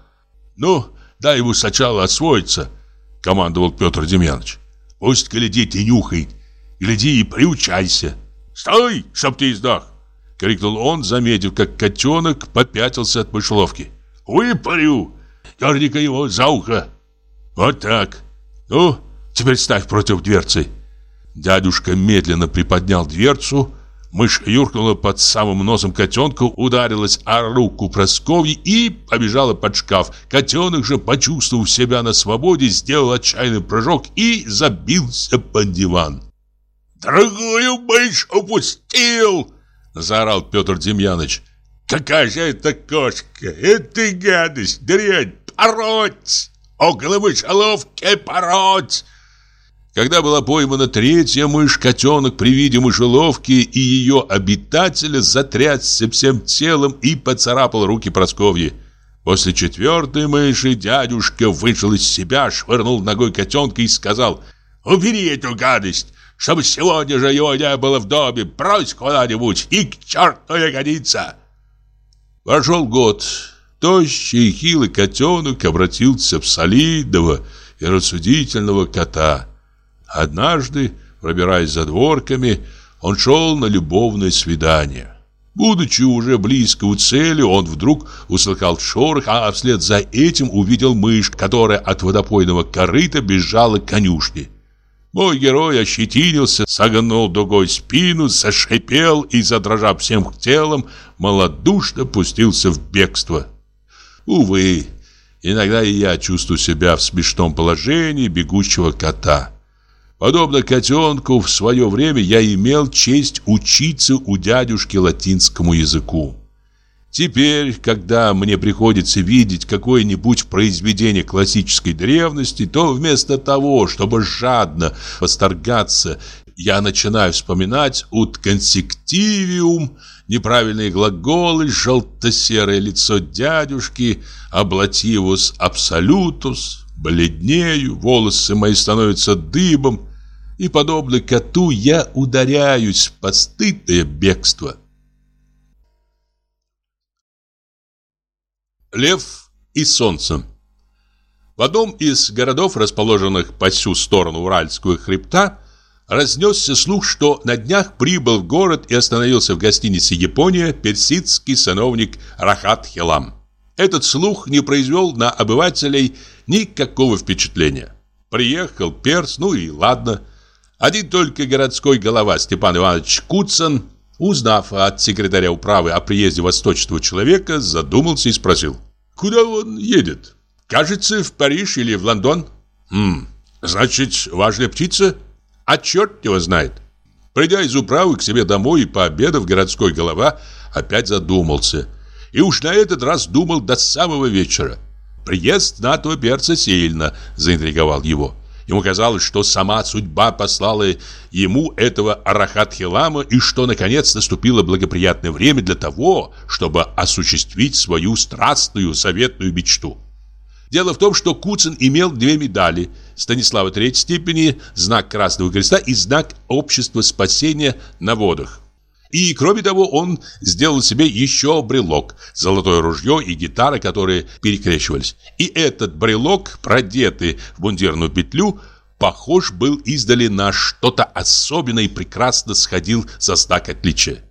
«Ну, дай ему сначала освоиться», командовал Петр Демьянович. Пусть глядит и нюхает. Гляди и приучайся. Стой, чтоб ты издох! Крикнул он, заметив, как котенок попятился от мышеловки. Выпарю! Дерни-ка его за ухо. Вот так. Ну, теперь ставь против дверцы. Дядюшка медленно приподнял дверцу, Мышь юркнула под самым носом котенка, ударилась о руку Просковьи и побежала под шкаф. Котенок же, почувствовав себя на свободе, сделал отчаянный прыжок и забился под диван. «Дорогую мышь упустил!» — заорал Петр Демьяныч. «Какая же это кошка! Это гадость, дрянь! Пороть! Около мышеловки пороть!» Когда была поймана третья мышь, котенок при виде мышеловки и ее обитателя затрясся всем телом и поцарапал руки Просковьи. После четвертой мыши дядюшка вышел из себя, швырнул ногой котенка и сказал «Убери эту гадость, чтобы сегодня же его не было в доме, брось куда-нибудь и к черту годится!» Прошел год. Тощий и хилый котенок обратился в солидного и рассудительного кота – Однажды, пробираясь за дворками, он шел на любовное свидание. Будучи уже близко у цели, он вдруг услыхал шорох, а вслед за этим увидел мышь, которая от водопойного корыта бежала к конюшне. Мой герой ощетинился, согнул дугой спину, зашипел и, задрожав всем телом, малодушно пустился в бегство. Увы, иногда и я чувствую себя в смешном положении бегущего кота. Подобно котенку, в свое время я имел честь учиться у дядюшки латинскому языку. Теперь, когда мне приходится видеть какое-нибудь произведение классической древности, то вместо того, чтобы жадно восторгаться, я начинаю вспоминать «ut consectivium», неправильные глаголы, желто-серое лицо дядюшки, «ablativus absolutus», бледнею, волосы мои становятся дыбом, и, подобно коту, я ударяюсь в постыдное бегство. Лев и солнце В одном из городов, расположенных по всю сторону Уральского хребта, разнесся слух, что на днях прибыл в город и остановился в гостинице «Япония» персидский сановник Рахат Хилам. Этот слух не произвел на обывателей никакого впечатления. Приехал перс, ну и ладно – один только городской голова Степан Иванович Куцин, узнав от секретаря управы о приезде восточного человека, задумался и спросил. «Куда он едет? Кажется, в Париж или в Лондон?» «Хм, значит, важная птица? А черт его знает». Придя из управы к себе домой и пообедав, городской голова опять задумался. И уж на этот раз думал до самого вечера. Приезд знатого перца сильно заинтриговал его. Ему казалось, что сама судьба послала ему этого Арахат-Хилама и что, наконец, наступило благоприятное время для того, чтобы осуществить свою страстную советную мечту. Дело в том, что Куцин имел две медали – Станислава третьей степени, знак Красного Креста и знак Общества спасения на водах. И, кроме того, он сделал себе еще брелок, золотое ружье и гитара, которые перекрещивались. И этот брелок, продетый в бундирную петлю, похож был издали на что-то особенное и прекрасно сходил за знак отличия.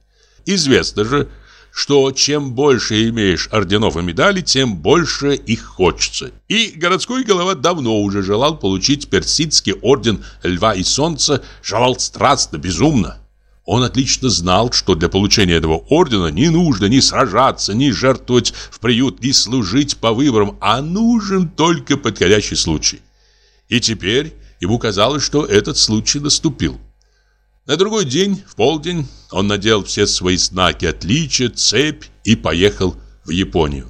Известно же, что чем больше имеешь орденов и медалей, тем больше их хочется. И городской голова давно уже желал получить персидский орден Льва и Солнца, желал страстно, безумно. Он отлично знал, что для получения этого ордена не нужно ни сражаться, ни жертвовать в приют, ни служить по выборам, а нужен только подходящий случай. И теперь ему казалось, что этот случай наступил. На другой день, в полдень, он надел все свои знаки отличия, цепь и поехал в Японию.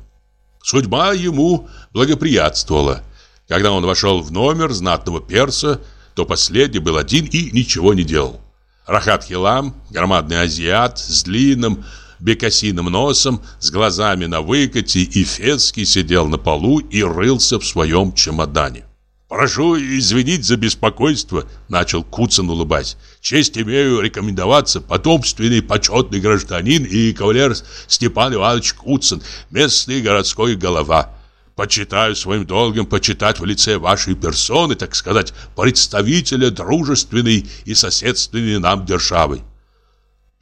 Судьба ему благоприятствовала. Когда он вошел в номер знатного перса, то последний был один и ничего не делал. Рахат Хилам, громадный азиат с длинным бекасиным носом, с глазами на выкате и фетский сидел на полу и рылся в своем чемодане. «Прошу извинить за беспокойство», — начал Куцин улыбаясь. «Честь имею рекомендоваться потомственный почетный гражданин и кавалер Степан Иванович Куцин, местный городской голова. Почитаю своим долгом почитать в лице вашей персоны, так сказать, представителя дружественной и соседственной нам державы.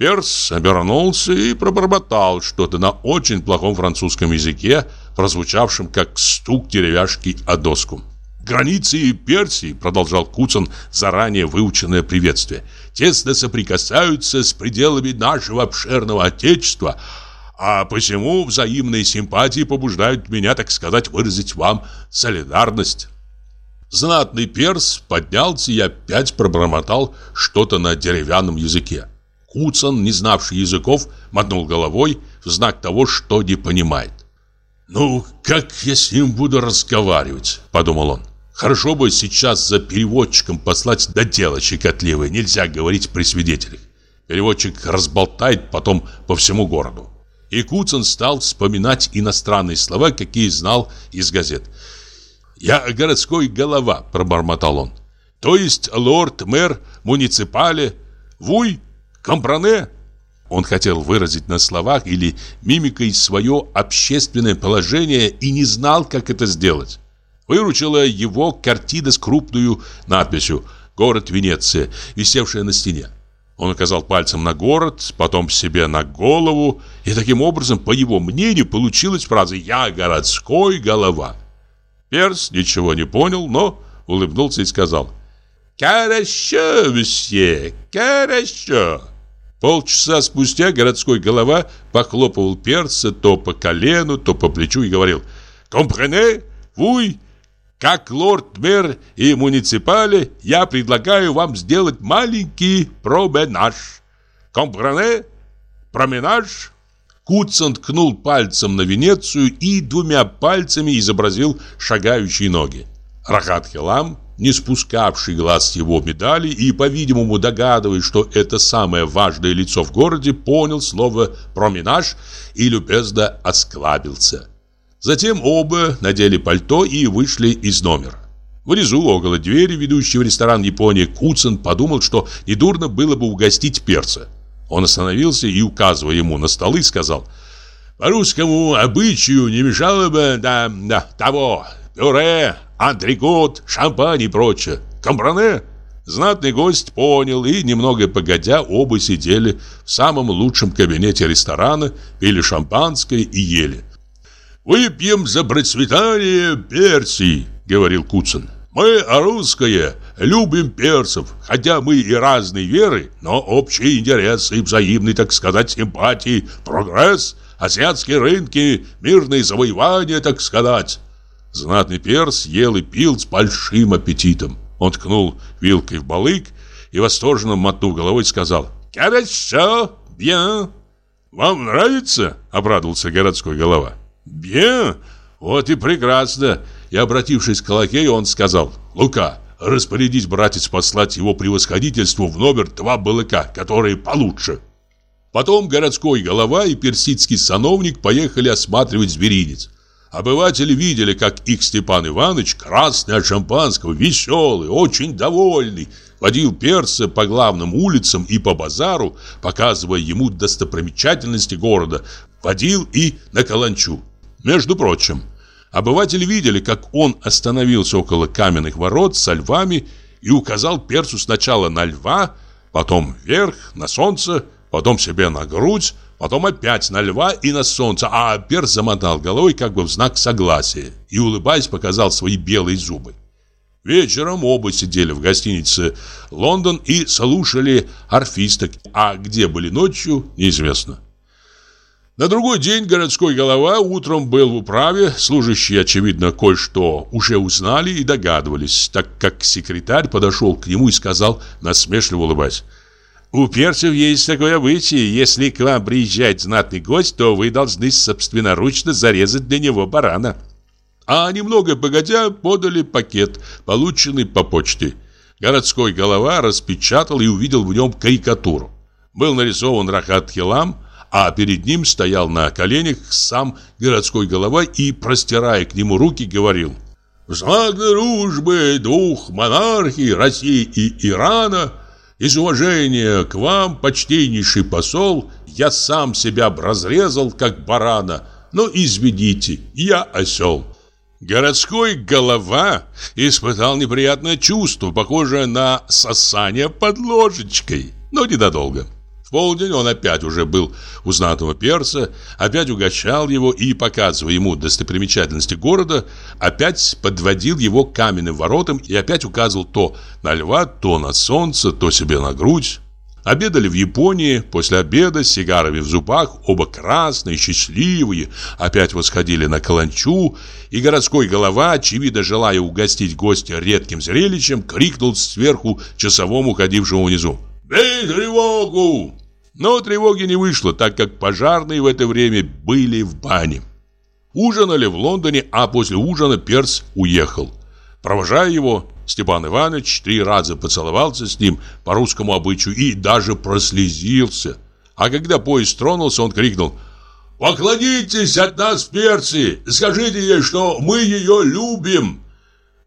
Перс обернулся и пробормотал что-то на очень плохом французском языке, прозвучавшем как стук деревяшки о доску. «Границы Персии», — продолжал Куцин заранее выученное приветствие, «тесно соприкасаются с пределами нашего обширного Отечества, а посему взаимные симпатии побуждают меня, так сказать, выразить вам солидарность. Знатный перс поднялся и опять пробормотал что-то на деревянном языке. Куцан, не знавший языков, мотнул головой в знак того, что не понимает. «Ну, как я с ним буду разговаривать?» – подумал он. «Хорошо бы сейчас за переводчиком послать до дела щекотливое. Нельзя говорить при свидетелях. Переводчик разболтает потом по всему городу». И Куцин стал вспоминать иностранные слова, какие знал из газет. «Я городской голова», – пробормотал он. «То есть лорд-мэр муниципале, вуй, компране?» Он хотел выразить на словах или мимикой свое общественное положение и не знал, как это сделать. Выручила его картина с крупную надписью «Город Венеция», висевшая на стене. Он указал пальцем на город, потом себе на голову, и таким образом, по его мнению, получилась фраза «Я городской голова». Перс ничего не понял, но улыбнулся и сказал «Хорошо, месье, хорошо!» Полчаса спустя городской голова похлопывал перца то по колену, то по плечу и говорил «Компрене, вуй, как лорд-мэр и муниципале, я предлагаю вам сделать маленький променаж. Компрене, променаж?» Куцин ткнул пальцем на Венецию и двумя пальцами изобразил шагающие ноги. Рахат Хилам не спускавший глаз с его медали и, по-видимому, догадываясь, что это самое важное лицо в городе, понял слово «променаж» и любезно осклабился. Затем оба надели пальто и вышли из номера. Внизу, около двери, ведущей в ресторан Японии, Куцин подумал, что недурно было бы угостить перца. Он остановился и, указывая ему на столы, сказал «По русскому обычаю не мешало бы, да, да, того, пюре, антрикот, шампань и прочее. Компране?» Знатный гость понял, и немного погодя оба сидели в самом лучшем кабинете ресторана, пили шампанское и ели. «Выпьем за процветание Персии», — говорил Куцин. «Мы, русские, любим персов, хотя мы и разные веры, но общие интересы и взаимные, так сказать, симпатии, прогресс, азиатские рынки, мирные завоевания, так сказать». Знатный перс ел и пил с большим аппетитом. Он ткнул вилкой в балык и восторженно мотнув головой сказал «Хорошо, bien». «Вам нравится?» — обрадовался городской голова. «Bien, вот и прекрасно». И, обратившись к лакею, он сказал «Лука, распорядись, братец, послать его превосходительству в номер два балыка, которые получше». Потом городской голова и персидский сановник поехали осматривать зверинец. Обыватели видели, как их Степан Иванович, красный от шампанского, веселый, очень довольный, водил перца по главным улицам и по базару, показывая ему достопримечательности города, водил и на каланчу. Между прочим, обыватели видели, как он остановился около каменных ворот со львами и указал перцу сначала на льва, потом вверх, на солнце, потом себе на грудь, Потом опять на льва и на солнце, а перс замотал головой как бы в знак согласия и, улыбаясь, показал свои белые зубы. Вечером оба сидели в гостинице «Лондон» и слушали орфисток, а где были ночью, неизвестно. На другой день городской голова утром был в управе, служащие, очевидно, кое-что уже узнали и догадывались, так как секретарь подошел к нему и сказал, насмешливо улыбаясь, у перцев есть такое обычай, если к вам приезжает знатный гость, то вы должны собственноручно зарезать для него барана. А немного погодя подали пакет, полученный по почте. Городской голова распечатал и увидел в нем карикатуру. Был нарисован Рахат Хилам, а перед ним стоял на коленях сам городской голова и, простирая к нему руки, говорил «В знак дружбы двух монархий, России и Ирана, из уважения к вам, почтеннейший посол, я сам себя разрезал, как барана. Но извините, я осел. Городской голова испытал неприятное чувство, похожее на сосание под ложечкой, но ненадолго. В полдень он опять уже был у знатного перца, опять угощал его и, показывая ему достопримечательности города, опять подводил его к каменным воротам и опять указывал то на льва, то на солнце, то себе на грудь. Обедали в Японии, после обеда с сигарами в зубах, оба красные, счастливые, опять восходили на каланчу, и городской голова, очевидно желая угостить гостя редким зрелищем, крикнул сверху часовому, ходившему внизу. «Бей тревогу!» Но тревоги не вышло, так как пожарные в это время были в бане. Ужинали в Лондоне, а после ужина Перс уехал. Провожая его, Степан Иванович три раза поцеловался с ним по русскому обычаю и даже прослезился. А когда поезд тронулся, он крикнул «Поклонитесь от нас, перцы! Скажите ей, что мы ее любим!»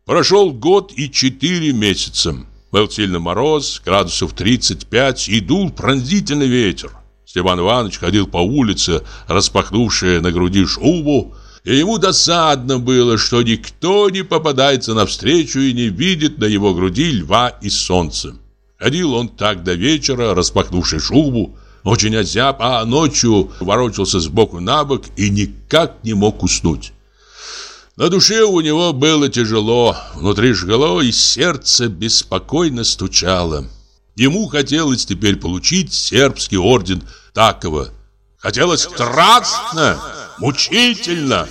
Прошел год и четыре месяца. Был сильный мороз, градусов 35, и дул пронзительный ветер. Степан Иванович ходил по улице, распахнувшая на груди шубу, и ему досадно было, что никто не попадается навстречу и не видит на его груди льва и солнца. Ходил он так до вечера, распахнувший шубу, очень озяб, а ночью ворочался с боку на бок и никак не мог уснуть. На душе у него было тяжело, внутри жгло и сердце беспокойно стучало. Ему хотелось теперь получить сербский орден Такова. Хотелось страстно, мучительно.